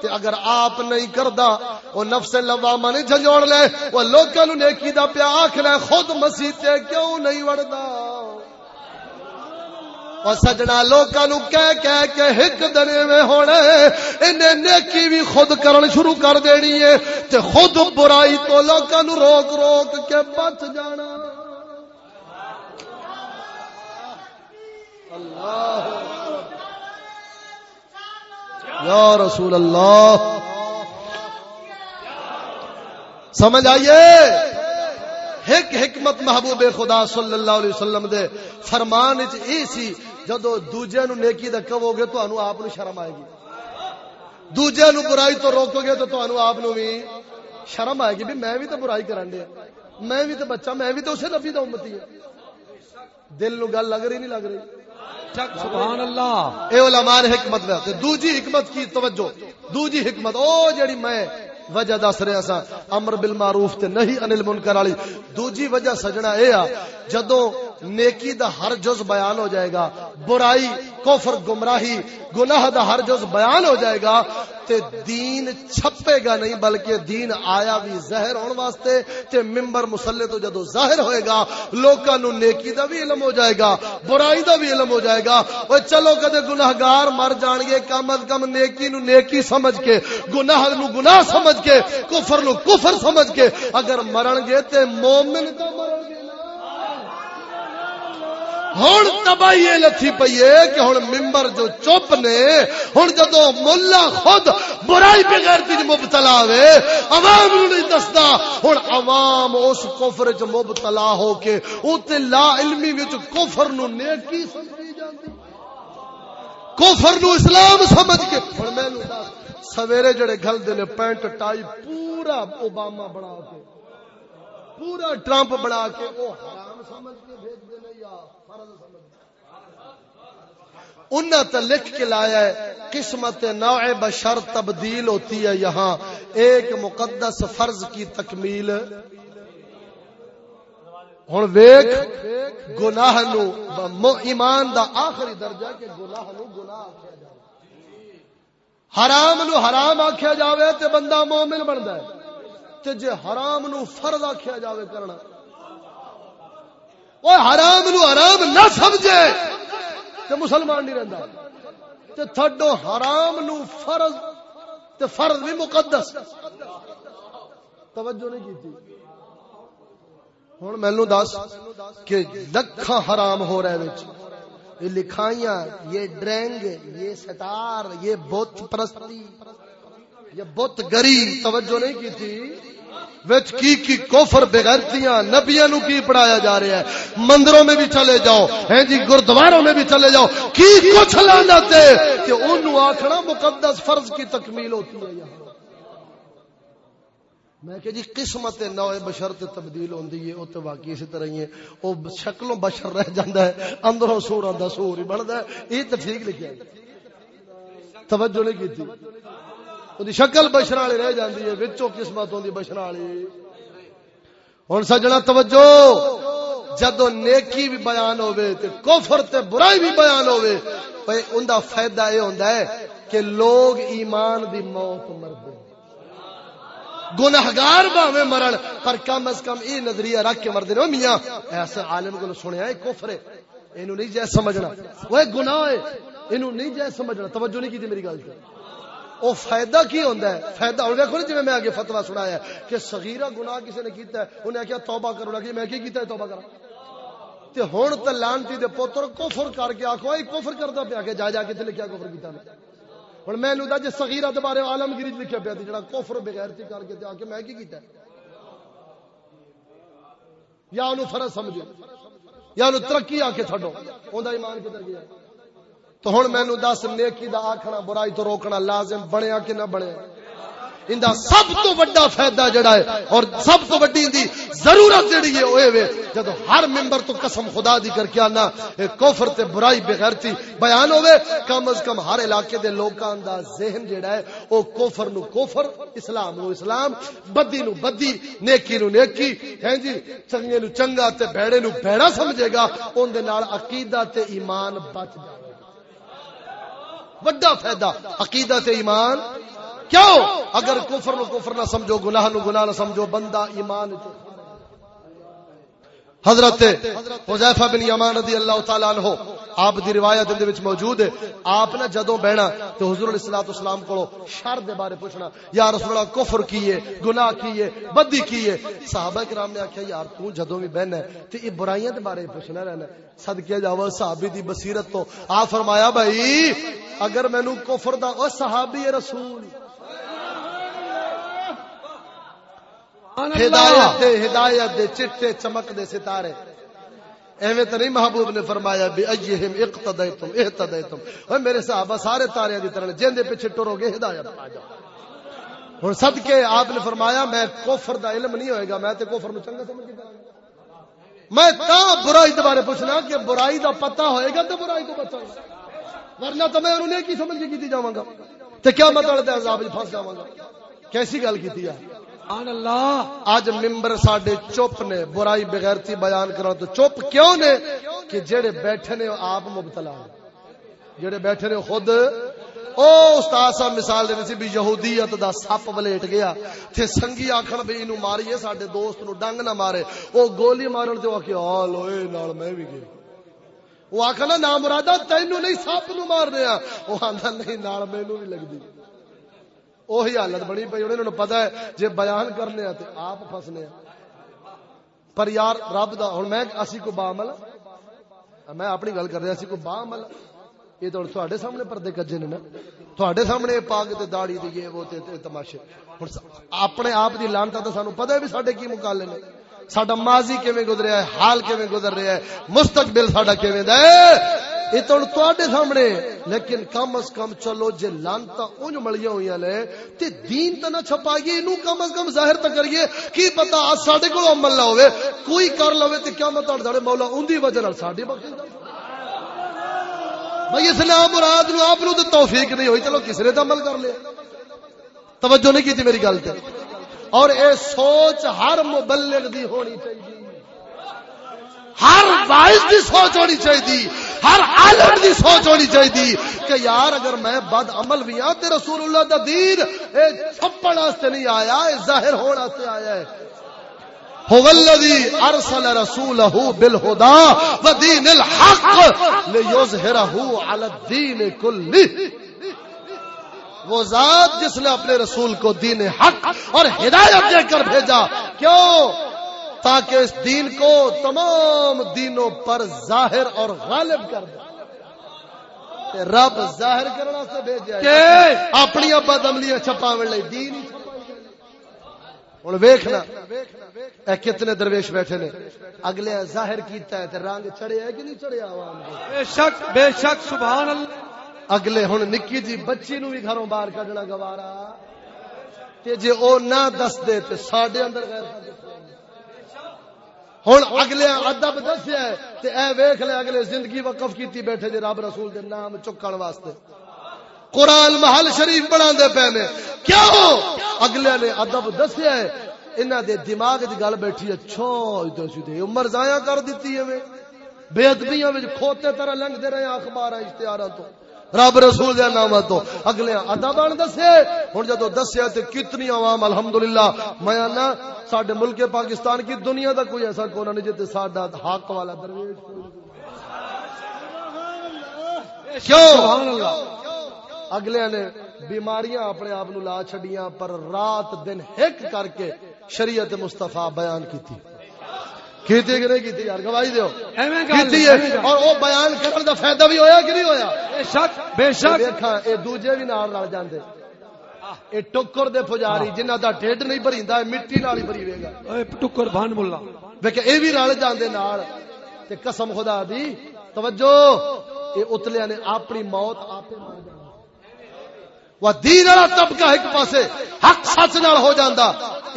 تے اگر آپ نہیں کردا، او نفس لوامہ نہیں جھجوڑ لے، او لوکاں نو نیکی دا پیا آکھنا خود مسیح تے کیوں نہیں وڑدا؟ اور سجنا لوکاں نو کہہ کہہ کے ہک دنے میں ہونا انہیں نیکی بھی خود کرن شروع کر دینی ہے۔ تے خود برائی تو لوکاں نو روک روک کے بچ جانا۔ یا رسول اللہ سمجھ آئیے ایک حکمت محبوب خدا صلی اللہ علیہ وسلم دے فرمان ای سی، جدو دوجے نو نیکی دا کہو گے تو انو آپ نو شرم آئے گی۔ دوجے نو برائی تو روکو گے تو تو انو آپ نو بھی شرم آئے گی۔ بھی میں بھی تو برائی کرن دیا۔ میں بھی تو بچہ، میں بھی تو اسے نبی دا امتی ہے۔ دل نو گل لگ رہی نہیں لگ رہی۔ سبحان اللہ۔ اے علماء نے حکمت واسطے دوجی حکمت کی توجہ۔ دوجی حکمت۔ او جڑی میں وجہ دس رہا سا امر بالمعروف تے نہیں انل منکر والی۔ دوجی وجہ سجنا اے آ جدوں نیکی دا ہر جز بیان ہو جائے گا، برائی، کفر، گمراہی، گناہ دا ہر جز بیان ہو جائے گا۔ تے دین چھپے گا نہیں، بلکہ دین آیا بھی زہر ہون واسطے، تے ممبر مسلح تو جدو ظاہر ہوئے گا، لوکاں نو نیکی دا بھی علم ہو جائے گا، برائی دا بھی علم ہو جائے گا۔ او چلو کدے گناہگار مر جان گے، کم از کم نیکی نو نیکی سمجھ کے، گناہ نو گناہ سمجھ کے، کفر نو کفر سمجھ کے، اگر مرن گے تے مومن تو مرن ہوں تباہی لتھی پی ہے کہ ہوں ممبر جو چپ نے ہوں جدو ملا خود برائی بغیر تین مبتلا وے عوام نو نہیں دستا ہوں عوام اس کفر چ مبتلا ہو کے اتنے لا علمی وچ کفر نو نیکی سمجھی جاندی۔ کفر نو اسلام سمجھ کے ہوں میں سویرے جڑے گل دے نے پینٹ ٹائی پورا اوباما بنا کے، پورا ٹرمپ بنا کے، وہ حرام سمجھ کے بھیج دے یا فرض سمجھ انہیں تو لکھ کے لایا ہے، قسمت نوع بشر تبدیل ہوتی ہے یہاں۔ ایک مقدس فرض کی تکمیل۔ ہوں ویخ گناہ نو ایمان دا آخری درجہ کہ گناہ نو گناہ آخیا جائے حرام نو حرام آخیا جاوے تے بندہ مومن بنتا ہے۔ تے جے حرام نو فرض آخیا جاوے کرنا۔ وہ حرام نو حرام نہ سمجھے۔ تے مسلمان نہیں رہندا۔ تے تھڈو حرام نو فرض، تے فرض بھی مقدس۔ توجہ نہیں کیتی۔ ہوں مینو دس کہ لکھا حرام ہو رہا ہے یہ لکھائیاں، یہ ڈرینگ، یہ ستار، یہ بت پرستی، یہ بت گری توجہ نہیں کی تھی وچ کی کی کوفر بغیرتیاں نبیاں نو کی پڑھایا جا رہا ہے؟ مندروں میں بھی چلے جاؤ، ہیں جی گردواروں میں بھی چلے جاؤ، کی کچھ لانا تے؟ کہ اونوں آکھنا مقدس فرض کی تکمیل ہوتی ہے یہاں۔ میں کہ جی قسمت نو بشر تے تبدیل ہوندی ہے، او تے واقعی اسی طرح ہی ہے۔ او شکلوں بشر رہ جاندا ہے، اندروں سور دا سور ہی بندا ہے۔ یہ تے ٹھیک لکھیا ہے۔ توجہ نہیں کیتی او دی شکل بشر والی رہ جاندی ہے، وچوں قسمت ہوندی بشر والی۔ ہن سجنا توجہ جدو نیکی بھی بیان ہوے تے کفر تے برائی بھی بیان ہوے اے اوندا فائدہ اے ہوندا ہے کہ لوگ ایمان دی موت مردے۔ گناہگار باویں مرن، پر کم از کم یہ نظریہ رکھ کے مردے نے میاں ایسا عالم کو سنیا ہے کفر ہے اینو نہیں جائز سمجھنا۔ وہ گناہ ہے اینو نہیں جائز سمجھنا۔ توجہ نہیں کی میری گل تے۔ او فائدہ کی ہوندا ہے؟ فائدہ ہن دیکھو جی میں آگے فتوی سنایا ہے کہ صغیرہ گناہ کسی نے کیتا ہے؟ انہیں کہا توبہ کرو، لگی میں کی کیتا ہے توبہ کرا؟ تے ہن تے لانتی دے پتر کفر کر کے آکھو اے کفر کردا پیا کہ جا جا کے تے لکھیا کفر کیتا میں ہوں میں جی سگیرا بارے آلمگیری لکھا پیا تے جا کوفر بغیرتی کر کے آ کے میں کی کیتا ہے؟ یا انہوں فرض سمجھو، یا انہوں ترقی آ کے چڈو انہیں ایمان کدھر گیا؟ تو ہوں مینو دس، نیکی دا آخنا برائی تو روکنا لازم، بنیا کہ نہ بنیا؟ اندا سب تو بڑا فائدہ جڑا ہے، اور سب تو بڑی اندی ضرورت جڑی ہے اوے وے جب ہر ممبر تو قسم خدا دی کر کے آنا کفر تے برائی بغیرتی بیان ہوے کم از کم ہر علاقے دے لوکاں دا ذہن جڑا ہے، او کفر نو کفر، اسلام نو اسلام، بدی نو بدی، نیکی نو نیکی، ہیں جی؟ چنگے نو چنگا تے بھڑے نو بھڑا سمجھے گا، اون دے نال عقیدہ تے ایمان بچ جائے وڈا فائدہ عقیدہ تے ایمان۔ کیوں؟ اگر کفر نو کفر نہ سمجھو، گناہ نو گناہ نہ سمجھو، بندہ ایمان حضرت حذیفہ بن یمان رضی اللہ تعالی عنہ، آپ دی روایت دے وچ موجود ہے۔ آپ نے جدوں بیٹھنا تے حضور علیہ الصلوۃ والسلام کولو شر دے بارے پوچھنا، یا رسول اللہ کفر کیے، گناہ کیے، بدی کیے۔ صحابہ کرام نے آکھیا، یار تو جدوں بھی بہنا ہے تے یہ برائیاں دے بارے پوچھنا رہنا صدقے جاوا صحابی دی بصیرت تو آپ فرمایا، بھائی اگر مینوں کفر دا، او صحابی رسول۔ ہدایت دے ہدایت دے، چٹے، چمک دے، ستارے. ایویں تو نہیں محبوب نے فرمایا بھی ایہم اقتدیتم، اہتدیتم. اوے میرے صحابہ سارے تارے دی طرح جن دے پیچھے ٹرو گے، ہدایت. آ جاؤ ہن صدقے آپ نے فرمایا، میں کفر دا علم نہیں ہوئے گا، میں تے کفر نو چنگا سمجھ کے میں تا برائی دے بارے پوچھنا کہ برائی دا پتہ ہوئے گا تے برائی کو بچاؤں ورنہ تو میں انہوں نے کی سمجھ کے کیتی جاواں گا۔ تے کیا مطلب ہے عذاب وچ پھنس جاواں گا۔ کیسی گل کیتی ہے؟ اللہ اج ممبر ساڈے چپ نے، برائی بغیرتی بیان کرا تو چپ کیوں نے؟ کہ جڑے بیٹھے نے آپ مبتلا جڑے بیٹھے نے خود۔ او استاد صاحب، مثال دے سی بھی یہودیت دا سپ ولیٹ گیا۔ تے سنگی آکھن بھی اینو ماریے، ساڈے دوست نو ڈنگ نہ مارے۔ او گولی مارن تے آکھیا آ لوئے، نال میں بھی گیا۔ وہ آکھنا نا مرادا تینو نہیں، سپ نو مار رہا وہ آندا، نہیں، نال مینوں بھی لگدی وہی حالت بنی پی انہوں نے پتا ہے جی بیان کرنے تو آپ فسنے پر یار، رب دا ہوں میں، اسی کو بامل۔ میں اپنی گل کر رہا، اسی کو بامل۔ یہ تو تھوڑے سامنے پردے کجے نے نا۔ تھوڑے سامنے پاگ تے داڑی تے یہ وہ تے تماشے۔ ہن اپنے آپ دی لانتا تو سانو پتہ ہے بھی ساڈے کی مقالے نے۔ ساڈا ماضی کیویں گزریا ہے، حال کیویں گزر رہا ہے، مستقبل ساڈا کیویں دا ہے۔ یہ تو تے سامنے، لیکن کم از کم چلو جے لانتا اونج ملیاں ہوئی نے، تے دین تو نہ چھپائیے انہوں کم از کم ظاہر تو کریے۔ کی پتا آج ساڈے کو عمل نہ ہوئے کوئی کر لوے تے کیا مت ساڈے مولا ان دی وجہ نال ساڈی بخش بھائی اسلام مراد نو آپ نو تے توفیق نہیں ہوئی، چلو کس نے عمل کر لیا توجہ نہیں کی تھی میری گل تے۔ اور اے سوچ ہر مبلغ دی ہونی چاہیے۔ ہر وائز دی سوچ ہونی چاہیے۔ ہر عالم دی سوچ ہونی چاہیے کہ یار اگر میں بد عمل بھی ہاں تے رسول اللہ دا دین اے چھپن واسطے نہیں آیا، اے ظاہر ہون واسطے آیا ہے۔ هو الذي ارسل رسوله بالهدى ودين الحق ليظهره على الدين كله۔ وہ ذات جس نے اپنے رسول کو دین حق اور ہدایت دے کر بھیجا، کیوں؟ تاکہ اس دین کو تمام دینوں پر ظاہر اور غالب کر دے۔ رب ظاہر کرنا سے بھیجا اپنی ابا دملیاں چھپاوے لئی دین ہوں ویخنا اے کتنے درویش بیٹھے نے۔ اگلے ظاہر کیتا ہے تے رنگ چڑھیا ہے کہ نہیں چڑھیا عوام بے شک بے شک سبحان اللہ۔ اگلے ہن نکی جی بچی نو بھی گھروں باہر کڈنا گوارا۔ تے جے او نہ دس دے تے ساڈے اندر غیر ہوں اگلے ادب دسیا تے اے ویخ لے اگلے زندگی وقف کیتی بیٹھے جی رب رسول دے نام چکن واسطے۔ قرآن محل شریف بنا دے پے نے۔ کیوں؟ اگلے نے ادب دسیا ہے۔ انہاں دے دماغ دی گل بیٹھی ہے، چھو، ادھر سیدھے عمر ضائع کر دیتی ہے بے ادبیاں وچ کھوتے طرح لنگدے رہے اخبار اشتہاراں تو۔ رب رسول دے نام تو اگلے ادب ان دسے۔ ہن جدوں دسیا تے کتنی عوام، الحمدللہ، میں نا ساڈے ملک پاکستان کی دنیا دا کوئی ایسا کونا نہیں جتے ساڈا حق والا درویش۔ کیوں؟ اگلے نے بیماریاں اپنے آپ لا چھڑیاں پر رات دن ہک کر کے شریعت مصطفیٰ بیان کی تھی کیتی کہ نہیں کیتی یار گواہی دیو۔ کیتی ہے اور او بیان کرن دا فائدہ بھی ہویا کہ نہیں ہویا؟ بے شک بے شک۔ دیکھا اے دوجے بھی نال نال جاندے۔ اے ٹکر دے پجاری جنہاں دا ڈھڈ نہیں بھریندا اے مٹی نال ہی بھری وے گا اے ٹکر بھان مولا ویکھ اے بھی رل جاندے نال۔ تے قسم خدا دی توجہ اے اتلیاں نے اپنی موت آپے مار وہ دین والا طبقہ ایک پاسے حق سچ نال ہو جاندا۔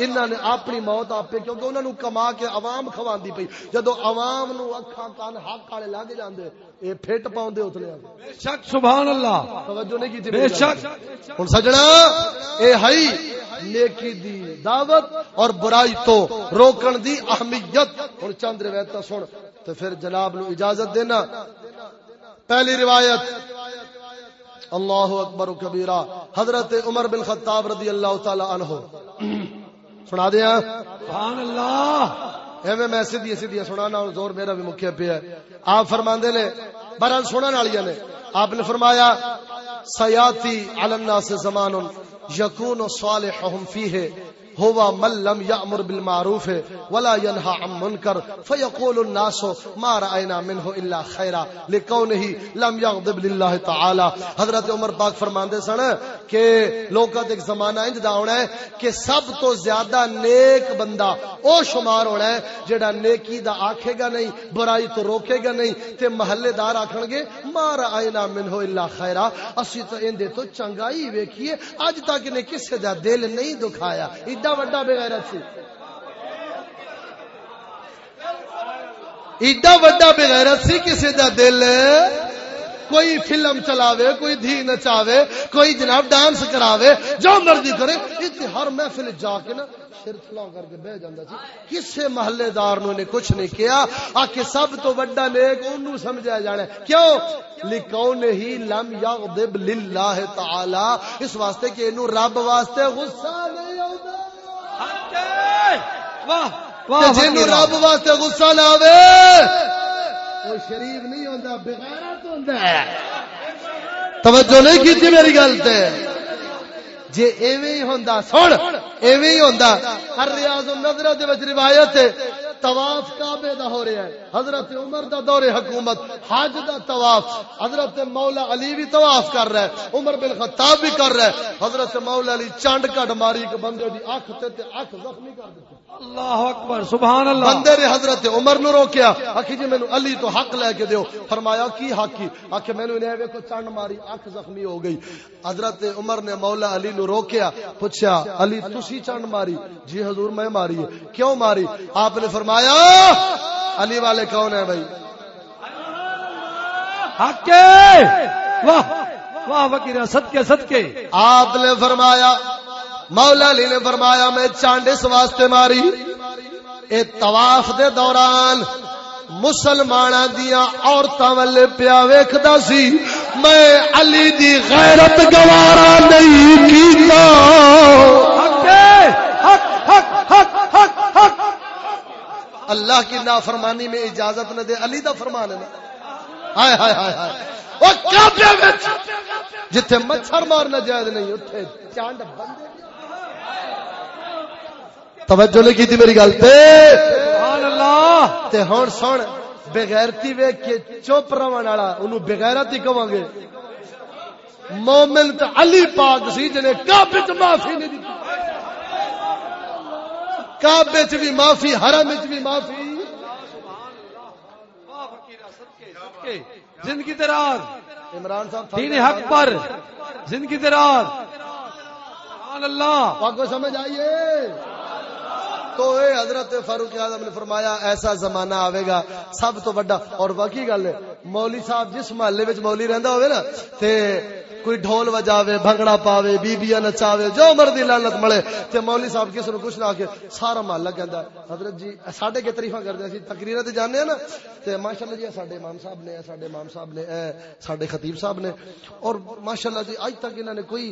انہاں نے اپنی موت آپے کیونکہ انہاں نو کما کے عوام کھواندی پئی۔ جدو عوام نو اکھاں کان حق والے لگ جاندے اے پھٹ پاوندے اتلے بے شک سبحان اللہ توجہ نہیں کیتی بے شک۔ ہن سجنا اے ہئی نیکی دی دعوت اور برائی تو روکن دی اہمیت۔ ہن چند روایت سن تو پھر جناب نو اجازت دینا۔ پہلی روایت اللہ اکبر کبیرہ حضرت عمر بن خطاب رضی اللہ تعالی عنہ۔ سنا دیا؟ سبحان اللہ۔ ایویں میں سیدھی سیدھی سنانا زور میرا بھی مکھیا پیا ہے۔ آپ فرماندے نے بہرحال سنن والی نے۔ آپ نے فرمایا سیاتی علی الناس زمان یکون صالحهم فیہ هو من لم يأمر بالمعروف ولا ينهى عن منكر فيقول الناس ما رأينا منه إلا خيرا لكونه لم يغضب لله تعالى. حضرت عمر پاک فرماندے سن کہ لوکاں تے ایک زمانہ انج دا ہونا ہے کہ سب تو زیادہ نیک بندہ او شمار ہونا ہے جڑا نیکی دا آکھے گا نہیں، برائی تو روکے گا نہیں تے محلے دار آکھن گے ما رأينا منه إلا خيرا اسی تو اندے تو چنگائی ویکھیے اج تک نے کسے دا دل نہیں دکھایا۔ ایڈا وڈا بغیرت سی ایڈا وڈا بغیرت سی کسی دا دل۔ کوئی فلم چلاوے، کوئی دھی نچاوے، کوئی جناب ڈانس کراوے، جو مرضی کرے اتنی ہر محفل جا کے نا سر تھلا کر کے بہ جاندا سی۔ کسے محلے دار نے کچھ نہیں کیا آ کے سب تو بڑا نیک، اونوں سمجھا جانا ہے۔ کیوں؟ لکون ہی لم یغضب للہ تعالی اس واسطے کہ اینو رب واسطے غصہ نہیں آتا آوندا جن رب واسطے غصہ نہ آوے وہ شریف نہیں ہوتا بغیرت ہوتا توجہ نہیں کی میری گل تے۔ جے ایویں ہی ہوندا سن ایویں ہی ہوندا۔ ہر ریاض النظرہ دے وچ روایت ہے۔ طواف کعبے دا ہو رہا ہے۔ حضرت عمر دا دور حکومت، حج دا طواف۔ حضرت مولا علی بھی طواف کر رہا ہے، عمر بن خطاب بھی کر رہا ہے۔ حضرت مولا علی چانڈ کٹ ماری ایک بندے دی اکھ تے اکھ زخمی کر دتی اللہ اکبر سبحان اللہ۔ بندے نے حضرت عمر نو روکیا آخی جی مینو علی تو حق لے کے دیو۔ فرمایا کی حق کی؟ آخ مینو انہیں ویکو چنڈ ماری اکھ زخمی ہو گئی۔ حضرت عمر نے مولا علی نو روکیا پوچھا علی تسی چنڈ ماری؟ جی حضور میں ماری ہے۔ کیوں ماری؟ آپ نے فرمایا علی والے کون ہیں بھائی؟ حق واہ واہ وکیرا صدقے صدقے۔ آپ نے فرمایا مولا علی نے فرمایا میں چانڈ اس واسطے ماری۔ اے طواف دے دوران مسلمان دیا عورتوں والے پیا ویکھدا سی۔ میں علی دی غیرت گوارا نہیں کیتا۔ حق حق حق حق حق حق۔ اللہ کی نافرمانی میں اجازت نہ دے علی دا فرمان ہے نا۔ ہائے ہائے ہائے ہائے۔ او کعبے وچ جتھے مچھر مارنا جائز نہیں اوتھے چانڈ بندے توجہ نہیں کی تھی میری گل تے؟ سبحان اللہ! تے ہن سن بغیرتی ویکھ کے چپ رہن والا اونوں بغیرت ہی کہواں گے۔ مومن تے علی پاک سی جنے کعبے تے معافی نہیں دتی کعبے چ بھی معافی حرم وچ بھی معافی۔ زندگی دراز عمران صاحب دین حق پر۔ زندگی دراز سبحان اللہ! آپ کو سمجھ آئیے۔ تو اے حضرت فاروق اعظم نے فرمایا ایسا زمانہ آئے گا سب تو بڑا۔ اور باقی گل ہے مولوی صاحب جس محلے وچ مولوی رہندا ہوئے نا تے کوئی ڈھول وجاوے بھنگڑا پاوے بیبیاں نچاوے جو مرضی لعنت ملے تے مولوی صاحب کس نو کچھ نہ کے سارا محلہ کہندا ہے، حضرت جی ساڈے کے تعریفاں کردے اسی تقریراں تے جانے ہیں نا تے ماشاءاللہ جی ساڈے امام صاحب نے ساڈے امام صاحب نے اے ساڈے خطیب صاحب نے اور ماشاءاللہ جی اج تک انہاں نے کوئی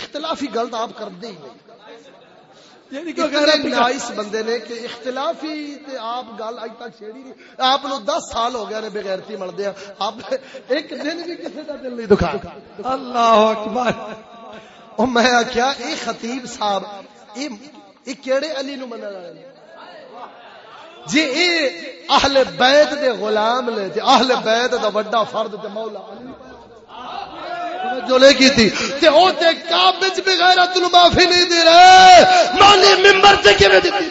اختلافی گل تو آپ کردے ہی نہیں۔ یعنی بندے نے کہ اختلافی تے آپ گل اج تک چھیڑی نہیں۔ آپ نو سال ہو نے بغیرتی ملدے ہیں آپ ایک دن بھی کسی دل نہیں دکھا۔ اللہ اکبر۔ او میں اے خطیب صاحب اے اے کیڑے علی نو منن والے نے؟ جی اے اہل بیت دے غلام نے تے اہل بیت دا بڑا فرد تے مولا علی۔ جو لے کی تھی۔ تے او تے کعبے وچ بغیرت نو معافی نہیں دے رہے۔ مالی منبر تے کیویں دتی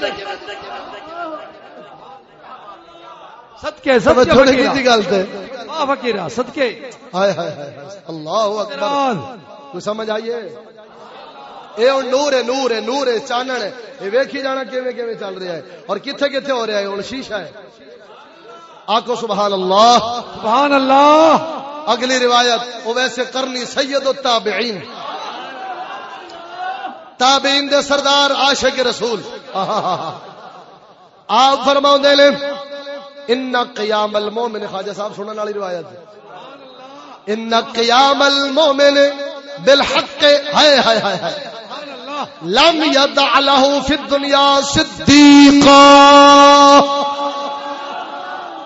صدقے سب صدقے تھوڑی کی وکیرا تھی گل تے۔ واہ وکیرا صدقے۔ ہائے ہائے ہائے اللہ اکبر۔ دراز کوئی سمجھ آئیے اے ہن نور ہے نور ہے نور ہے چانن ہے۔ اے ویکھی جانا کیویں کیویں چل رہا ہے؟ اور کتھے کتھے ہو رہا ہے؟ ہن شیشہ ہے۔ آکو سبحان اللہ۔ سبحان اللہ۔ اگلی روایت وہ ویسے کرنی سید التابعین۔ تابعین دے سردار عاشق رسول۔ آپ فرماؤ دے لے، ان قیام المومن، خواجہ صاحب سنن والی روایت۔ ان قیام المومن بالحق، ہائے ہائے ہائے ہائے۔ لم يدع له في الدنيا صديقا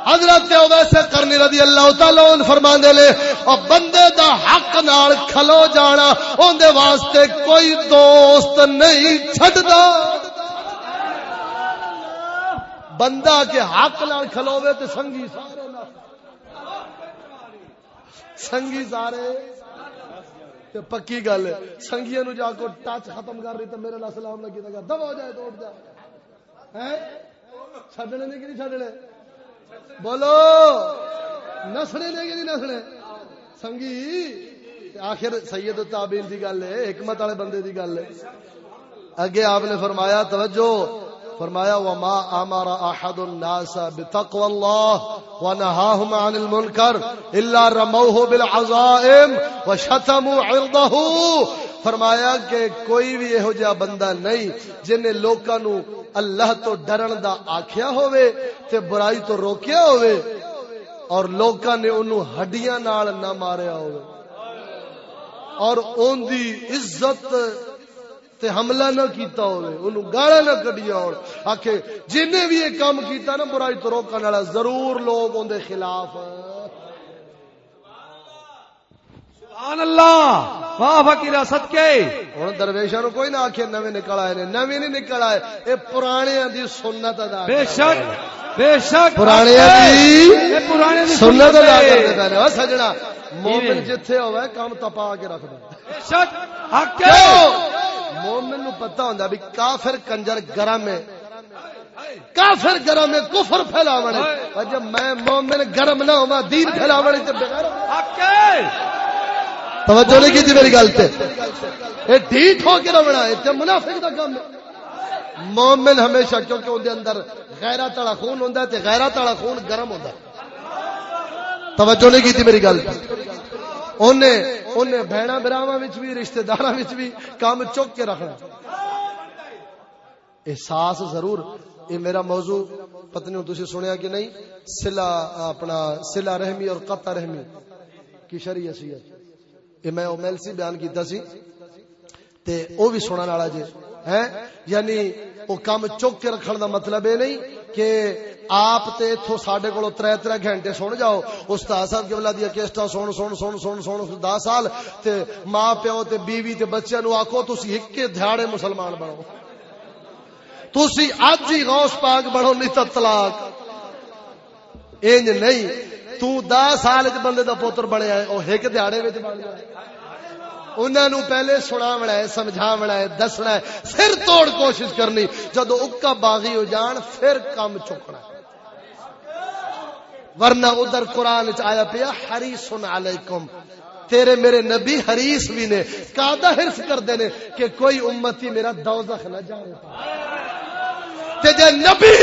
حضرت ویسے کرنی رضی اللہ تعالی عنہ فرماندے لے او بندے دا حق نال کھلو جانا، اون دے واسطے کوئی دوست نہیں چھڈدا۔ بندہ کے حق نال کھلوے تے سنگی سارے سنگی سارے۔ تے پکی گل، سنگیاں نو جا کو ٹچ ختم کر رہی تے میرے نال سلام نہ کیتا دب ہو جائے تو اٹھ جا۔ ہیں؟ چھڈنے نے کہ نہیں چھڈنے؟ بولو۔ نسنے نے کہ نہیں نسنے سنگی تے آخر سید التابعین دی گل ہے، حکمت والے بندے دی گل ہے۔ اگے آپ نے فرمایا، توجہ۔ فرمایا، وما امر احد الناس بتقوى الله ونهاهم عن المنكر الا رموه بالعزائم وشتموا عرضه فرمایا کہ کوئی بھی یہو جہا بندہ نہیں جن لوکاں نو اللہ تو ڈرن دا آکھیا ہوئے تے برائی تو روکیا ہوئے اور لوکاں نے انہوں ہڈیاں نال نہ ماریا ہوئے اور اون دی عزت تے حملہ نہ کیتا ہوئے انہوں گاڑا نہ کڈیا ہون۔ آکھے جن نے بھی یہ کام کیتا نا برائی تو روکن والا ضرور لوگ اون دے خلاف۔ سبحان اللہ سبحان اللہ! واہ وکیرا صدقے؟ ہن درویشاں نو کوئی نہ آکھے نویں نکل آئے نے نویں نہیں نکل آئے۔ اے دی سنت ادا بے شک بے شک۔ پرانے دی سنت ادا نے او سجنا مومن جتھے ہوے کام تپا کے رکھ دے بے شک حق ہے۔ کیوں؟ مومن نو پتہ ہوندا بھی کافر کنجر گرم ہے۔ کافر گرم ہے کفر پھیلاونے اور جب میں مومن گرم نہ ہوا دین پھیلاونے تے بغیر۔ توجہ نہیں کی میری گل تے۔ اے ڈھیٹ ہو کے رہنا ہے تے منافق دا کام ہے۔ مومن ہمیشہ کیونکہ اون دے اندر غیرت والا خون ہوندا ہے تے غیرت والا خون گرم ہوندا ہے۔ توجہ نہیں کی میری گل بہنا براواں وچ بھی رشتہ داراں وچ بھی کام چک کے رکھنا احساس ضرور یہ میرا موضوع پتنی سنیا کہ نہیں سلا اپنا سلا رحمی اور قطع رحمی کی شری حیثیت یہ میں میل سی بیان کیتا سی، تے او بھی سنن والا جی ہیں؟ یعنی وہ کام چک کے رکھن دا مطلب یہ نہیں کہ آپ تے ایتھوں ساڈے کولوں 3 3 گھنٹے سن جاؤ، استاد صاحب قبلہ دی کیسٹا سن سن سن سن سن 10 سال، تے ماں پیو تے بیوی تے بچیاں نو آکھو تسی اکے دھیاڑے مسلمان بنو۔ تسی اج ہی غوث پاک بڑھو نہیں تو طلاق۔ انج نہیں تو دس سال چ بندے دا پوتر بنیا ہے، او ایک دیہڑے وچ بن جائے انہاں نو پہلے سناونا ہے، سمجھاونا ہے، دسنا ہے، پھر توڑ کوشش کرنی۔ جدو اکا باغی ہو جان، پھر کم چکنا ورنہ ادھر قرآن چ آیا پیا حریص علیکم۔ تیرے میرے نبی حریص بھی نے کادا حرص کردے نے کہ کوئی امتی میرا دوزخ نہ جانے۔ پائے تے جے نبی!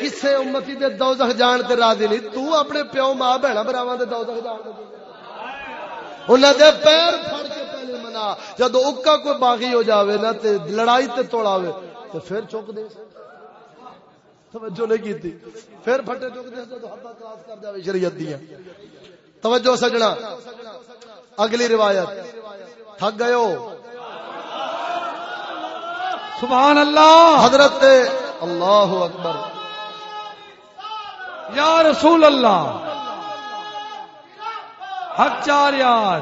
کسے امتی دے دوزخ جان تے راضی نہیں، تو اپنے پیو ماں بہنا براواں دے دوزخ جان دے انہاں دے پیر پھڑ کے پہلے منا، جدو اکا کوئی باغی ہو جاوے نا تے لڑائی تے توڑاوے تو پھر چوک دے توجہ نہیں کیتی۔ پھر پھٹے چوک دے تو حد کراس کر جاوے شریعت دی توجہ سجنا۔ اگلی روایت۔ تھک گئے ہو۔ سبحان اللہ! حضرت اللہ اکبر۔ یا رسول اللہ! حق چار یار!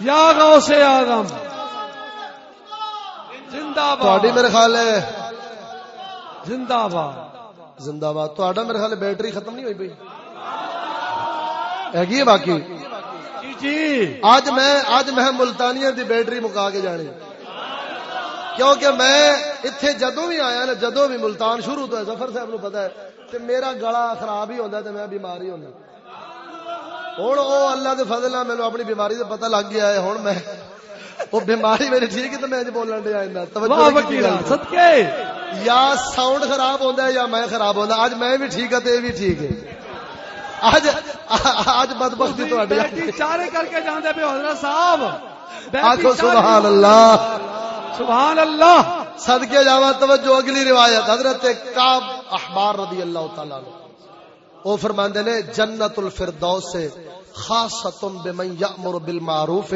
یا غوث آدم زندہ باد! میرے خیال ہے۔ زندہ باد! زندہ باد تو میرے خیال بیٹری ختم نہیں ہوئی پی ہے باقی؟ جی جی! آج میں آج میں ملتانیہ دی بیٹری مکا کے جانی کیونکہ میں اتنے جدو بھی آیا نا جدو بھی ملتان شروع تو ہے سفر صاحب نو پتا ہے کہ میرا گلا خراب ہی ہوتا ہے میں بیمار ہی ہونا ہوں وہ اللہ کے فضل مینو اپنی بیماری سے پتا لگ گیا ہے ہوں میں وہ بیماری میری ٹھیک ہے تو میں بولن دیا یا ساؤنڈ خراب ہوتا ہے یا میں خراب ہوتا اج میں بھی ٹھیک ہے تو یہ بھی ٹھیک ہے۔ اج اج بد بختی چارے کر کے جانے پہ حضرت صاحب۔ آخو سبحان اللہ سبحان اللہ صدقے جاوا توجہ اگلی روایت حضرت کعب احبار رضی اللہ تعالی عنہ۔ وہ فرماندے نے جنت الفردوس سے خاصتم بمن یامر بالمعروف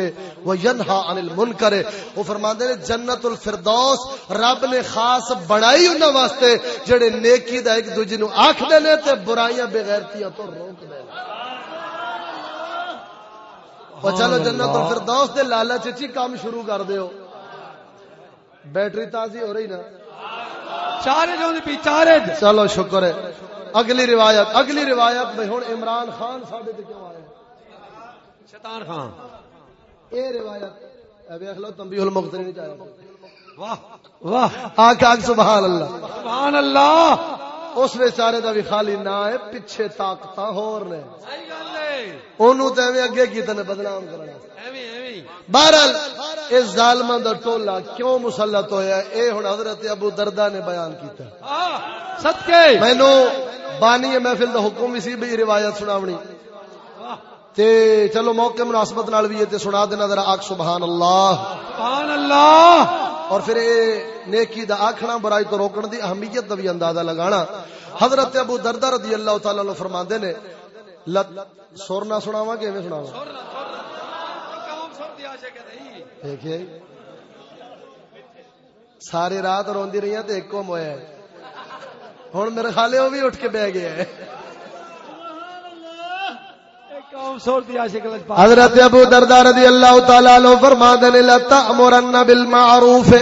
و ینھا عن المنکر۔ وہ فرماندے نے جنت الفردوس رب نے خاص بنائی انہاں واسطے جڑے نیکی دا ایک دوجے نو آکھدے نے تے برائیاں بے غیرتیاں تو روک دے او چلو جنت الفردوس دے لالچ چ کام شروع کر دیو۔ بیٹری تازی ہو رہی نا۔ پی چارے چلو شکر ہے۔ اگلی روایت اگلی روایت میں ہوں عمران خان ساڈے تے کیوں آیا شیطان خان۔ اے روایت ویکھ لو تنبیہ المقتدی نہیں چاہیا واہ واہ۔ آکھ سبحان اللہ۔ سبحان اللہ۔ اس بیچارے دا بھی خالی نہ ہے پیچھے طاقتاں ہور نے۔ صحیح گل۔ اونوں تے ایویں اگے کیتے نے بدنام کرنا۔ ایویں ایویں بہرحال اس ظالماں دا ٹولا کیوں مسلط ہویا؟ ہے اے ہن حضرت ابو دردا نے بیان کیتا۔ صدقے مینوں بانی محفل دا حکم بھی سی بھی روایت سناونی۔ تے چلو موقع مناسبت نال بھی تے سنا دینا ذرا آکھ سبحان اللہ سبحان اللہ اور پھر اے نیکی دا آکھنا برائی تو روکن دی اہمیت دا بھی اندازہ لگانا۔ حضرت ابو دردہ رضی اللہ تعالی عنہ فرماندے نے لت سور نہ سناواں؟ کہ سناواں دیکھیے ساری رات روندی رہی تے ایک کم ہویا ہے۔ ہن میرے خالے وہ بھی اٹھ کے بیٹھ گیا ہے۔ حضرت ابو دردہ رضی اللہ تعالی عنہ فرماتے ہیں لا تأمرن بالمعروف۔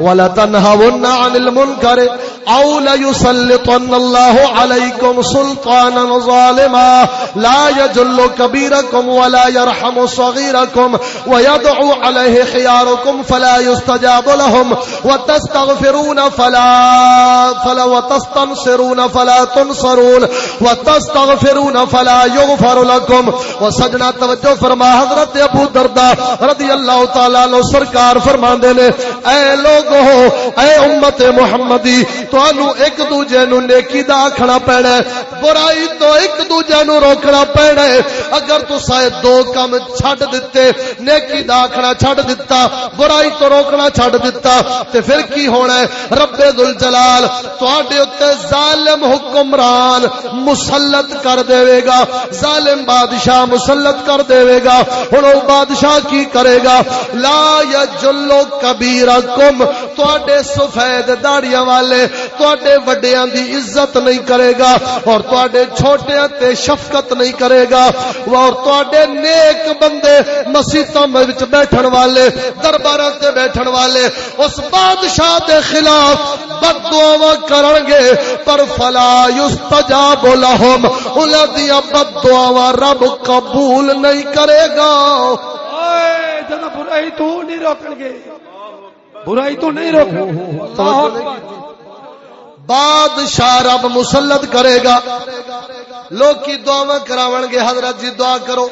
ولا تنهون عن المنکر او ليسلطن الله عليكم سلطانا ظالما لا يجل كبيركم ولا يرحم صغيركم ويدعو عليه خياركم فلا يستجاب لهم وتستغفرون فلا فلا وتستنصرون فلا تنصرون وتستغفرون فلا يغفر لكم وسجنا توجہ فرما حضرت ابو دردا رضی اللہ تعالی عنہ سرکار فرماندے نے، اے لوگو، اے امت محمدی، تانوں ایک دوجے نو نیکی دا آکھنا پینا ہے، برائی تو ایک دوجے نو روکنا پینا ہے۔ اگر تساں دو کم چھڈ دتے، نیکی دا آکھنا چھڈ دتا، برائی تو روکنا چھڈ دتا، تے پھر کی ہونا ہے؟ رب ذل جلال تواڈے اوتے ظالم حکمران مسلط کر دے گا۔ ظالم بادشاہ مسلط کر دے گا۔ ہن او بادشاہ کی کرے گا؟ لا یجلو کبیرکم تواڈے سفید داڑیاں والے تواڈے وڈیاں دی عزت نہیں کرے گا اور تواڈے چھوٹیاں تے شفقت نہیں کرے گا اور تواڈے نیک بندے مسیتاں وچ بیٹھن والے، درباراں تے بیٹھن والے، اس بادشاہ دے خلاف بد دعاواں کرن گے، پر فلا یستجاب لهم انہاں دی بد دعاواں رب قبول نہیں کرے گا۔ اوئے جنا برائی تو نہیں روکن گے۔ برائی تو نہیں روکن بادشاہ رب مسلط کرے گا۔ لوگ کی دعا کراون گے، حضرت جی دعا کرو۔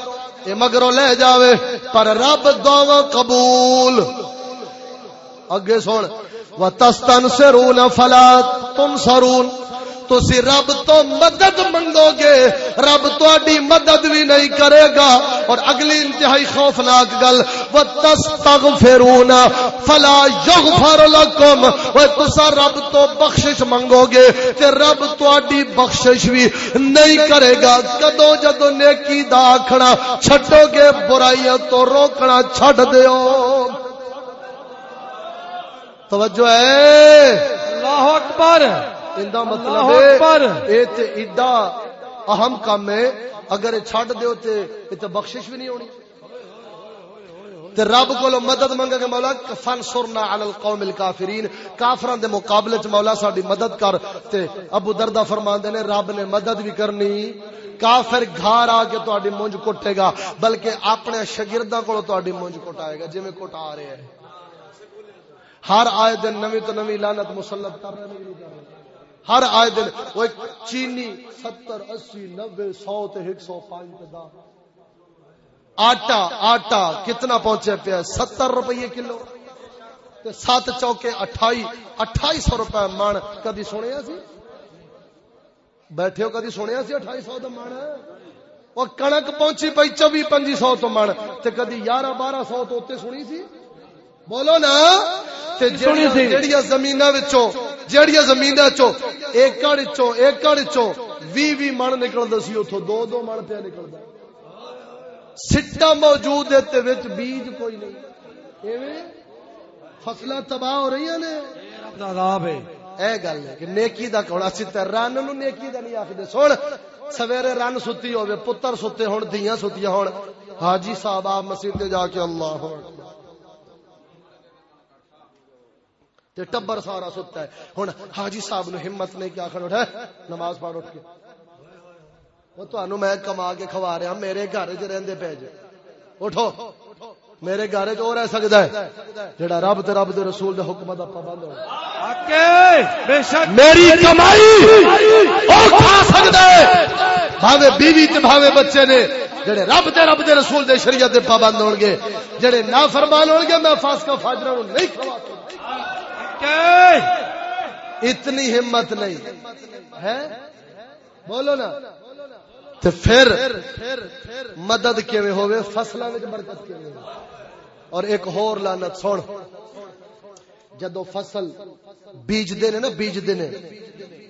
یہ مگرو لے جاوے، پر رب دعا قبول۔ اگے سن۔ و تستن سرون فلا تم سرون تسی رب تو مدد منگو گے، رب تواڈی مدد بھی نہیں کرے گا۔ اور اگلی انتہائی خوفناک گل، وتستغفرون فلا یغفر لكم۔ و تسا رب تو بخشش منگو گے تے رب تواڈی بخشش بھی نہیں کرے گا۔ کدو جدو نیکی دا آکھنا چھڈو گے، برائیاں تو روکنا چھڈ دیو۔ توجہ ہے؟ اللہ اکبر۔ اندا مطلب اللہ اکبر اے تے ایڈا اہم کام ہے اگر چھڈ دیو تے اے تے بخشش بھی نہیں ہونی تے رب کولو مدد منگا کہ مولا فنصرنا علی القوم الکافرین کافراں دے مقابلے چ مولا ساڈی مدد کر تے ابو دردا فرماندے نے رب نے مدد بھی کرنی کافر گھر آ کے تہاڈی مونج کٹے گا بلکہ اپنے شاگرداں کولو تہاڈی مونج کٹائے گا جویں کٹا رہے ہیں ہر آئے دن نوی تو نوی لعنت مسلط کر رہے ہیں ہر آئے دن وہ چینی ستر اسی نبے سو تے ایک سو پانچ دا آٹا آٹا کتنا پہنچے پیا؟ ستر روپیے کلو۔ تے سات چوکے اٹھائی اٹھائی سو روپے من کدی سنیا سی؟ بیٹھے ہو کدی سنیا سی اٹھائی سو من وہ کنک پہنچی پی چوبی پنجی سو تو من تے کدی یارہ بارہ سو تو اتنے سنی سی؟ بولو نا۔ جہیا زمین جہیا زمین ایکڑ ایکڑ بھی بھی من نکلتا سی اتو دو دو من پیا نکلتا سٹا موجود ہے بیج کوئی نہیں۔ فصل تباہ ہو رہی نے؟ اے گل ہے کہ نیکی دا کوڑا ستا رن نو نیکی دا نہیں آخر سن سویرے رن ستی ہوے پتر ستے ہون دھیاں ستیاں ہون۔ حاجی صاحب آپ مسجد جا کے اللہ ہو تے ٹبر سارا ستا ہے۔ ہن حاجی صاحب نو ہمت نہیں کیا کھڑ اٹھا نماز پڑھ اٹھ کے۔ وہ تانوں میں کما کے کھوا رہا میرے گھر وچ رہندے پے جے۔ اٹھو میرے گھر وچ اور رہ سکدا ہے۔ جڑا رب تے رب دے رسول دے حکم دا پابند ہو بے شک میری کمائی او کھا سکدا ہے۔ بھاوے بیوی تے بھاوے بچے نے جڑے رب تے رب دے رسول دے شریعت دے پابند ہون گے جڑے نافرمان ہون گے میں فاسقہ فاجراں نو نہیں کھوا اتنی ہمت نہیں۔ ہے بولو نا۔ تو پھر مدد کیویں ہوے فصلاں وچ برکت کیویں اور ایک ہور لعنت، سن۔ جدو فصل بیج دے نے نا بیج دے نے۔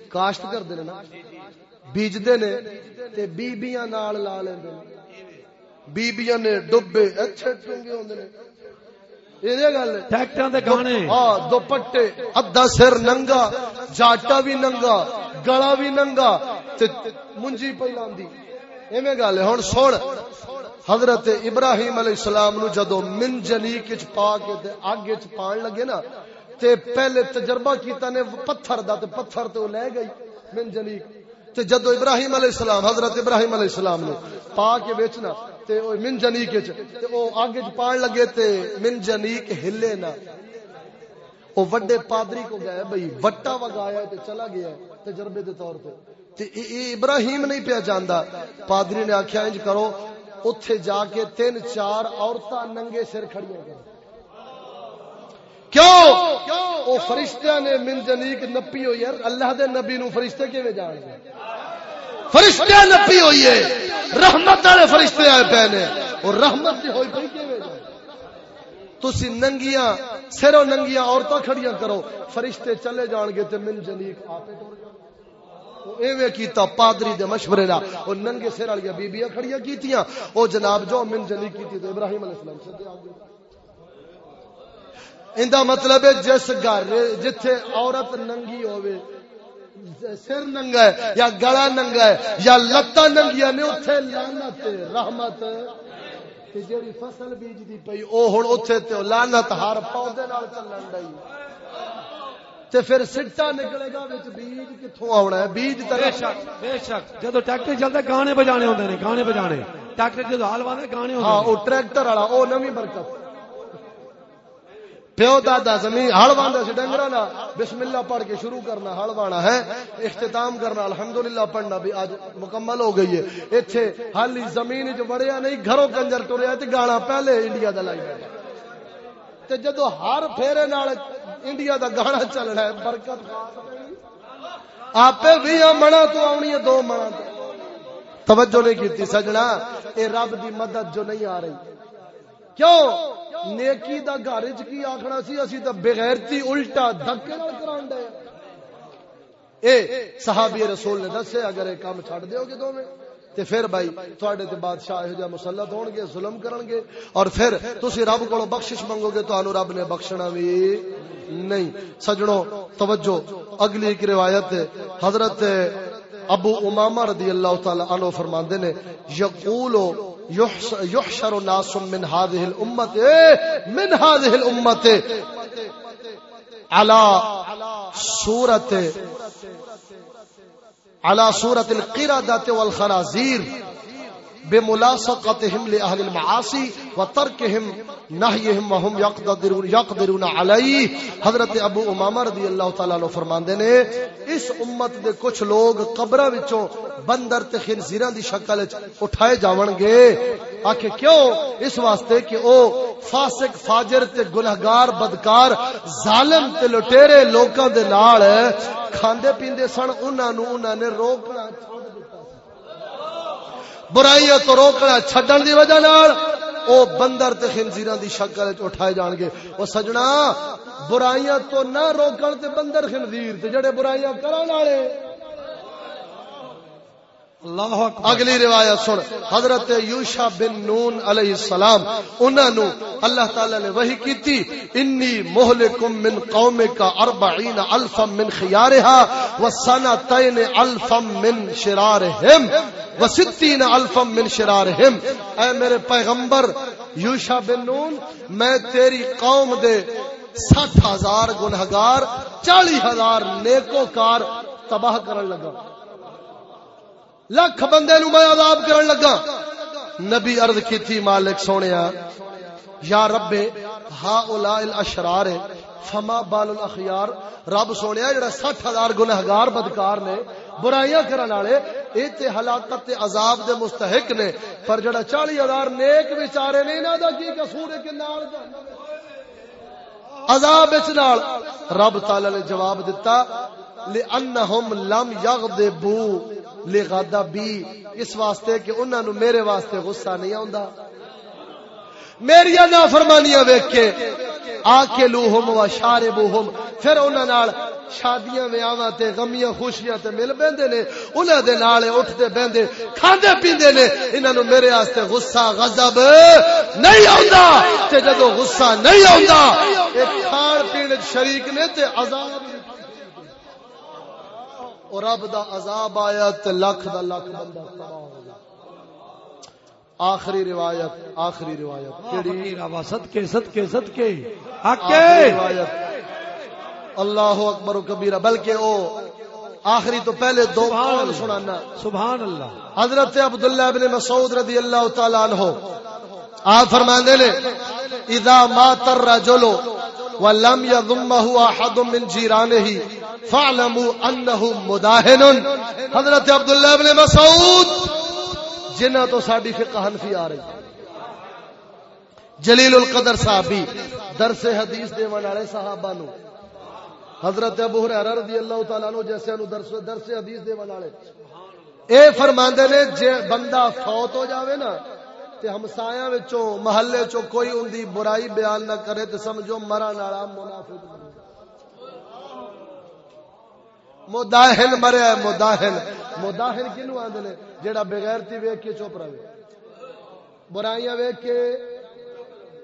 کاشت کر دے نا۔ بیج دے نے تے بیبییاں نال لا لیندے بیبییاں نے ڈبے اچھے چنگے ہوندے نے۔ دوپٹے ادھا سر ننگا جاٹا بھی ننگا گلا بھی ننگا منجی پہ لاندی ایویں گل ہے ہن سن حضرت ابراہیم علیہ السلام نو جدو من جنیک وچ پا کے تے اگ وچ پان لگے نا تے پہلے تجربہ کیتا نے پتھر دا تے پتھر تے لے گئی من جنیک تے جدو ابراہیم علیہ السلام حضرت ابراہیم علیہ السلام نے پا کے بیچنا تے او من جنیک وچ تے او آگے چ پان لگے تے من جنیک ہلے نہ۔ او وڈے پادری کو گئے بھئی، وٹا وگایا تے چلا گیا تجربے دے طور تے۔ تے ابراہیم نہیں پیا جاندا۔ پادری نے آکھیا، انج کرو، اوتھے جا کے تین چار عورتاں ننگے سر کھڑیاں کرو کیوں؟ او فرشتیاں نے من جنیک نپی ہوئی ہے۔ اللہ دے نبی نو فرشتے کیویں جان گے فرشتیاں نپی ہوئی ہے۔ رحمت والے فرشتے آئے پے نے۔ اور رحمت دی ہوئی پئی کیویں تسی ننگیاں سرو ننگیاں عورتاں کھڑیاں کرو۔ فرشتے چلے جان گے تے من جنیک آپے ٹر جان۔ ایویں کیتا پادری دے مشورے نال او ننگے سر والی بیبییاں کھڑیاں کیتیاں۔ او جناب جو من جنی کیتی تے ابراہیم علیہ السلام سدے آ گئے۔ اندا مطلب ہے جس گھر جتھے عورت ننگی ہوے سر ننگا ہے یا گلا ننگا ہے یا لتا ننگیا نے اوتھے لعنت رحمت۔ تے فصل بیج دی پئی او ہن اوتھے تے لعنت ہر پودے نال چلن ڈئی۔ تے پھر سٹا نکلے گا وچ بیج کتھوں آونا ہے؟ بیج تے بے شک بے شک۔ جدو ٹریکٹر چلدا گانے بجانے ہوندے نے گانے بجانے۔ ٹریکٹر جدو حال گانے ہوندے ہاں او ٹریکٹر والا او نویں برکت۔ پیو دادا زمین ہل واندا سی ڈنگراں نال بسم اللہ پڑھ کے شروع کرنا ہل وانا ہے، اختتام کرنا، الحمدللہ پڑھنا بھی اج مکمل ہو گئی ہے۔ ایتھے حالی زمین وچ وڑیا نہیں، گھروں کنجر ٹریا تے گانا پہلے انڈیا دا لائی بیٹھا۔ تے جدو ہر پھیرے نال انڈیا دا گانا چلنا ہے، برکت آپ بھی منا تو آنی ہے، دو منا توجہ نہیں کیتی سجنا، اے رب دی مدد جو نہیں آ رہی۔ کیوں؟ نیکی دا گھر چ کی آخنا سی؟ اسی تے بغیرتی الٹا دھکے نال کران دے۔ اے صحابی رسول نے دسے، اگر اے کام چھڈ دیو گے دوویں، تے پھر بھائی تواڈے تے بادشاہ ہو جا مسلط ہون گے، ظلم کرن گے۔ اور پھر تسی رب کولو بخشش منگو گے تو رب نے بخشنا بھی نہیں۔ سجنوں توجہ، اگلی ایک روایت ہے۔ حضرت ابو امامہ رضی اللہ تعالی عنہ فرماندے نے یقول یحشر الناس من هذه الامه من هذه الامه على صورت على صورت القردة والخنازير. بملاصقتهم لأهل المعاصي وتركهم نهيهم وهم يقدرون يقدرون عليه. حضرت ابو امامہ رضی اللہ تعالی عنہ فرماندے نے، اس امت دے کچھ لوگ قبراں وچوں بندر تے خنزیراں دی شکل وچ اٹھائے جاون گے آکھے کیوں؟ اس واسطے کہ او فاسق، فاجر تے گنہگار، بدکار، ظالم تے لٹیرے لوکاں دے نال کھاندے پیندے سن، انہاں نو انہاں نے روکنا برائیاں تو روکنا چھڈن دی وجہ نال او بندر تے خنزیراں دی شکل وچ اٹھائے جان گے۔ او سجنا، برائیاں تو نہ روکن تے بندر خنزیر تے جڑے برائیاں کرن والے۔ اگلی روایت سن، حضرت یوشا بن نون علیہ السلام، انہاں نو اللہ تعالی نے وحی کیتی، انی مہلکم من قومک 40 الفا من خيارها وسنتين الفا من شرارهم وستین الفم من شرارہم. اے میرے پیغمبر یوشا بن نون، میں تیری قوم دے سٹھ ہزار گنہگار چالی ہزار نیکو کار تباہ کرن لگا۔ لکھ بندے نو میں عذاب کرن لگا۔ نبی عرض کی تھی، مالک سونیا یا رب ہا اولا الاشرار، فما بال الاخیار۔ رب سونیا جڑا 60000 گنہگار بدکار نے، برائیاں کرن والے، اے تے ہلاکت تے عذاب دے مستحق نے۔ پر جڑا 40000 نیک بیچارے نے، انہاں دا کی قصور ہے کہ نال عذاب وچ نال۔ رب تعالی نے جواب دتا لانہم لم یغضبوا لغادہ لغضبی اس واسطے کہ انہاں نو میرے واسطے غصہ نہیں آوندا۔ میری نافرمانیاں ویکھ کے آکلوہم و شاربوہم، پھر انہاں نال شادیاں ویاواں تے غمیاں خوشیاں تے مل بیندے نے، انہاں دے نال اٹھتے بیندے، کھاندے پیندے نے، انہاں نو میرے واسطے غصہ غضب نہیں آوندا۔ تے جدوں غصہ نہیں آوندا اے کھان پین شریک نے تے عذاب اور رب دا عذاب آیا تے لاکھ دا لاکھ بندہ تباہ ہو گیا۔ آخری روایت آخری روایت۔ کیڑی؟ صدقے صدقے صدقے۔ آخری روایت۔ اللہ اکبر و کبیرہ بلکہ او آخری تو پہلے دو قول سنانا۔ سبحان اللہ۔ حضرت عبداللہ بن مسعود رضی اللہ تعالی عنہ۔ آپ فرماندے نے اذا مات الرجل ولم يضمه احد من جيرانه فاعلموا انه مداهن حضرت عبداللہ بن مسعود، جنہ تو ساڈی فقہ حنفی آ رہی۔ جلیل القدر صحابی، درس حدیث دیون والے صحابہ نو۔ حضرت ابو ہریرہ رضی اللہ تعالی عنہ جیسے انو درس درس حدیث دیون والے۔ اے فرماندے نے، جے بندہ فوت ہو جاوے نا، تے ہمسایاں وچوں، محلے چوں کوئی اندی برائی بیان نہ کرے، تے سمجھو مرن والا منافق۔ مداہن مریا ہے مداہن مداہن کینو آندے نے؟ جیڑا بغیرتی کے چپ رہے۔ برائیاں ویکھ کے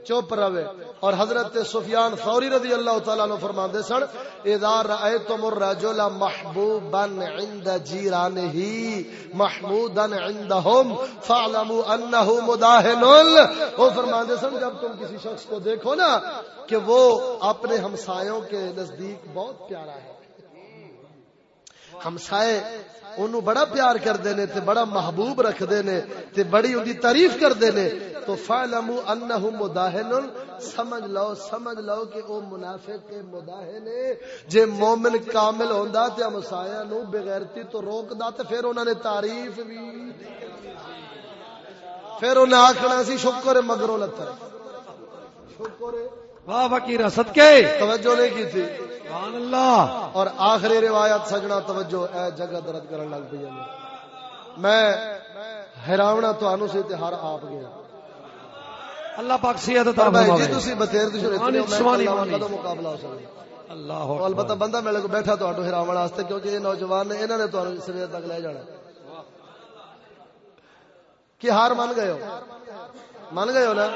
چپ رہے۔ اور حضرت سفیان ثوری رضی اللہ تعالیٰ عنہ فرماندے سن، اذا رأيتم الرجل محبوبا عند جيرانه محمودا عندهم، فاعلموا انه مداهن وہ فرماندے سن، جب تم کسی شخص کو دیکھو نا، کہ وہ اپنے ہمسایوں کے نزدیک بہت پیارا ہے۔ ہمسائے انہوں بڑا پیار کردے نے، تے بڑا محبوب رکھدے نے، تے بڑی ان دی تعریف کردے نے۔ تو فعلمو انہو مداہن سمجھ لو سمجھ لو کہ او منافق کے مداہن ہے جے مومن کامل ہوندا تے ہمسایہ نو بغیرتی تو روک دا تے پھر انہوں نے تعریف بھی۔ پھر انہیں آکھنا سی، شکر مگروں لتا شکر واہ فقیر صدقے۔ توجہ نہیں کی تھی۔ سبحان اللہ۔ اور آخری روایت سجنا توجہ اے جگہ درد کرن لگ پی میں حیراونا تو سے ہر آپ گیا۔ اللہ پاک عطا بھائی جی تسی بتیر۔ کدو مقابلہ ہو اللہ البتہ بندہ میرے کو بیٹھا تو حیراون واسطے کیونکہ یہ نوجوان نے انہوں نے تو سویر تک لے جانا۔ کہ ہار مان گئے ہو؟ گئے ہو نا؟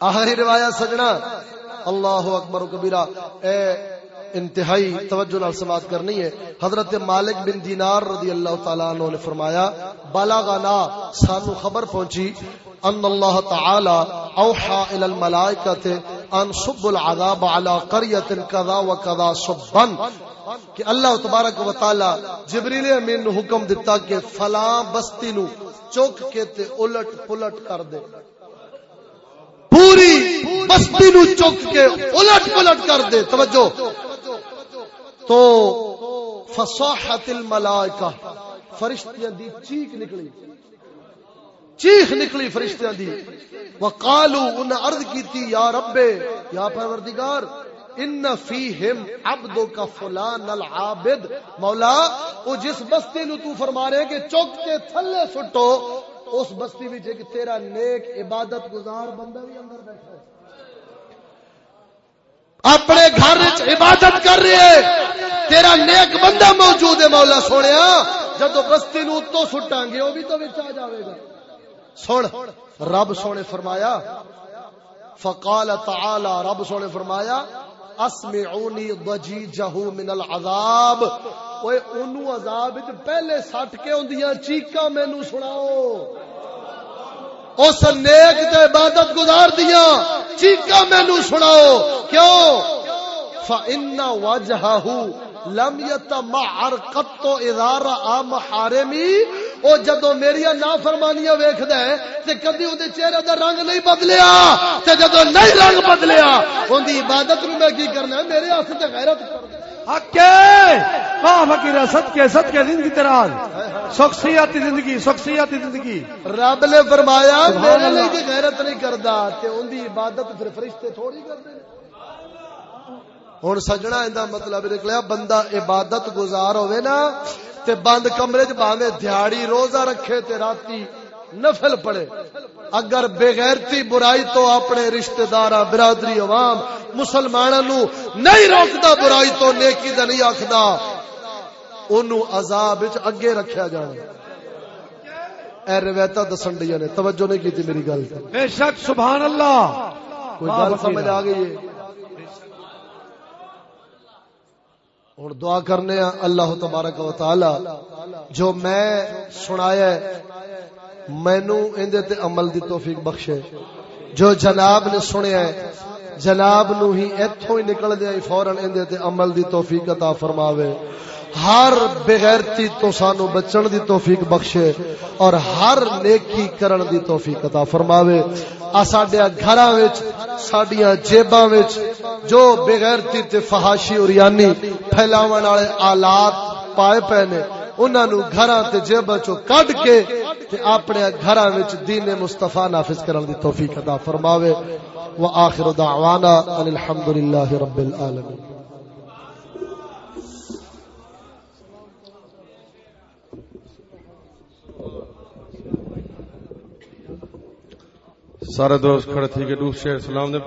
آخری روایت سجنا۔ اللہ اکبر و کبیرہ، اے انتہائی توجہ نال سماعت کرنی ہے۔ حضرت مالک بن دینار رضی اللہ تعالیٰ عنہ نے فرمایا، بلغنا، سانو خبر پہنچی، ان اللہ تعالی اوحا الى الملائکہ ان صب العذاب على قریت کذا و کذا صبن کہ اللہ تبارک و تعالی جبریل امین نو حکم دیتا کہ فلاں بستی نو چوک کے تے الٹ پلٹ کر دے۔ پوری بستی نو چک کے الٹ پلٹ کر دے۔ توجہ۔ تو فصاحت الملائکہ، فرشتیاں دی چیخ نکلی۔ چیخ نکلی فرشتیاں دی۔ وقالو ان عرض کیتی، یا رب یا پروردگار، ان فیہم عبدک فلان العابد۔ مولا، او جس بستی نو تو فرما رہے کہ چک کے تھلے سٹو اس بستی وچ ایک تیرا نیک عبادت گزار بندہ بھی اندر بیٹھا ہے۔ اپنے گھر عبادت کر رہے تیرا نیک بندہ موجود ہے مولا سونیا۔ جدو بستی نو تو سٹاں گے وہ بھی تو وچ آ جاوے گا۔ سن، رب سونے فرمایا، فقال تعالی، رب سونے فرمایا اسمعونی ضجیجہ من العذاب۔ اوے اونوں عذاب وچ پہلے سٹ کے ہوندیاں چیکاں مینوں سناؤ۔ اس نیک تے عبادت گزار دیا چیکاں مینوں سناؤ۔ کیوں؟ فإن وجهه لم يتمعر قط اذا راى محارمي او جدو میری نافرمانیاں ویکھدا ہے تے کبھی اودے چہرے دا رنگ نہیں بدلیا تے جدو نہیں رنگ بدلیا اون دی عبادت نو میں کی کرنا ہے؟ میرے ہاتھ تے غیرت کر حق واہ فقیر صدقے صدقے زندگی تراز شخصیاتی زندگی شخصیاتی زندگی۔ رب نے فرمایا میرے۔ لیے غیرت نہیں کردا تے اون دی عبادت پھر فرشتے تھوڑی کردے نے ہوں سجنا اندا مطلب نکلیا بندہ عبادت گزار ہوئے نا تے بند کمرے چ باویں دیہاڑی روزہ رکھے تے راتی نفل پڑے۔ اگر بغیرتی برائی تو اپنے رشتہ دار برادری عوام مسلمانوں نو نہیں روکدا برائی تو نیکی دا نہیں آکھدا۔ اونوں عذاب وچ اگے رکھیا جانا اے روایتاں دسن ڈیاں نے توجہ نہیں کیتی میری گل۔ بے شک سبحان اللہ۔ کوئی گل۔ سمجھ آ گئی ہے؟ ہوں دعا کرنے اللہ تبارک و تعالی، جو میں سنایا مینو اندے تے عمل دی توفیق بخشے۔ جو جناب نے سنیا ہے، جناب نو ہی ایتھوں ہی نکل دیا فورن اندے تے عمل دی توفیق عطا فرماوے۔ ہر بغیرتی تو سانو بچن دی توفیق بخشے اور ہر نیکی کرن دی توفیق عطا فرماوے۔ ساڈیا گھر سڈیا وچ جیباں جو بغیرتی تے فحاشی اور یعنی پھیلاون والے آلات پائے پے نے، انہاں نو گھراں تے جیباں چوں کڈ کے تے اپنے گھراں وچ دین مصطفی نافذ کرن دی توفیق عطا فرماوے۔ واخر دعوانا ان الحمد لله رب العالمین۔ سارے دوست کھڑے تھے کہ شیر سلام دے